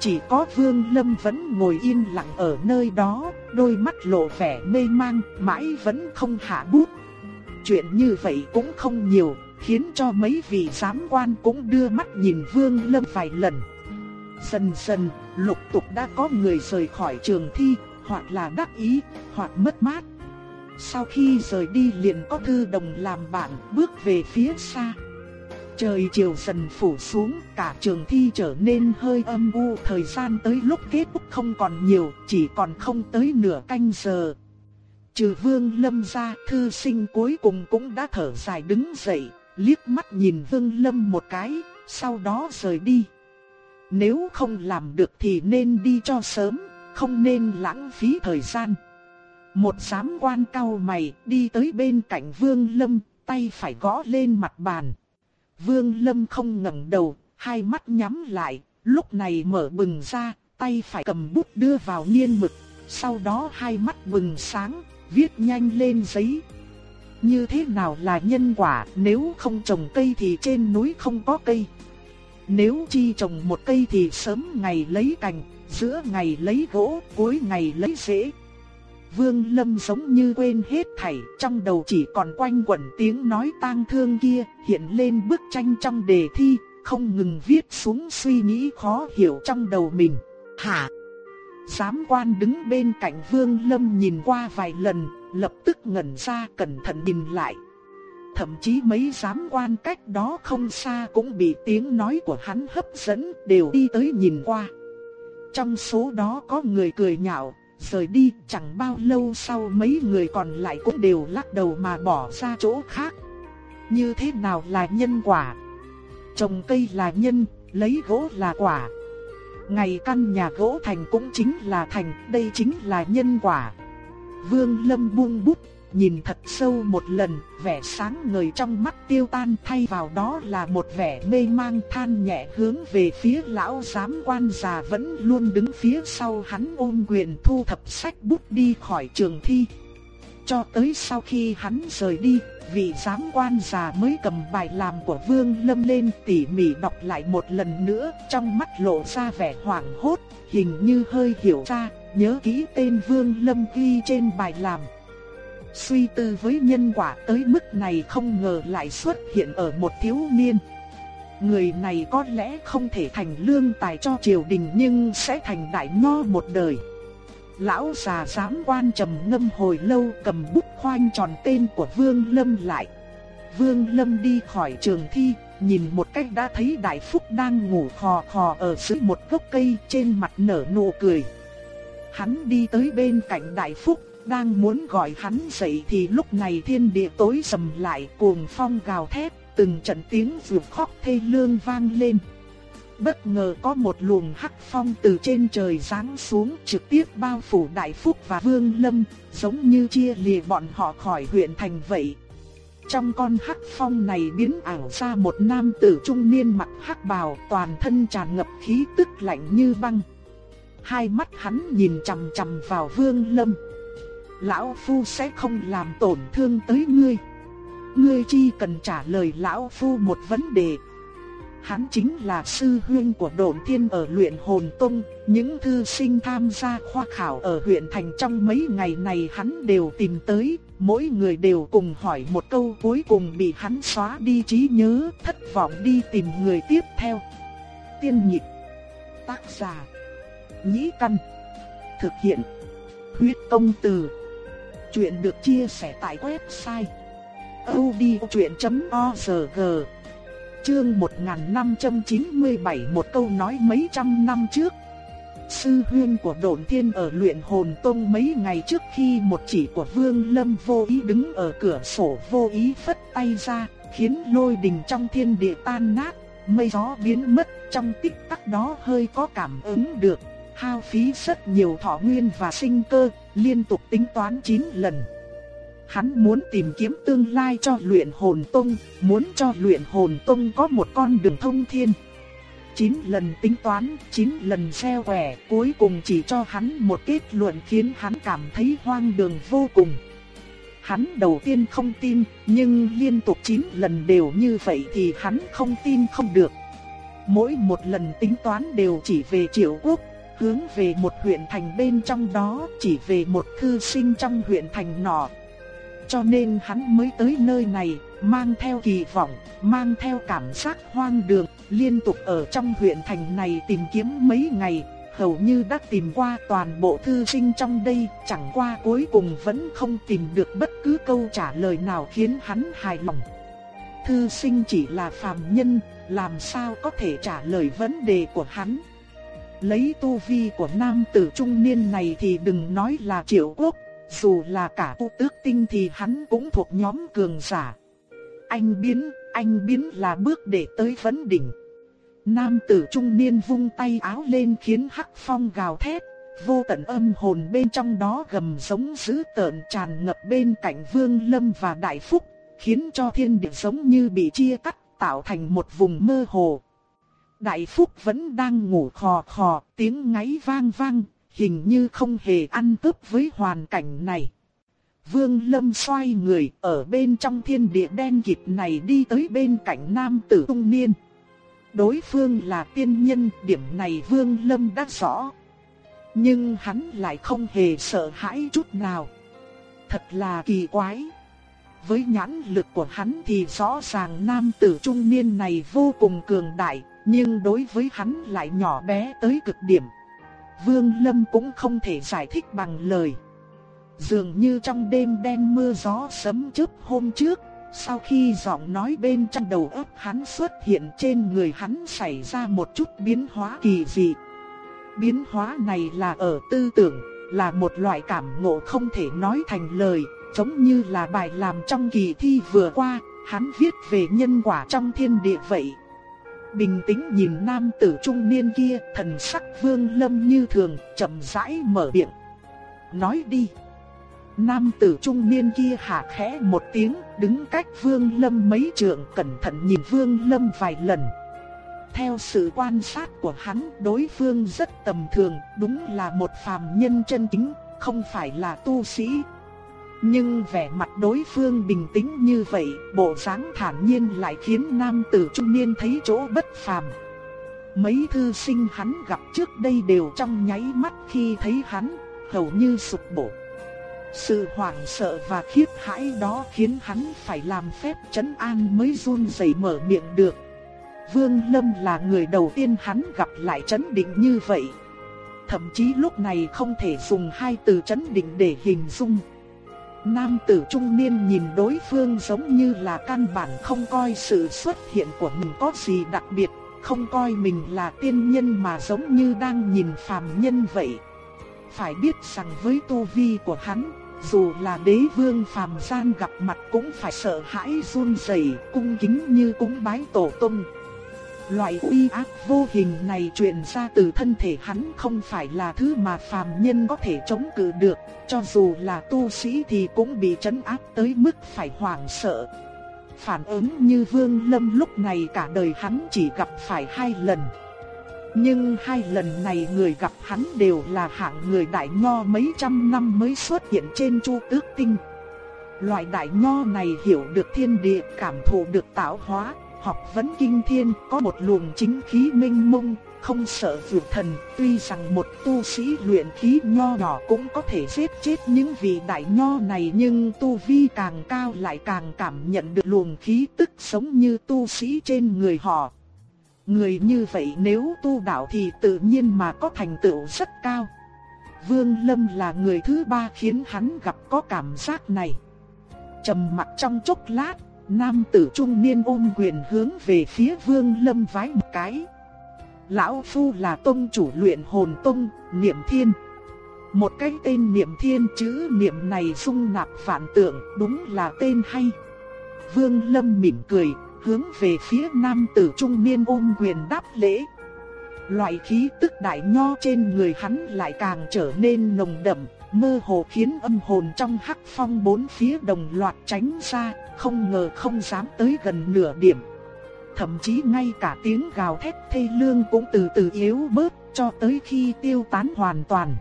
Chỉ có Vương Lâm vẫn ngồi yên lặng ở nơi đó, đôi mắt lộ vẻ mê mang, mãi vẫn không hạ bút. Chuyện như vậy cũng không nhiều, khiến cho mấy vị giám quan cũng đưa mắt nhìn Vương Lâm vài lần. Dần dần, lục tục đã có người rời khỏi trường thi, hoặc là đắc ý, hoặc mất mát. Sau khi rời đi liền có thư đồng làm bạn bước về phía xa. Trời chiều dần phủ xuống, cả trường thi trở nên hơi âm u, thời gian tới lúc kết thúc không còn nhiều, chỉ còn không tới nửa canh giờ. Trừ Vương Lâm ra, thư sinh cuối cùng cũng đã thở dài đứng dậy, liếc mắt nhìn Vương Lâm một cái, sau đó rời đi. Nếu không làm được thì nên đi cho sớm, không nên lãng phí thời gian. Một giám quan cao mày đi tới bên cạnh Vương Lâm, tay phải gõ lên mặt bàn. Vương Lâm không ngẩng đầu, hai mắt nhắm lại, lúc này mở bừng ra, tay phải cầm bút đưa vào nghiên mực, sau đó hai mắt bừng sáng, viết nhanh lên giấy. Như thế nào là nhân quả, nếu không trồng cây thì trên núi không có cây. Nếu chi trồng một cây thì sớm ngày lấy cành, giữa ngày lấy gỗ, cuối ngày lấy rễ. Vương Lâm giống như quên hết thảy, trong đầu chỉ còn quanh quẩn tiếng nói tang thương kia, hiện lên bức tranh trong đề thi, không ngừng viết xuống suy nghĩ khó hiểu trong đầu mình. Hả? Giám quan đứng bên cạnh Vương Lâm nhìn qua vài lần, lập tức ngẩn ra cẩn thận nhìn lại. Thậm chí mấy giám quan cách đó không xa cũng bị tiếng nói của hắn hấp dẫn, đều đi tới nhìn qua. Trong số đó có người cười nhạo, rời đi chẳng bao lâu sau mấy người còn lại cũng đều lắc đầu mà bỏ ra chỗ khác. Như thế nào là nhân quả? Trồng cây là nhân, lấy gỗ là quả. Ngày căn nhà gỗ thành cũng chính là thành, đây chính là nhân quả. Vương Lâm buông bút, nhìn thật sâu một lần, vẻ sáng ngời trong mắt tiêu tan thay vào đó là một vẻ mê mang than nhẹ hướng về phía lão giám quan già vẫn luôn đứng phía sau hắn ôm quyền thu thập sách bút đi khỏi trường thi. Cho tới sau khi hắn rời đi, vị giám quan già mới cầm bài làm của Vương Lâm lên tỉ mỉ đọc lại một lần nữa, trong mắt lộ ra vẻ hoảng hốt, hình như hơi hiểu ra, nhớ kỹ tên Vương Lâm ghi trên bài làm. Suy tư với nhân quả tới mức này không ngờ lại xuất hiện ở một thiếu niên. Người này có lẽ không thể thành lương tài cho triều đình nhưng sẽ thành đại nho một đời. Lão già giám quan trầm ngâm hồi lâu cầm bút khoanh tròn tên của Vương Lâm lại. Vương Lâm đi khỏi trường thi, nhìn một cách đã thấy Đại Phúc đang ngủ khò khò ở dưới một gốc cây trên mặt nở nụ cười. Hắn đi tới bên cạnh Đại Phúc, đang muốn gọi hắn dậy thì lúc này thiên địa tối sầm lại cuồng phong gào thét, từng trận tiếng vượt khóc thê lương vang lên. Bất ngờ có một luồng hắc phong từ trên trời giáng xuống trực tiếp bao phủ Đại Phúc và Vương Lâm, giống như chia lìa bọn họ khỏi huyện thành vậy. Trong con hắc phong này biến ảo ra một nam tử trung niên mặc hắc bào toàn thân tràn ngập khí tức lạnh như băng. Hai mắt hắn nhìn chằm chằm vào Vương Lâm. Lão Phu sẽ không làm tổn thương tới ngươi. Ngươi chỉ cần trả lời Lão Phu một vấn đề. Hắn chính là sư huynh của đồn thiên ở luyện hồn tông, những thư sinh tham gia khoa khảo ở huyện thành trong mấy ngày này hắn đều tìm tới, mỗi người đều cùng hỏi một câu cuối cùng bị hắn xóa đi trí nhớ, thất vọng đi tìm người tiếp theo. Tiên nhịp, tác giả, nhĩ căn, thực hiện, huyết công từ. Chuyện được chia sẻ tại website odchuyện.org Chương 1597 một câu nói mấy trăm năm trước. Sư huyên của đồn thiên ở luyện hồn tông mấy ngày trước khi một chỉ của Vương Lâm vô ý đứng ở cửa sổ vô ý phất tay ra, khiến lôi đình trong thiên địa tan nát, mây gió biến mất trong tích tắc đó hơi có cảm ứng được, hao phí rất nhiều thọ nguyên và sinh cơ, liên tục tính toán 9 lần. Hắn muốn tìm kiếm tương lai cho luyện hồn tông, muốn cho luyện hồn tông có một con đường thông thiên. 9 lần tính toán, 9 lần xeo quẻ, cuối cùng chỉ cho hắn một kết luận khiến hắn cảm thấy hoang đường vô cùng. Hắn đầu tiên không tin, nhưng liên tục 9 lần đều như vậy thì hắn không tin không được. Mỗi một lần tính toán đều chỉ về triệu quốc, hướng về một huyện thành bên trong đó, chỉ về một thư sinh trong huyện thành nọ. Cho nên hắn mới tới nơi này, mang theo kỳ vọng, mang theo cảm giác hoang đường, liên tục ở trong huyện thành này tìm kiếm mấy ngày, hầu như đã tìm qua toàn bộ thư sinh trong đây, chẳng qua cuối cùng vẫn không tìm được bất cứ câu trả lời nào khiến hắn hài lòng. Thư sinh chỉ là phàm nhân, làm sao có thể trả lời vấn đề của hắn. Lấy tu vi của nam tử trung niên này thì đừng nói là triệu quốc, dù là cả tu tước tinh thì hắn cũng thuộc nhóm cường giả. Anh biến, anh biến là bước để tới vấn đỉnh. Nam tử trung niên vung tay áo lên khiến hắc phong gào thét, vô tận âm hồn bên trong đó gầm giống dữ tợn tràn ngập bên cạnh Vương Lâm và Đại Phúc, khiến cho thiên địa giống như bị chia cắt, tạo thành một vùng mơ hồ. Đại Phúc vẫn đang ngủ khò khò, tiếng ngáy vang vang, hình như không hề ăn cướp với hoàn cảnh này. Vương Lâm xoay người ở bên trong thiên địa đen kịt này đi tới bên cạnh nam tử trung niên. Đối phương là tiên nhân, điểm này Vương Lâm đã rõ. Nhưng hắn lại không hề sợ hãi chút nào. Thật là kỳ quái. Với nhãn lực của hắn thì rõ ràng nam tử trung niên này vô cùng cường đại, nhưng đối với hắn lại nhỏ bé tới cực điểm. Vương Lâm cũng không thể giải thích bằng lời. Dường như trong đêm đen mưa gió sấm chớp hôm trước, sau khi giọng nói bên trong đầu óc hắn xuất hiện trên người hắn xảy ra một chút biến hóa kỳ dị. Biến hóa này là ở tư tưởng, là một loại cảm ngộ không thể nói thành lời, giống như là bài làm trong kỳ thi vừa qua, hắn viết về nhân quả trong thiên địa vậy. Bình tĩnh nhìn nam tử trung niên kia, thần sắc vương lâm như thường, chậm rãi mở miệng. Nói đi. Nam tử trung niên kia hạ khẽ một tiếng, đứng cách vương lâm mấy trượng cẩn thận nhìn vương lâm vài lần. Theo sự quan sát của hắn, đối phương rất tầm thường, đúng là một phàm nhân chân chính, không phải là tu sĩ. Nhưng vẻ mặt đối phương bình tĩnh như vậy, bộ dáng thản nhiên lại khiến nam tử trung niên thấy chỗ bất phàm. Mấy thư sinh hắn gặp trước đây đều trong nháy mắt khi thấy hắn, hầu như sụp đổ. Sự hoảng sợ và khiếp hãi đó khiến hắn phải làm phép chấn an mới run rẩy mở miệng được. Vương Lâm là người đầu tiên hắn gặp lại chấn định như vậy. Thậm chí lúc này không thể dùng hai từ chấn định để hình dung. Nam tử trung niên nhìn đối phương giống như là căn bản không coi sự xuất hiện của mình có gì đặc biệt, không coi mình là tiên nhân mà giống như đang nhìn phàm nhân vậy. Phải biết rằng với tu vi của hắn, dù là đế vương phàm gian gặp mặt cũng phải sợ hãi run rẩy, cung kính như cúng bái tổ tông. Loại uy áp vô hình này truyền ra từ thân thể hắn không phải là thứ mà phàm nhân có thể chống cự được, cho dù là tu sĩ thì cũng bị chấn áp tới mức phải hoảng sợ. Phản ứng như Vương Lâm lúc này cả đời hắn chỉ gặp phải hai lần. Nhưng hai lần này người gặp hắn đều là hạng người đại nho mấy trăm năm mới xuất hiện trên chu tước tinh. Loại đại nho này hiểu được thiên địa, cảm thụ được tạo hóa, học vấn kinh thiên, có một luồng chính khí minh mông, không sợ vượt thần. Tuy rằng một tu sĩ luyện khí nho nhỏ cũng có thể giết chết những vị đại nho này nhưng tu vi càng cao lại càng cảm nhận được luồng khí tức sống như tu sĩ trên người họ. Người như vậy nếu tu đạo thì tự nhiên mà có thành tựu rất cao. Vương Lâm là người thứ ba khiến hắn gặp có cảm giác này. Trầm mặc trong chốc lát, nam tử trung niên ôm quyền hướng về phía Vương Lâm vái một cái. Lão Phu là tông chủ luyện hồn tông, niệm thiên. Một cái tên niệm thiên chữ niệm này dung nạp phản tượng, đúng là tên hay. Vương Lâm mỉm cười, hướng về phía nam tử trung niên ôm quyền đáp lễ. Loại khí tức đại nho trên người hắn lại càng trở nên nồng đậm, mơ hồ khiến âm hồn trong hắc phong bốn phía đồng loạt tránh ra, không ngờ không dám tới gần nửa điểm. Thậm chí ngay cả tiếng gào thét thê lương cũng từ từ yếu bớt cho tới khi tiêu tán hoàn toàn.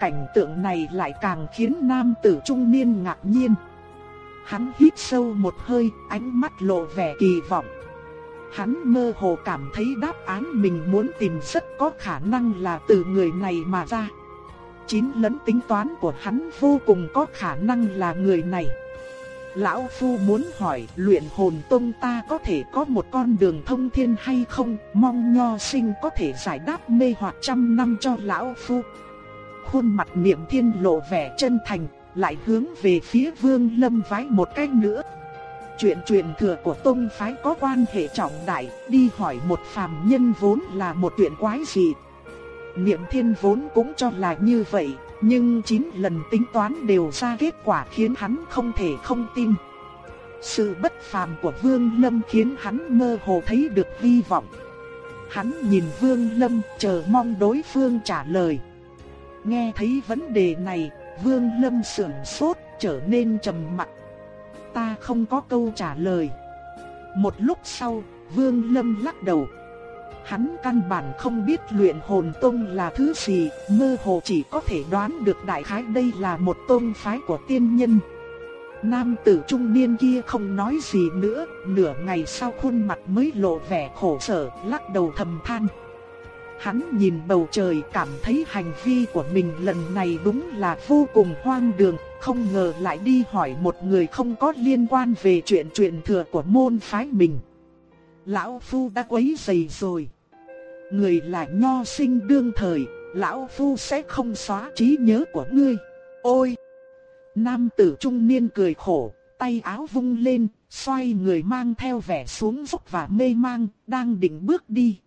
Cảnh tượng này lại càng khiến nam tử trung niên ngạc nhiên. Hắn hít sâu một hơi, ánh mắt lộ vẻ kỳ vọng. Hắn mơ hồ cảm thấy đáp án mình muốn tìm rất có khả năng là từ người này mà ra. Chín lẫn tính toán của hắn vô cùng có khả năng là người này. Lão Phu muốn hỏi luyện hồn tông ta có thể có một con đường thông thiên hay không, mong nho sinh có thể giải đáp mê hoặc trăm năm cho Lão Phu. Khuôn mặt niệm thiên lộ vẻ chân thành, lại hướng về phía vương lâm vái một cách nữa. Chuyện truyền thừa của tông phái có quan hệ trọng đại, đi hỏi một phàm nhân vốn là một chuyện quái gì. Niệm thiên vốn cũng cho là như vậy, nhưng 9 lần tính toán đều ra kết quả khiến hắn không thể không tin. Sự bất phàm của Vương Lâm khiến hắn mơ hồ thấy được hy vọng. Hắn nhìn Vương Lâm chờ mong đối phương trả lời. Nghe thấy vấn đề này, Vương Lâm sững sốt, trở nên trầm mặc. Ta không có câu trả lời. Một lúc sau, Vương Lâm lắc đầu. Hắn căn bản không biết luyện hồn tông là thứ gì, mơ hồ chỉ có thể đoán được đại khái đây là một tông phái của tiên nhân. Nam tử trung niên kia không nói gì nữa, nửa ngày sau khuôn mặt mới lộ vẻ khổ sở, lắc đầu thầm than. Hắn nhìn bầu trời cảm thấy hành vi của mình lần này đúng là vô cùng hoang đường, không ngờ lại đi hỏi một người không có liên quan về chuyện truyền thừa của môn phái mình. Lão Phu đã quấy dày rồi. Người là nho sinh đương thời, Lão Phu sẽ không xóa trí nhớ của ngươi. Ôi! Nam tử trung niên cười khổ, tay áo vung lên, xoay người mang theo vẻ xuống dốc và mê mang, đang định bước đi.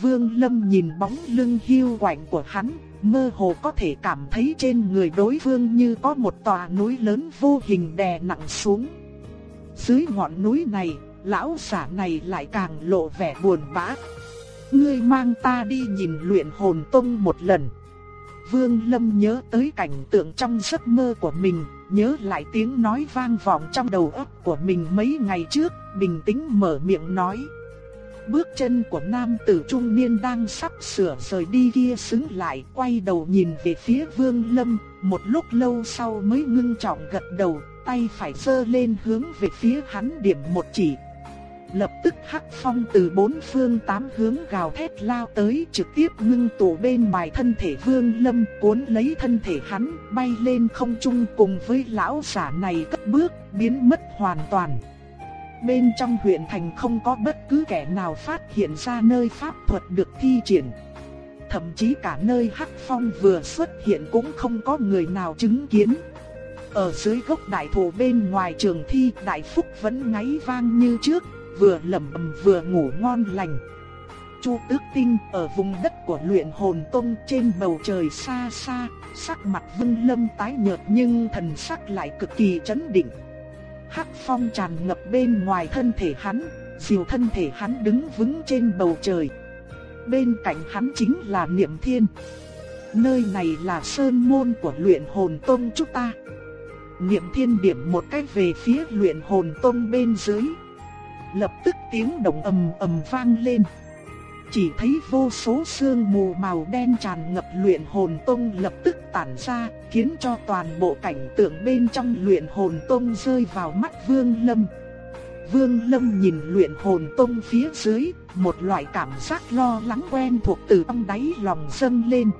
Vương Lâm nhìn bóng lưng hiu quạnh của hắn, mơ hồ có thể cảm thấy trên người đối phương như có một tòa núi lớn vô hình đè nặng xuống. Dưới ngọn núi này, lão giả này lại càng lộ vẻ buồn bã. Ngươi mang ta đi nhìn luyện hồn tông một lần. Vương Lâm nhớ tới cảnh tượng trong giấc mơ của mình, nhớ lại tiếng nói vang vọng trong đầu óc của mình mấy ngày trước, bình tĩnh mở miệng nói. Bước chân của nam tử trung niên đang sắp sửa rời đi kia xứng lại, quay đầu nhìn về phía Vương Lâm, một lúc lâu sau mới ngưng trọng gật đầu, tay phải giơ lên hướng về phía hắn điểm một chỉ, Lập tức hắc phong từ bốn phương tám hướng gào thét lao tới, trực tiếp ngưng tụ bên ngoài thân thể vương lâm, cuốn lấy thân thể hắn, bay lên không trung cùng với lão giả này cất bước, biến mất hoàn toàn. Bên trong huyện thành không có bất cứ kẻ nào phát hiện ra nơi pháp thuật được thi triển. Thậm chí cả nơi hắc phong vừa xuất hiện cũng không có người nào chứng kiến. Ở dưới gốc đại thụ bên ngoài trường thi, đại phúc vẫn ngáy vang như trước vừa lẩm bẩm vừa ngủ ngon lành. Chu Tước Tinh ở vùng đất của luyện hồn tông trên bầu trời xa xa, sắc mặt Vân Lâm tái nhợt nhưng thần sắc lại cực kỳ chấn định. Hắc phong tràn ngập bên ngoài thân thể hắn, diều thân thể hắn đứng vững trên bầu trời. Bên cạnh hắn chính là Niệm Thiên. Nơi này là sơn môn của luyện hồn tông chúng ta. Niệm Thiên điểm một cách về phía luyện hồn tông bên dưới. Lập tức tiếng động ầm ầm vang lên. Chỉ thấy vô số sương mù màu đen tràn ngập luyện hồn tông lập tức tản ra, khiến cho toàn bộ cảnh tượng bên trong luyện hồn tông rơi vào mắt Vương Lâm. Vương Lâm nhìn luyện hồn tông phía dưới, một loại cảm giác lo lắng quen thuộc từ trong đáy lòng dâng lên.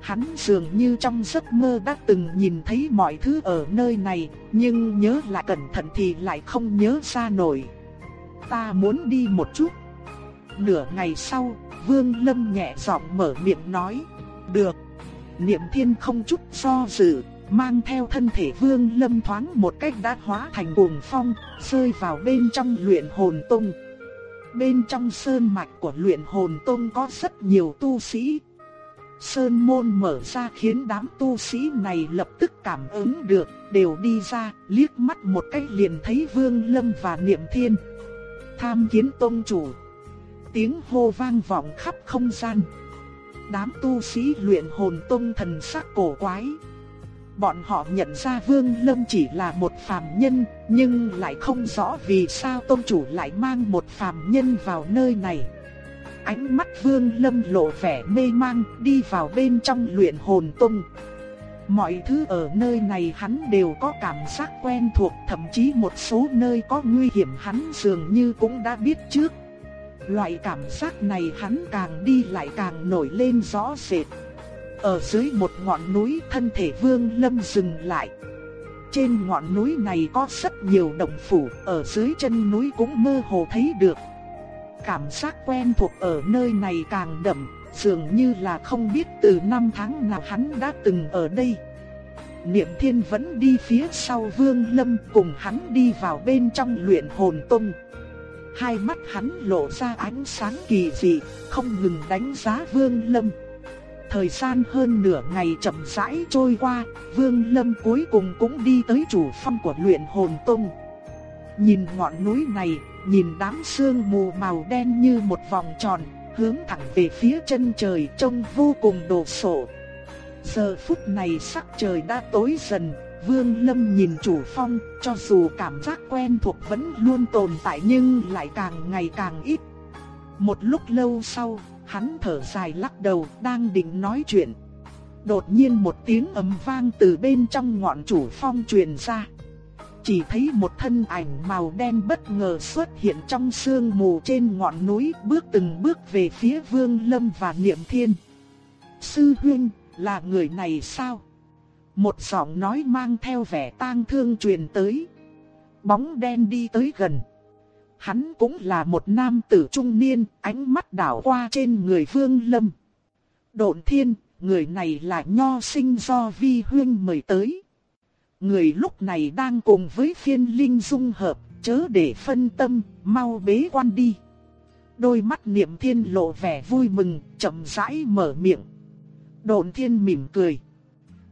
Hắn dường như trong giấc mơ đã từng nhìn thấy mọi thứ ở nơi này, nhưng nhớ lại cẩn thận thì lại không nhớ ra nổi ta muốn đi một chút. Nửa ngày sau, Vương Lâm nhẹ giọng mở miệng nói, được. Niệm thiên không chút do dự, mang theo thân thể Vương Lâm thoáng một cách đã hóa thành cuồng phong, rơi vào bên trong luyện hồn tông. Bên trong sơn mạch của luyện hồn tông có rất nhiều tu sĩ. Sơn môn mở ra khiến đám tu sĩ này lập tức cảm ứng được, đều đi ra, liếc mắt một cách liền thấy Vương Lâm và Niệm Thiên tham kiến tôn chủ. Tiếng hô vang vọng khắp không gian. Đám tu sĩ luyện hồn tôn thần sắc cổ quái. Bọn họ nhận ra Vương Lâm chỉ là một phàm nhân, nhưng lại không rõ vì sao tôn chủ lại mang một phàm nhân vào nơi này. Ánh mắt Vương Lâm lộ vẻ mê mang, đi vào bên trong luyện hồn tông. Mọi thứ ở nơi này hắn đều có cảm giác quen thuộc, thậm chí một số nơi có nguy hiểm hắn dường như cũng đã biết trước. Loại cảm giác này hắn càng đi lại càng nổi lên rõ rệt. Ở dưới một ngọn núi thân thể Vương Lâm dừng lại. Trên ngọn núi này có rất nhiều động phủ, ở dưới chân núi cũng mơ hồ thấy được. Cảm giác quen thuộc ở nơi này càng đậm, dường như là không biết từ năm tháng nào hắn đã từng ở đây. Niệm Thiên vẫn đi phía sau Vương Lâm cùng hắn đi vào bên trong luyện hồn tông. Hai mắt hắn lộ ra ánh sáng kỳ dị, không ngừng đánh giá Vương Lâm. Thời gian hơn nửa ngày chậm rãi trôi qua, Vương Lâm cuối cùng cũng đi tới chủ phong của luyện hồn tông. Nhìn ngọn núi này, nhìn đám sương mù màu đen như một vòng tròn, hướng thẳng về phía chân trời trông vô cùng đồ sộ. Giờ phút này sắc trời đã tối dần, Vương Lâm nhìn chủ phong, cho dù cảm giác quen thuộc vẫn luôn tồn tại nhưng lại càng ngày càng ít. Một lúc lâu sau, hắn thở dài lắc đầu, đang định nói chuyện. Đột nhiên một tiếng ầm vang từ bên trong ngọn chủ phong truyền ra. Chỉ thấy một thân ảnh màu đen bất ngờ xuất hiện trong sương mù trên ngọn núi, bước từng bước về phía Vương Lâm và Niệm Thiên. Sư huynh, là người này sao? Một giọng nói mang theo vẻ tang thương truyền tới. Bóng đen đi tới gần. Hắn cũng là một nam tử trung niên, ánh mắt đảo qua trên người Vương Lâm. Độn thiên, người này là nho sinh do vi huyên mời tới. Người lúc này đang cùng với phiên linh dung hợp, chớ để phân tâm, mau bế quan đi. Đôi mắt niệm thiên lộ vẻ vui mừng, chậm rãi mở miệng. Độn thiên mỉm cười.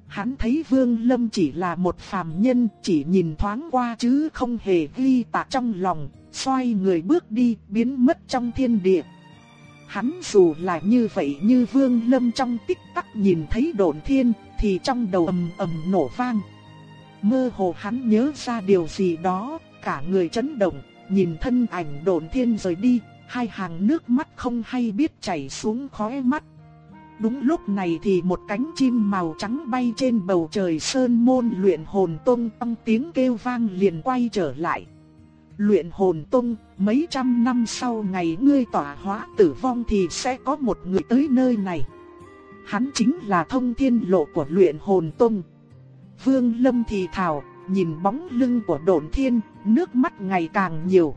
Hắn thấy Vương Lâm chỉ là một phàm nhân, chỉ nhìn thoáng qua chứ không hề ghi tạc trong lòng, xoay người bước đi, biến mất trong thiên địa. Hắn dù là như vậy như Vương Lâm trong tích tắc nhìn thấy độn thiên, thì trong đầu ầm ầm nổ vang. Mơ hồ hắn nhớ ra điều gì đó, cả người chấn động, nhìn thân ảnh đồn thiên rời đi, hai hàng nước mắt không hay biết chảy xuống khóe mắt. Đúng lúc này thì một cánh chim màu trắng bay trên bầu trời sơn môn luyện hồn tông tăng tiếng kêu vang liền quay trở lại. Luyện hồn tông, mấy trăm năm sau ngày ngươi tỏa hóa tử vong thì sẽ có một người tới nơi này. Hắn chính là thông thiên lộ của luyện hồn tông. Vương Lâm thì thào, nhìn bóng lưng của đồn thiên, nước mắt ngày càng nhiều.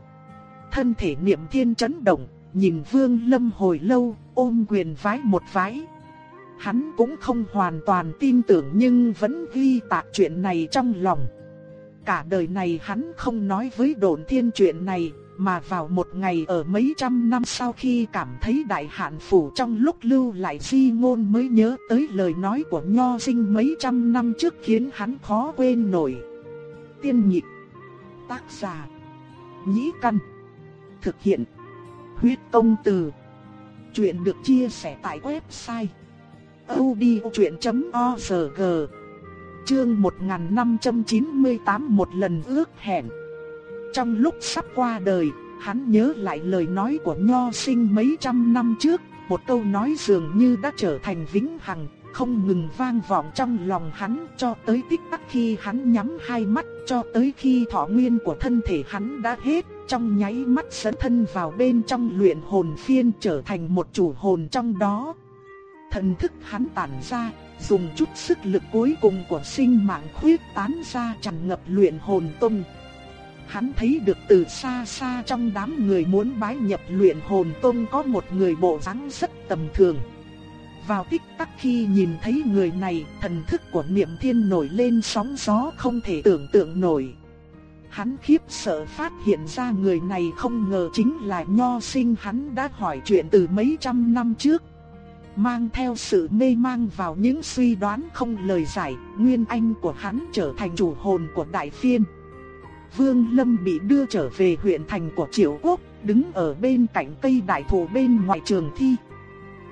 Thân thể niệm thiên chấn động, nhìn Vương Lâm hồi lâu, ôm quyền vái một vái. Hắn cũng không hoàn toàn tin tưởng nhưng vẫn ghi tạc chuyện này trong lòng. Cả đời này hắn không nói với đồn thiên chuyện này, mà vào một ngày ở mấy trăm năm sau khi cảm thấy đại hạn phủ trong lúc lưu lại di ngôn mới nhớ tới lời nói của Nho sinh mấy trăm năm trước khiến hắn khó quên nổi. Tiên nhị Tác giả. Nhĩ căn. Thực hiện. Huyết công từ. Chuyện được chia sẻ tại website. audiochuyện.org, Chương 1598 một lần ước hẹn. Trong lúc sắp qua đời, hắn nhớ lại lời nói của Nho sinh mấy trăm năm trước, một câu nói dường như đã trở thành vĩnh hằng, không ngừng vang vọng trong lòng hắn cho tới tích tắc khi hắn nhắm hai mắt, cho tới khi thọ nguyên của thân thể hắn đã hết, trong nháy mắt dẫn thân vào bên trong luyện hồn phiên trở thành một chủ hồn trong đó. Thần thức hắn tản ra, dùng chút sức lực cuối cùng của sinh mạng khuyết tán ra tràn ngập luyện hồn tông. Hắn thấy được từ xa xa trong đám người muốn bái nhập luyện hồn tông có một người bộ dáng rất tầm thường. Vào tích tắc khi nhìn thấy người này, thần thức của niệm thiên nổi lên sóng gió không thể tưởng tượng nổi. Hắn khiếp sợ phát hiện ra người này không ngờ chính là nho sinh hắn đã hỏi chuyện từ mấy trăm năm trước. Mang theo sự mê mang vào những suy đoán không lời giải, nguyên anh của hắn trở thành chủ hồn của đại phiên. Vương Lâm bị đưa trở về huyện thành của Triệu Quốc, đứng ở bên cạnh cây đại thụ bên ngoài trường thi.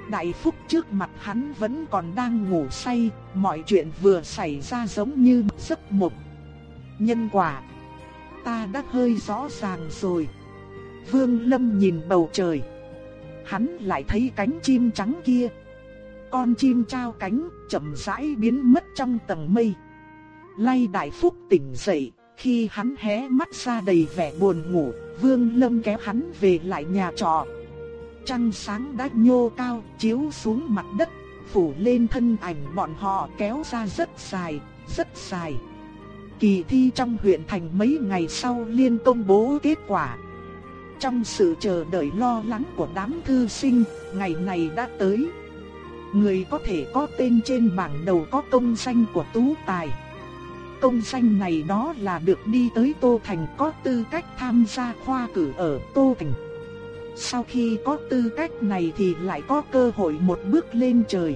Đại Phúc trước mặt hắn vẫn còn đang ngủ say, mọi chuyện vừa xảy ra giống như giấc mộng. Nhân quả, ta đã hơi rõ ràng rồi. Vương Lâm nhìn bầu trời, hắn lại thấy cánh chim trắng kia. con chim trao cánh, chậm rãi biến mất trong tầng mây. Lay Đại Phúc tỉnh dậy, khi hắn hé mắt ra đầy vẻ buồn ngủ, Vương Lâm kéo hắn về lại nhà trọ. Trăng sáng đã nhô cao, chiếu xuống mặt đất, phủ lên thân ảnh bọn họ kéo ra rất dài, rất dài. Kỳ thi trong huyện thành mấy ngày sau liên công bố kết quả. Trong sự chờ đợi lo lắng của đám thư sinh, ngày này đã tới. Người có thể có tên trên bảng đầu có công danh của Tú Tài. Công danh này đó là được đi tới Tô Thành có tư cách tham gia khoa cử ở Tô Thành. Sau khi có tư cách này thì lại có cơ hội một bước lên trời.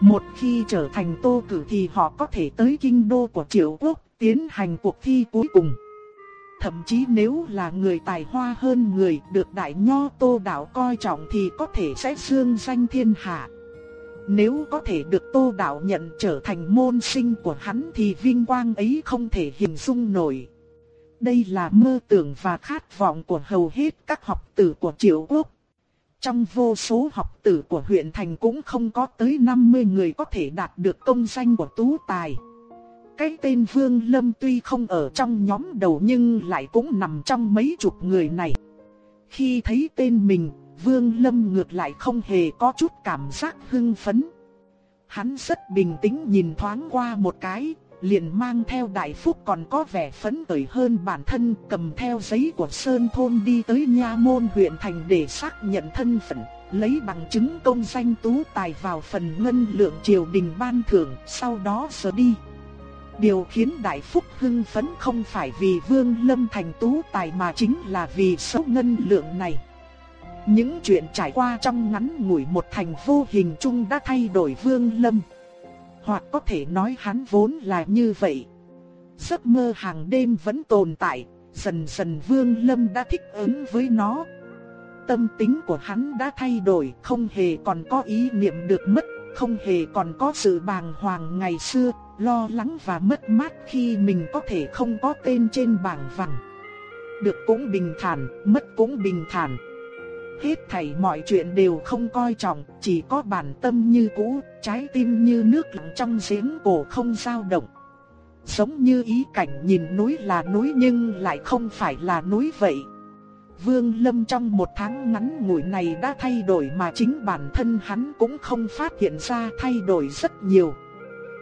Một khi trở thành tô cử thì họ có thể tới kinh đô của triệu quốc tiến hành cuộc thi cuối cùng. Thậm chí nếu là người tài hoa hơn người được đại nho tô đạo coi trọng thì có thể sẽ dương danh thiên hạ. Nếu có thể được tô đạo nhận trở thành môn sinh của hắn thì vinh quang ấy không thể hình dung nổi. Đây là mơ tưởng và khát vọng của hầu hết các học tử của triệu quốc. Trong vô số học tử của huyện thành cũng không có tới 50 người có thể đạt được công danh của tú tài. Cái tên Vương Lâm tuy không ở trong nhóm đầu nhưng lại cũng nằm trong mấy chục người này. Khi thấy tên mình, Vương Lâm ngược lại không hề có chút cảm giác hưng phấn. Hắn rất bình tĩnh nhìn thoáng qua một cái, liền mang theo đại phúc còn có vẻ phấn khởi hơn bản thân cầm theo giấy của Sơn Thôn đi tới nha môn huyện thành để xác nhận thân phận, lấy bằng chứng công danh tú tài vào phần ngân lượng triều đình ban thưởng, sau đó rời đi. Điều khiến Đại Phúc hưng phấn không phải vì Vương Lâm thành tú tài mà chính là vì số ngân lượng này. Những chuyện trải qua trong ngắn ngủi một thành vô hình chung đã thay đổi Vương Lâm. Hoặc có thể nói hắn vốn là như vậy. Giấc mơ hàng đêm vẫn tồn tại, dần dần Vương Lâm đã thích ứng với nó. Tâm tính của hắn đã thay đổi, không hề còn có ý niệm được mất, không hề còn có sự bàng hoàng ngày xưa, lo lắng và mất mát khi mình có thể không có tên trên bảng vàng. Được cũng bình thản, mất cũng bình thản. Hết thảy mọi chuyện đều không coi trọng, chỉ có bản tâm như cũ, trái tim như nước lặng trong giếng cổ không dao động. Giống như ý cảnh nhìn núi là núi nhưng lại không phải là núi vậy. Vương Lâm trong một tháng ngắn ngủi này đã thay đổi mà chính bản thân hắn cũng không phát hiện ra thay đổi rất nhiều.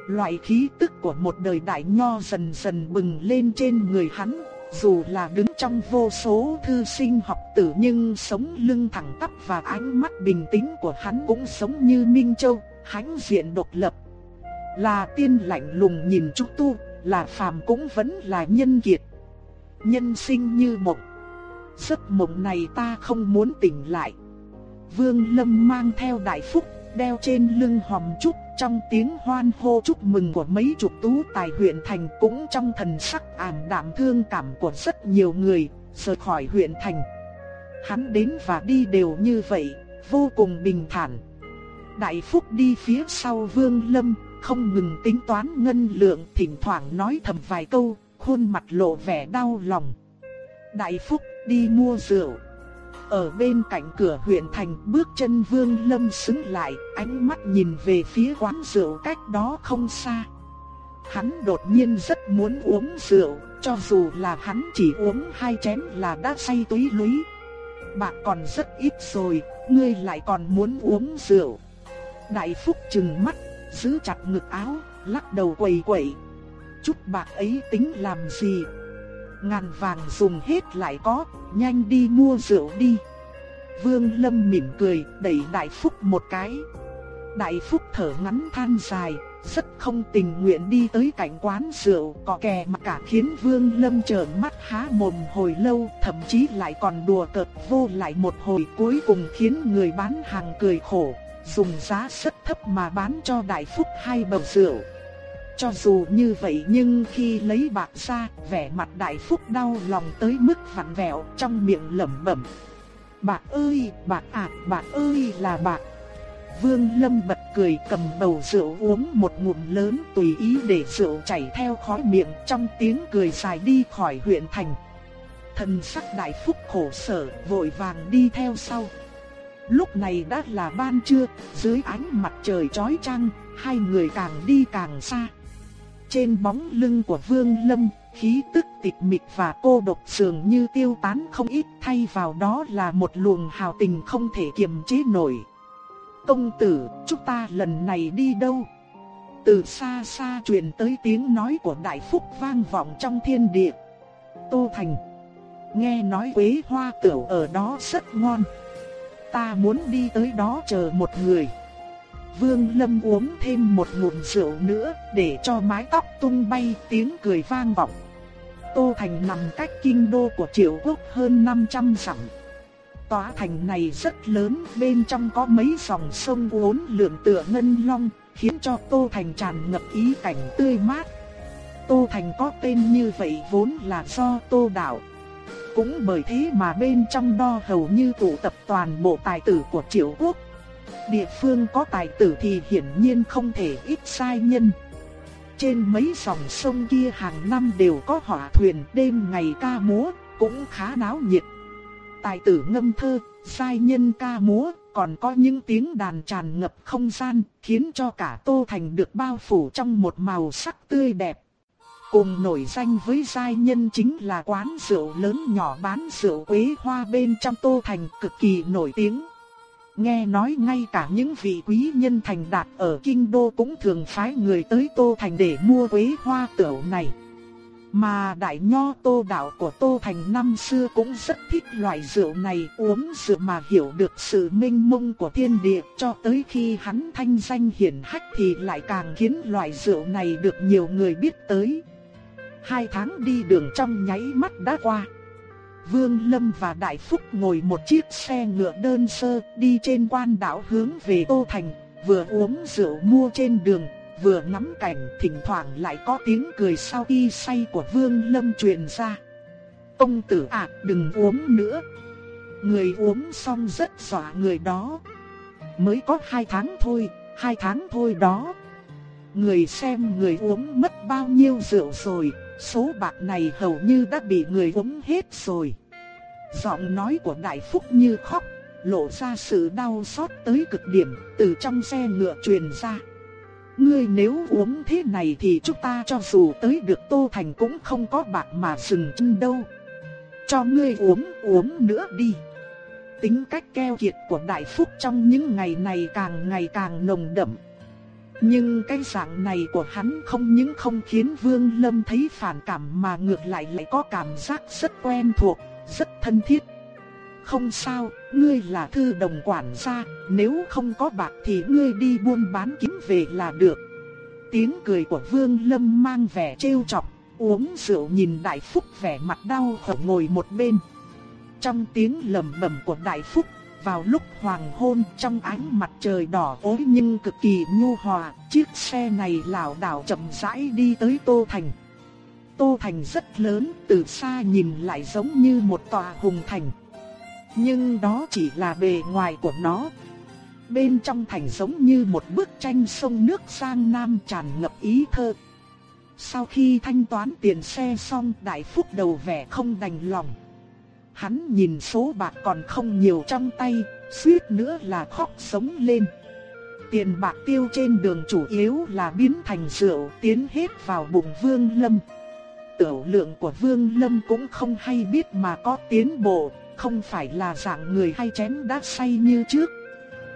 Loại khí tức của một đời đại nho dần dần bừng lên trên người hắn, dù là đứng trong vô số thư sinh học tử nhưng sống lưng thẳng tắp và ánh mắt bình tĩnh của hắn cũng sống như Minh Châu, hãnh diện độc lập. Là tiên lạnh lùng nhìn Trúc Tu, là phàm cũng vẫn là nhân kiệt. Nhân sinh như mộng. Giấc mộng này ta không muốn tỉnh lại. Vương Lâm mang theo đại phúc, đeo trên lưng hòm trúc trong tiếng hoan hô chúc mừng của mấy chục tú tài huyện thành cũng trong thần sắc ảm đạm thương cảm của rất nhiều người, rời khỏi huyện thành. Hắn đến và đi đều như vậy, vô cùng bình thản. Đại Phúc đi phía sau Vương Lâm, không ngừng tính toán ngân lượng, thỉnh thoảng nói thầm vài câu, khuôn mặt lộ vẻ đau lòng. Đại Phúc đi mua rượu. Ở bên cạnh cửa huyện thành bước chân Vương Lâm xứng lại, ánh mắt nhìn về phía quán rượu cách đó không xa. Hắn đột nhiên rất muốn uống rượu, cho dù là hắn chỉ uống hai chén là đã say túy lúy. Bạc còn rất ít rồi, ngươi lại còn muốn uống rượu. Đại Phúc trừng mắt, giữ chặt ngực áo, lắc đầu quẩy quẩy. Chút bạc ấy tính làm gì? Ngàn vàng dùng hết lại có, nhanh đi mua rượu đi. Vương Lâm mỉm cười, đẩy Đại Phúc một cái. Đại Phúc thở ngắn than dài, rất không tình nguyện đi tới cạnh quán rượu, có kè mà cả khiến Vương Lâm trợn mắt há mồm hồi lâu, thậm chí lại còn đùa cợt vô lại một hồi cuối cùng khiến người bán hàng cười khổ, dùng giá rất thấp mà bán cho Đại Phúc hai bầu rượu. Cho dù như vậy nhưng khi lấy bạc ra, vẻ mặt Đại Phúc đau lòng tới mức vặn vẹo trong miệng lẩm bẩm. Bạc ơi, bạc ạ, à, bạc ơi là bạc. Vương Lâm bật cười cầm bầu rượu uống một ngụm lớn tùy ý để rượu chảy theo khóe miệng trong tiếng cười dài đi khỏi huyện thành. Thần sắc đại phúc khổ sở vội vàng đi theo sau. Lúc này đã là ban trưa, dưới ánh mặt trời chói chang, hai người càng đi càng xa. Trên bóng lưng của Vương Lâm, khí tức tịch mịch và cô độc dường như tiêu tán không ít, thay vào đó là một luồng hào tình không thể kiềm chế nổi. Công tử, chúng ta lần này đi đâu? Từ xa xa truyền tới tiếng nói của Đại Phúc vang vọng trong thiên địa. Tô Thành. Nghe nói quế hoa tửu ở đó rất ngon. Ta muốn đi tới đó chờ một người. Vương Lâm uống thêm một ngụm rượu nữa để cho mái tóc tung bay tiếng cười vang vọng. Tô Thành nằm cách kinh đô của triệu quốc hơn 500 dặm. Tòa thành này rất lớn, bên trong có mấy dòng sông uốn lượn tựa ngân long, khiến cho Tô Thành tràn ngập ý cảnh tươi mát. Tô Thành có tên như vậy vốn là do Tô Đạo. Cũng bởi thế mà bên trong đo hầu như tụ tập toàn bộ tài tử của triệu quốc. Địa phương có tài tử thì hiển nhiên không thể ít sai nhân. Trên mấy dòng sông kia hàng năm đều có hỏa thuyền đêm ngày ca múa, cũng khá náo nhiệt. Tài tử ngâm thơ, sai nhân ca múa, còn có những tiếng đàn tràn ngập không gian, khiến cho cả Tô Thành được bao phủ trong một màu sắc tươi đẹp. Cùng nổi danh với giai nhân chính là quán rượu lớn nhỏ bán rượu quế hoa bên trong Tô Thành cực kỳ nổi tiếng. Nghe nói ngay cả những vị quý nhân thành đạt ở Kinh Đô cũng thường phái người tới Tô Thành để mua quế hoa tửu này. Mà đại nho tô đạo của Tô Thành năm xưa cũng rất thích loại rượu này uống rượu mà hiểu được sự minh mông của thiên địa cho tới khi hắn thanh danh hiển hách thì lại càng khiến loại rượu này được nhiều người biết tới. Hai tháng đi đường trong nháy mắt đã qua. Vương Lâm và Đại Phúc ngồi một chiếc xe ngựa đơn sơ đi trên quan đảo hướng về Tô Thành, vừa uống rượu mua trên đường, vừa ngắm cảnh thỉnh thoảng lại có tiếng cười sau khi say của Vương Lâm truyền ra. Ông tử ạ đừng uống nữa. Người uống xong rất dọa người đó. Mới có hai tháng thôi, hai tháng thôi đó. Người xem người uống mất bao nhiêu rượu rồi, số bạc này hầu như đã bị người uống hết rồi. Giọng nói của Đại Phúc như khóc, lộ ra sự đau xót tới cực điểm, từ trong xe ngựa truyền ra. Ngươi nếu uống thế này thì chúng ta cho dù tới được Tô Thành cũng không có bạc mà dừng chân đâu. Cho ngươi uống, uống nữa đi. Tính cách keo kiệt của Đại Phúc trong những ngày này càng ngày càng nồng đậm. Nhưng cái dạng này của hắn không những không khiến Vương Lâm thấy phản cảm mà ngược lại lại có cảm giác rất quen thuộc, rất thân thiết. Không sao, ngươi là thư đồng quản gia, nếu không có bạc thì ngươi đi buôn bán kiếm về là được. Tiếng cười của Vương Lâm mang vẻ trêu chọc, uống rượu nhìn Đại Phúc vẻ mặt đau khổ ngồi một bên. Trong tiếng lầm bầm của Đại Phúc, vào lúc hoàng hôn trong ánh mặt trời đỏ ối nhưng cực kỳ nhu hòa, chiếc xe này lảo đảo chậm rãi đi tới Tô Thành. Tô Thành rất lớn, từ xa nhìn lại giống như một tòa hùng thành. Nhưng đó chỉ là bề ngoài của nó. Bên trong thành giống như một bức tranh sông nước sang nam tràn ngập ý thơ. Sau khi thanh toán tiền xe xong đại phúc đầu vẻ không đành lòng. Hắn nhìn số bạc còn không nhiều trong tay, suýt nữa là khóc sống lên. Tiền bạc tiêu trên đường chủ yếu là biến thành rượu tiến hết vào bụng Vương Lâm. Tiểu lượng của Vương Lâm cũng không hay biết mà có tiến bộ, không phải là dạng người hay chén đã say như trước.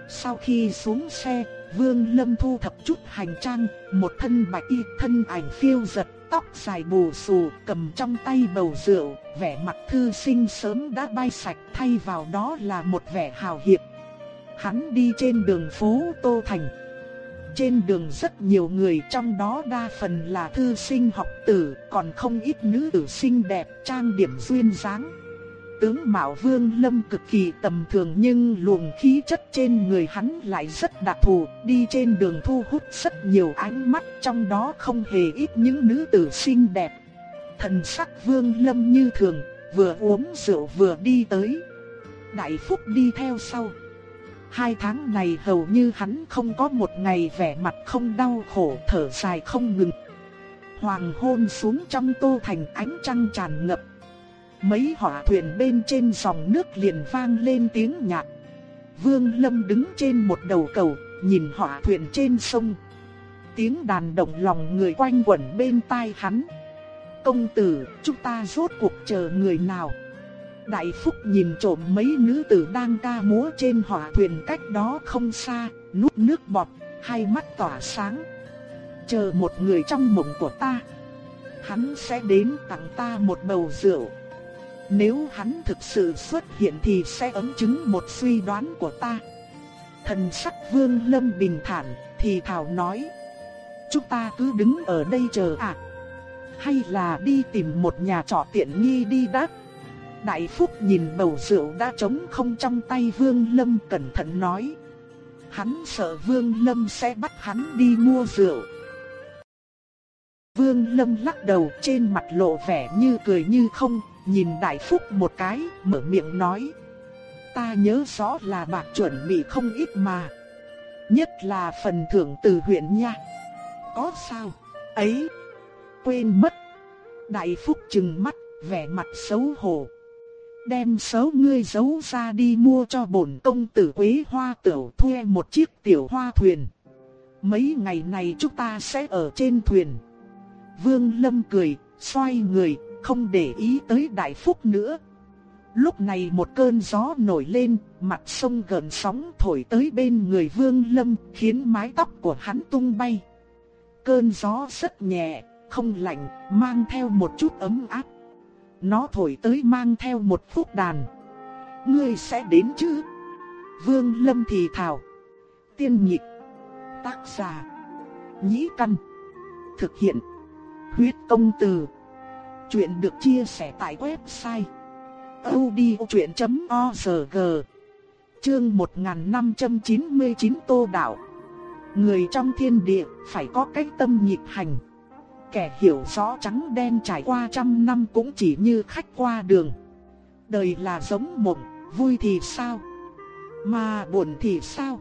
Sau khi xuống xe, Vương Lâm thu thập chút hành trang, một thân bạch y thân ảnh phiêu giật, tóc dài bù xù, cầm trong tay bầu rượu, vẻ mặt thư sinh sớm đã bay sạch thay vào đó là một vẻ hào hiệp. Hắn đi trên đường phố Tô Thành. Trên đường rất nhiều người trong đó đa phần là thư sinh học tử, còn không ít nữ tử xinh đẹp trang điểm duyên dáng. Tướng Mạo Vương Lâm cực kỳ tầm thường nhưng luồng khí chất trên người hắn lại rất đặc thù, đi trên đường thu hút rất nhiều ánh mắt trong đó không hề ít những nữ tử xinh đẹp. Thần sắc Vương Lâm như thường, vừa uống rượu vừa đi tới. Đại Phúc đi theo sau. Hai tháng này hầu như hắn không có một ngày vẻ mặt không đau khổ thở dài không ngừng. Hoàng hôn xuống trong tô thành ánh trăng tràn ngập Mấy hỏa thuyền bên trên dòng nước liền vang lên tiếng nhạc. Vương Lâm đứng trên một đầu cầu, nhìn họa thuyền trên sông. Tiếng đàn động lòng người quanh quẩn bên tai hắn. Công tử, chúng ta rốt cuộc chờ người nào? Đại Phúc nhìn trộm mấy nữ tử đang ca múa trên hỏa thuyền cách đó không xa, nuốt nước bọt, hai mắt tỏa sáng. Chờ một người trong mộng của ta. Hắn sẽ đến tặng ta một bầu rượu. Nếu hắn thực sự xuất hiện thì sẽ ấm chứng một suy đoán của ta. Thần sắc vương lâm bình thản, thì thảo nói. Chúng ta cứ đứng ở đây chờ à? Hay là đi tìm một nhà trọ tiện nghi đi đắt? Đại Phúc nhìn bầu rượu đã trống không trong tay Vương Lâm cẩn thận nói. Hắn sợ Vương Lâm sẽ bắt hắn đi mua rượu. Vương Lâm lắc đầu trên mặt lộ vẻ như cười như không, nhìn Đại Phúc một cái, mở miệng nói. Ta nhớ rõ là bạc chuẩn bị không ít mà. Nhất là phần thưởng từ huyện nha. Có sao? Ấy! Quên mất. Đại Phúc trừng mắt, vẻ mặt xấu hổ đem xấu ngươi giấu ra đi mua cho bổn công tử Quế Hoa Tiểu thuê một chiếc tiểu hoa thuyền. Mấy ngày này chúng ta sẽ ở trên thuyền. Vương Lâm cười, xoay người, không để ý tới Đại Phúc nữa. Lúc này một cơn gió nổi lên, mặt sông gần sóng thổi tới bên người Vương Lâm, khiến mái tóc của hắn tung bay. Cơn gió rất nhẹ, không lạnh, mang theo một chút ấm áp. Nó thổi tới mang theo một phúc đàn. Ngươi sẽ đến chứ? Vương Lâm thì thào. Tiên nhịp. Tác giả. Nhĩ căn. Thực hiện. Huyết công từ. Chuyện được chia sẻ tại website. odchuyện.org Chương 1599 Tô Đạo Người trong thiên địa phải có cách tâm nhịp hành kẻ hiểu rõ trắng đen trải qua trăm năm cũng chỉ như khách qua đường. Đời là giống mộng, vui thì sao? Mà buồn thì sao?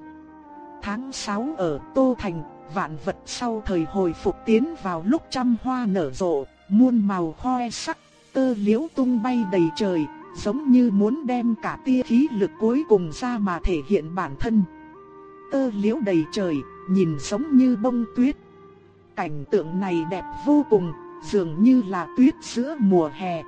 Tháng 6 ở Tô Thành, vạn vật sau thời hồi phục tiến vào lúc trăm hoa nở rộ, muôn màu khoe sắc, tơ liễu tung bay đầy trời, giống như muốn đem cả tia khí lực cuối cùng ra mà thể hiện bản thân. Tơ liễu đầy trời, nhìn giống như bông tuyết, Cảnh tượng này đẹp vô cùng, dường như là tuyết giữa mùa hè.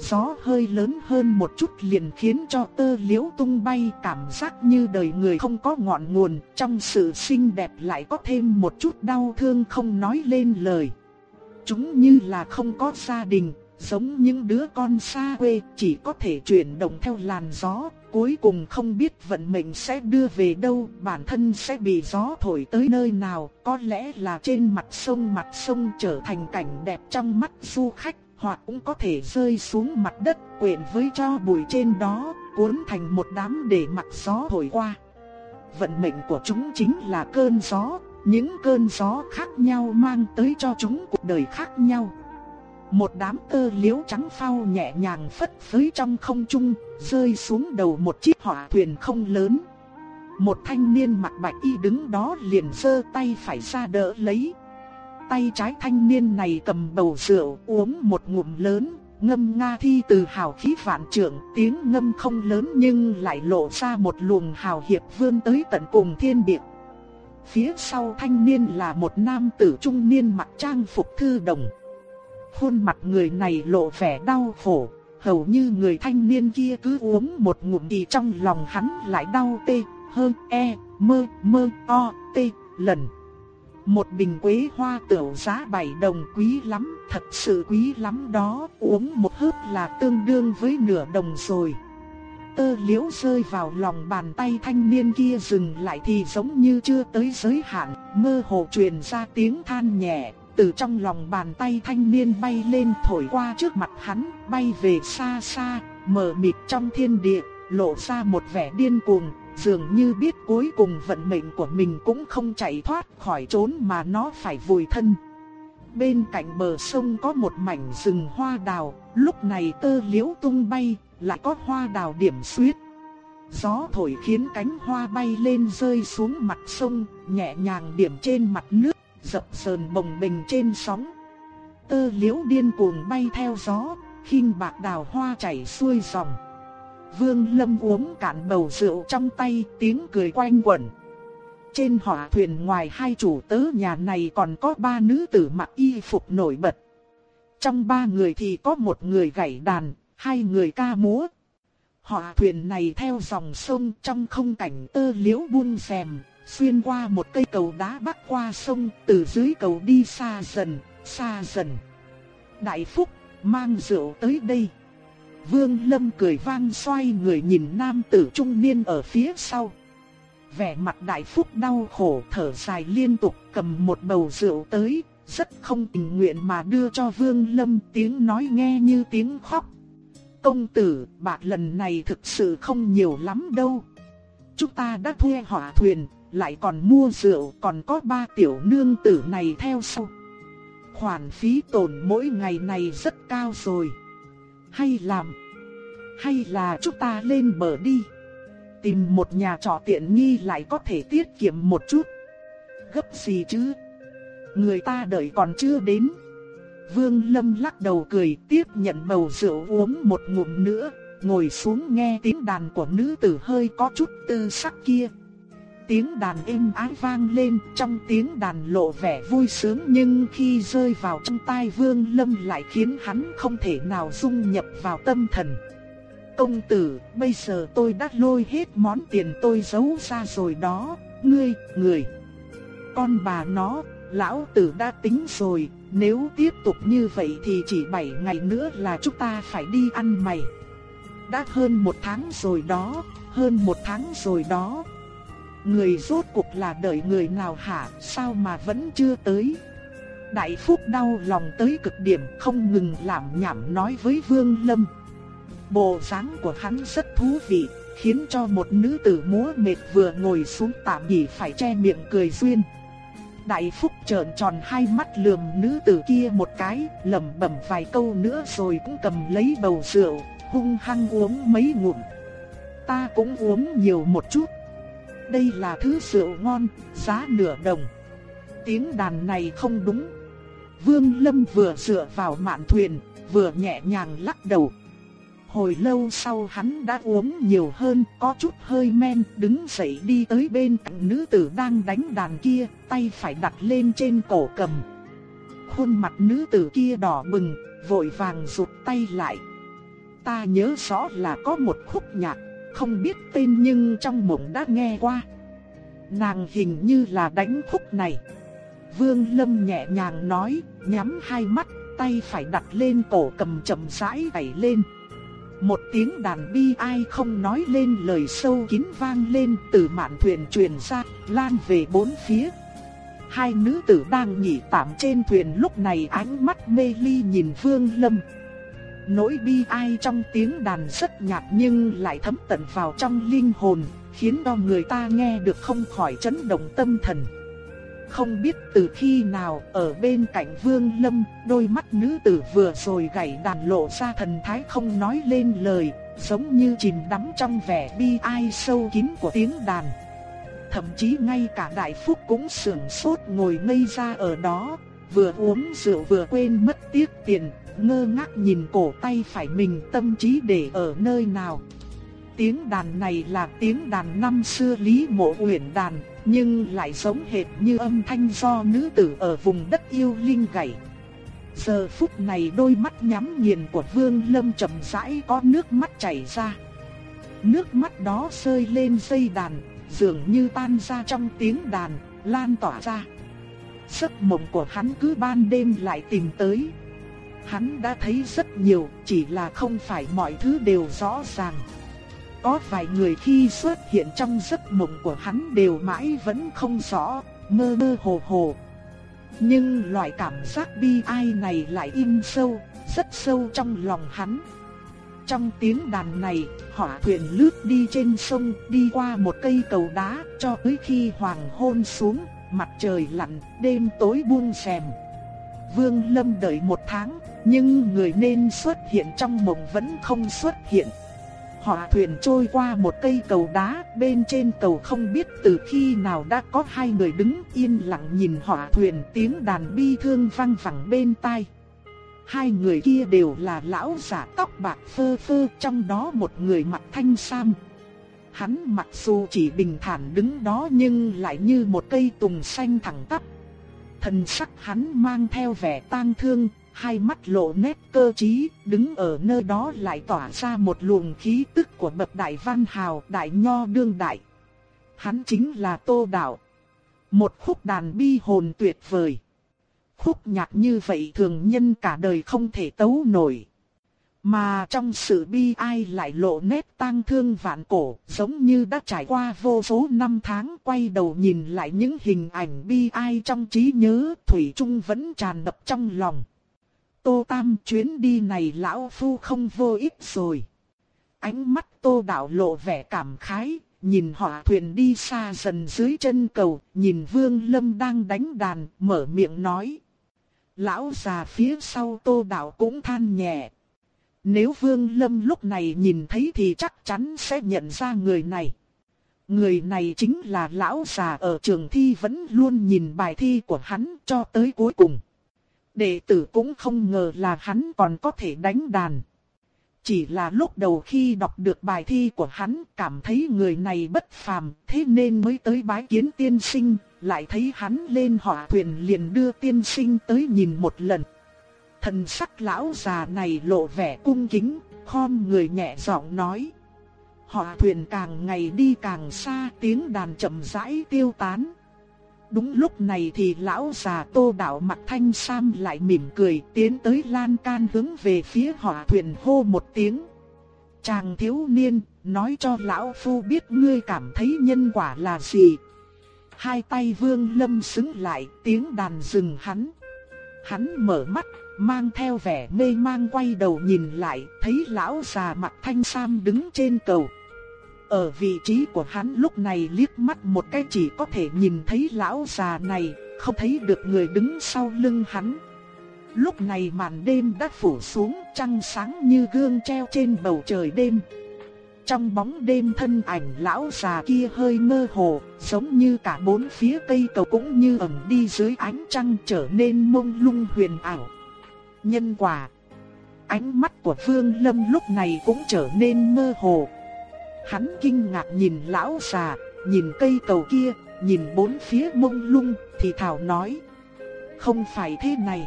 Gió hơi lớn hơn một chút liền khiến cho tơ liễu tung bay cảm giác như đời người không có ngọn nguồn, trong sự xinh đẹp lại có thêm một chút đau thương không nói lên lời. Chúng như là không có gia đình, giống những đứa con xa quê chỉ có thể chuyển động theo làn gió, cuối cùng không biết vận mệnh sẽ đưa về đâu, bản thân sẽ bị gió thổi tới nơi nào, có lẽ là trên mặt sông mặt sông trở thành cảnh đẹp trong mắt du khách, hoặc cũng có thể rơi xuống mặt đất quyện với cho bụi trên đó, cuốn thành một đám để mặc gió thổi qua. Vận mệnh của chúng chính là cơn gió, những cơn gió khác nhau mang tới cho chúng cuộc đời khác nhau. Một đám tơ liễu trắng phao nhẹ nhàng phất phới trong không trung, rơi xuống đầu một chiếc hỏa thuyền không lớn. Một thanh niên mặc bạch y đứng đó liền giơ tay phải ra đỡ lấy. Tay trái thanh niên này cầm bầu rượu uống một ngụm lớn, ngâm nga thi từ hào khí vạn trượng, tiếng ngâm không lớn nhưng lại lộ ra một luồng hào hiệp vươn tới tận cùng thiên địa. Phía sau thanh niên là một nam tử trung niên mặc trang phục thư đồng. Khuôn mặt người này lộ vẻ đau khổ, hầu như người thanh niên kia cứ uống một ngụm thì trong lòng hắn lại đau tê, hơn e, mơ, mơ, o, tê, lần. Một bình quế hoa tiểu giá 7 đồng quý lắm, thật sự quý lắm đó, uống một hớp là tương đương với nửa đồng rồi. Tơ liễu rơi vào lòng bàn tay thanh niên kia dừng lại thì giống như chưa tới giới hạn, mơ hồ truyền ra tiếng than nhẹ, từ trong lòng bàn tay thanh niên bay lên thổi qua trước mặt hắn, bay về xa xa, mờ mịt trong thiên địa, lộ ra một vẻ điên cuồng, dường như biết cuối cùng vận mệnh của mình cũng không chạy thoát khỏi trốn mà nó phải vùi thân. Bên cạnh bờ sông có một mảnh rừng hoa đào, lúc này tơ liễu tung bay, lại có hoa đào điểm xuyết. Gió thổi khiến cánh hoa bay lên rơi xuống mặt sông, nhẹ nhàng điểm trên mặt nước dập sờn bồng bềnh trên sóng. Tơ liễu điên cuồng bay theo gió, khinh bạc đào hoa chảy xuôi dòng. Vương Lâm uống cạn bầu rượu trong tay, tiếng cười quanh quẩn. Trên hỏa thuyền ngoài hai chủ tớ nhà này còn có ba nữ tử mặc y phục nổi bật. Trong ba người thì có một người gảy đàn, hai người ca múa. họ thuyền này theo dòng sông trong không cảnh tơ liễu buông xèm, xuyên qua một cây cầu đá bắc qua sông, từ dưới cầu đi xa dần, xa dần. Đại Phúc, mang rượu tới đây. Vương Lâm cười vang xoay người nhìn nam tử trung niên ở phía sau. Vẻ mặt Đại Phúc đau khổ thở dài liên tục cầm một bầu rượu tới, rất không tình nguyện mà đưa cho Vương Lâm tiếng nói nghe như tiếng khóc. Công tử, bạc lần này thực sự không nhiều lắm đâu. Chúng ta đã thuê hỏa thuyền, lại còn mua rượu, còn có ba tiểu nương tử này theo sau. Khoản phí tổn mỗi ngày này rất cao rồi. Hay làm, hay là chúng ta lên bờ đi. Tìm một nhà trọ tiện nghi lại có thể tiết kiệm một chút. Gấp gì chứ? Người ta đợi còn chưa đến. Vương Lâm lắc đầu cười tiếp nhận bầu rượu uống một ngụm nữa, ngồi xuống nghe tiếng đàn của nữ tử hơi có chút tư sắc kia. Tiếng đàn êm ái vang lên, trong tiếng đàn lộ vẻ vui sướng nhưng khi rơi vào trong tai Vương Lâm lại khiến hắn không thể nào dung nhập vào tâm thần. Công tử, bây giờ tôi đã lôi hết món tiền tôi giấu ra rồi đó, ngươi, người. Con bà nó, lão tử đã tính rồi, nếu tiếp tục như vậy thì chỉ 7 ngày nữa là chúng ta phải đi ăn mày. Đã hơn một tháng rồi đó, hơn một tháng rồi đó. Người rốt cuộc là đợi người nào hả, sao mà vẫn chưa tới. Đại Phúc đau lòng tới cực điểm không ngừng làm nhảm nói với Vương Lâm. Bộ dáng của hắn rất thú vị, khiến cho một nữ tử múa mệt vừa ngồi xuống tạm nghỉ phải che miệng cười duyên. Đại Phúc trợn tròn hai mắt lườm nữ tử kia một cái, lẩm bẩm vài câu nữa rồi cũng cầm lấy bầu rượu, hung hăng uống mấy ngụm. Ta cũng uống nhiều một chút. Đây là thứ rượu ngon, giá nửa đồng. Tiếng đàn này không đúng. Vương Lâm vừa dựa vào mạn thuyền, vừa nhẹ nhàng lắc đầu. Hồi lâu sau hắn đã uống nhiều hơn, có chút hơi men, đứng dậy đi tới bên cạnh nữ tử đang đánh đàn kia, tay phải đặt lên trên cổ cầm. Khuôn mặt nữ tử kia đỏ bừng, vội vàng rụt tay lại. Ta nhớ rõ là có một khúc nhạc, không biết tên nhưng trong mộng đã nghe qua. Nàng hình như là đánh khúc này. Vương Lâm nhẹ nhàng nói, nhắm hai mắt, tay phải đặt lên cổ cầm chậm rãi đẩy lên. Một tiếng đàn bi ai không nói lên lời sâu kín vang lên từ mạn thuyền truyền ra, lan về bốn phía. Hai nữ tử đang nghỉ tạm trên thuyền lúc này ánh mắt mê ly nhìn Vương Lâm. Nỗi bi ai trong tiếng đàn rất nhạt nhưng lại thấm tận vào trong linh hồn, khiến cho người ta nghe được không khỏi chấn động tâm thần. Không biết từ khi nào ở bên cạnh Vương Lâm, đôi mắt nữ tử vừa rồi gảy đàn lộ ra thần thái không nói lên lời, giống như chìm đắm trong vẻ bi ai sâu kín của tiếng đàn. Thậm chí ngay cả Đại Phúc cũng sưởng sốt ngồi ngây ra ở đó, vừa uống rượu vừa quên mất tiếc tiền, ngơ ngác nhìn cổ tay phải mình tâm trí để ở nơi nào. Tiếng đàn này là tiếng đàn năm xưa Lý Mộ Uyển đàn, nhưng lại giống hệt như âm thanh do nữ tử ở vùng đất yêu linh gảy. Giờ phút này đôi mắt nhắm nghiền của Vương Lâm chậm rãi có nước mắt chảy ra. Nước mắt đó rơi lên dây đàn, dường như tan ra trong tiếng đàn, lan tỏa ra. Giấc mộng của hắn cứ ban đêm lại tìm tới. Hắn đã thấy rất nhiều, chỉ là không phải mọi thứ đều rõ ràng. Có vài người khi xuất hiện trong giấc mộng của hắn đều mãi vẫn không rõ, mơ mơ hồ hồ. Nhưng loại cảm giác bi ai này lại in sâu, rất sâu trong lòng hắn. Trong tiếng đàn này, hỏa thuyền lướt đi trên sông, đi qua một cây cầu đá, cho tới khi hoàng hôn xuống, mặt trời lặn, đêm tối buông xèm. Vương Lâm đợi một tháng, nhưng người nên xuất hiện trong mộng vẫn không xuất hiện. Họ thuyền trôi qua một cây cầu đá, bên trên cầu không biết từ khi nào đã có hai người đứng yên lặng nhìn họ thuyền tiếng đàn bi thương vang vẳng bên tai. Hai người kia đều là lão giả tóc bạc phơ phơ, trong đó một người mặc thanh sam. Hắn mặc dù chỉ bình thản đứng đó nhưng lại như một cây tùng xanh thẳng tắp. Thần sắc hắn mang theo vẻ tang thương, hai mắt lộ nét cơ trí, đứng ở nơi đó lại tỏa ra một luồng khí tức của bậc đại văn hào, đại nho đương đại. Hắn chính là Tô Đạo. Một khúc đàn bi hồn tuyệt vời. Khúc nhạc như vậy thường nhân cả đời không thể tấu nổi. Mà trong sự bi ai lại lộ nét tang thương vạn cổ, giống như đã trải qua vô số năm tháng quay đầu nhìn lại những hình ảnh bi ai trong trí nhớ, Thủy Trung vẫn tràn ngập trong lòng. Tô Tam chuyến đi này lão phu không vô ích rồi. Ánh mắt Tô Đạo lộ vẻ cảm khái, nhìn họ thuyền đi xa dần dưới chân cầu, nhìn Vương Lâm đang đánh đàn, mở miệng nói. Lão già phía sau Tô Đạo cũng than nhẹ. Nếu Vương Lâm lúc này nhìn thấy thì chắc chắn sẽ nhận ra người này. Người này chính là lão già ở trường thi vẫn luôn nhìn bài thi của hắn cho tới cuối cùng. Đệ tử cũng không ngờ là hắn còn có thể đánh đàn. Chỉ là lúc đầu khi đọc được bài thi của hắn cảm thấy người này bất phàm thế nên mới tới bái kiến tiên sinh, lại thấy hắn lên hỏa thuyền liền đưa tiên sinh tới nhìn một lần. Thần sắc lão già này lộ vẻ cung kính, khom người nhẹ giọng nói. Hỏa thuyền càng ngày đi càng xa tiếng đàn chậm rãi tiêu tán. Đúng lúc này thì lão già tô đạo mặt thanh sam lại mỉm cười tiến tới lan can hướng về phía hỏa thuyền hô một tiếng. Chàng thiếu niên, nói cho lão phu biết ngươi cảm thấy nhân quả là gì. Hai tay vương lâm xứng lại tiếng đàn dừng hắn. Hắn mở mắt, mang theo vẻ mê mang quay đầu nhìn lại, thấy lão già mặt thanh sam đứng trên cầu. Ở vị trí của hắn lúc này liếc mắt một cái chỉ có thể nhìn thấy lão già này, không thấy được người đứng sau lưng hắn. Lúc này màn đêm đã phủ xuống, trăng sáng như gương treo trên bầu trời đêm. Trong bóng đêm thân ảnh lão già kia hơi mơ hồ, giống như cả bốn phía cây cầu cũng như ẩn đi dưới ánh trăng trở nên mông lung huyền ảo. Nhân quả Ánh mắt của Vương Lâm lúc này cũng trở nên mơ hồ, Hắn kinh ngạc nhìn lão già, nhìn cây cầu kia, nhìn bốn phía mông lung, thì thảo nói. Không phải thế này.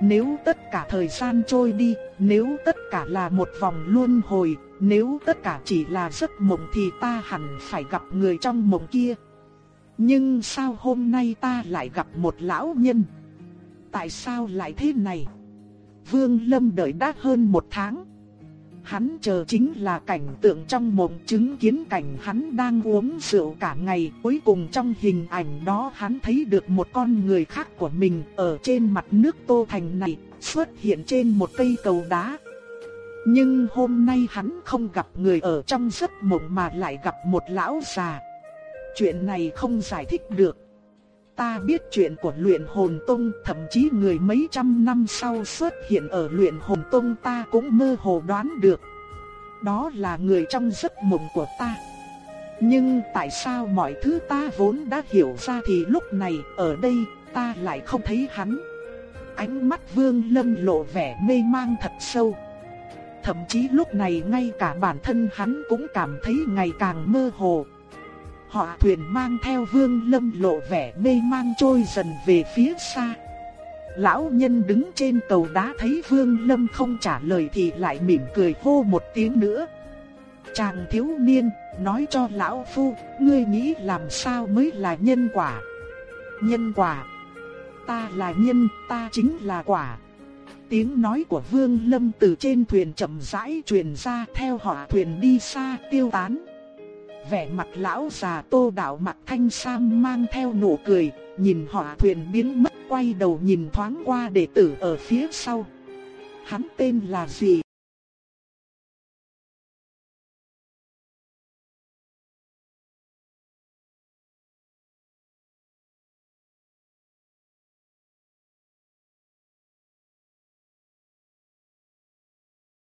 Nếu tất cả thời gian trôi đi, nếu tất cả là một vòng luân hồi, nếu tất cả chỉ là giấc mộng thì ta hẳn phải gặp người trong mộng kia. Nhưng sao hôm nay ta lại gặp một lão nhân? Tại sao lại thế này? Vương Lâm đợi đã hơn một tháng. Hắn chờ chính là cảnh tượng trong mộng chứng kiến cảnh hắn đang uống rượu cả ngày. Cuối cùng trong hình ảnh đó hắn thấy được một con người khác của mình ở trên mặt nước Tô Thành này xuất hiện trên một cây cầu đá. Nhưng hôm nay hắn không gặp người ở trong giấc mộng mà lại gặp một lão già. Chuyện này không giải thích được. Ta biết chuyện của luyện hồn tông, thậm chí người mấy trăm năm sau xuất hiện ở luyện hồn tông ta cũng mơ hồ đoán được. Đó là người trong giấc mộng của ta. Nhưng tại sao mọi thứ ta vốn đã hiểu ra thì lúc này ở đây ta lại không thấy hắn. Ánh mắt vương lâm lộ vẻ mê mang thật sâu. Thậm chí lúc này ngay cả bản thân hắn cũng cảm thấy ngày càng mơ hồ. Họ thuyền mang theo vương lâm lộ vẻ mê mang trôi dần về phía xa. Lão nhân đứng trên cầu đá thấy vương lâm không trả lời thì lại mỉm cười hô một tiếng nữa. Chàng thiếu niên, nói cho lão phu, ngươi nghĩ làm sao mới là nhân quả? Nhân quả. Ta là nhân, ta chính là quả. Tiếng nói của Vương Lâm từ trên thuyền chậm rãi truyền ra theo họ thuyền đi xa tiêu tán vẻ mặt lão già tô đạo mặt thanh sam mang theo nụ cười, nhìn hỏa thuyền biến mất quay đầu nhìn thoáng qua đệ tử ở phía sau. Hắn tên là gì?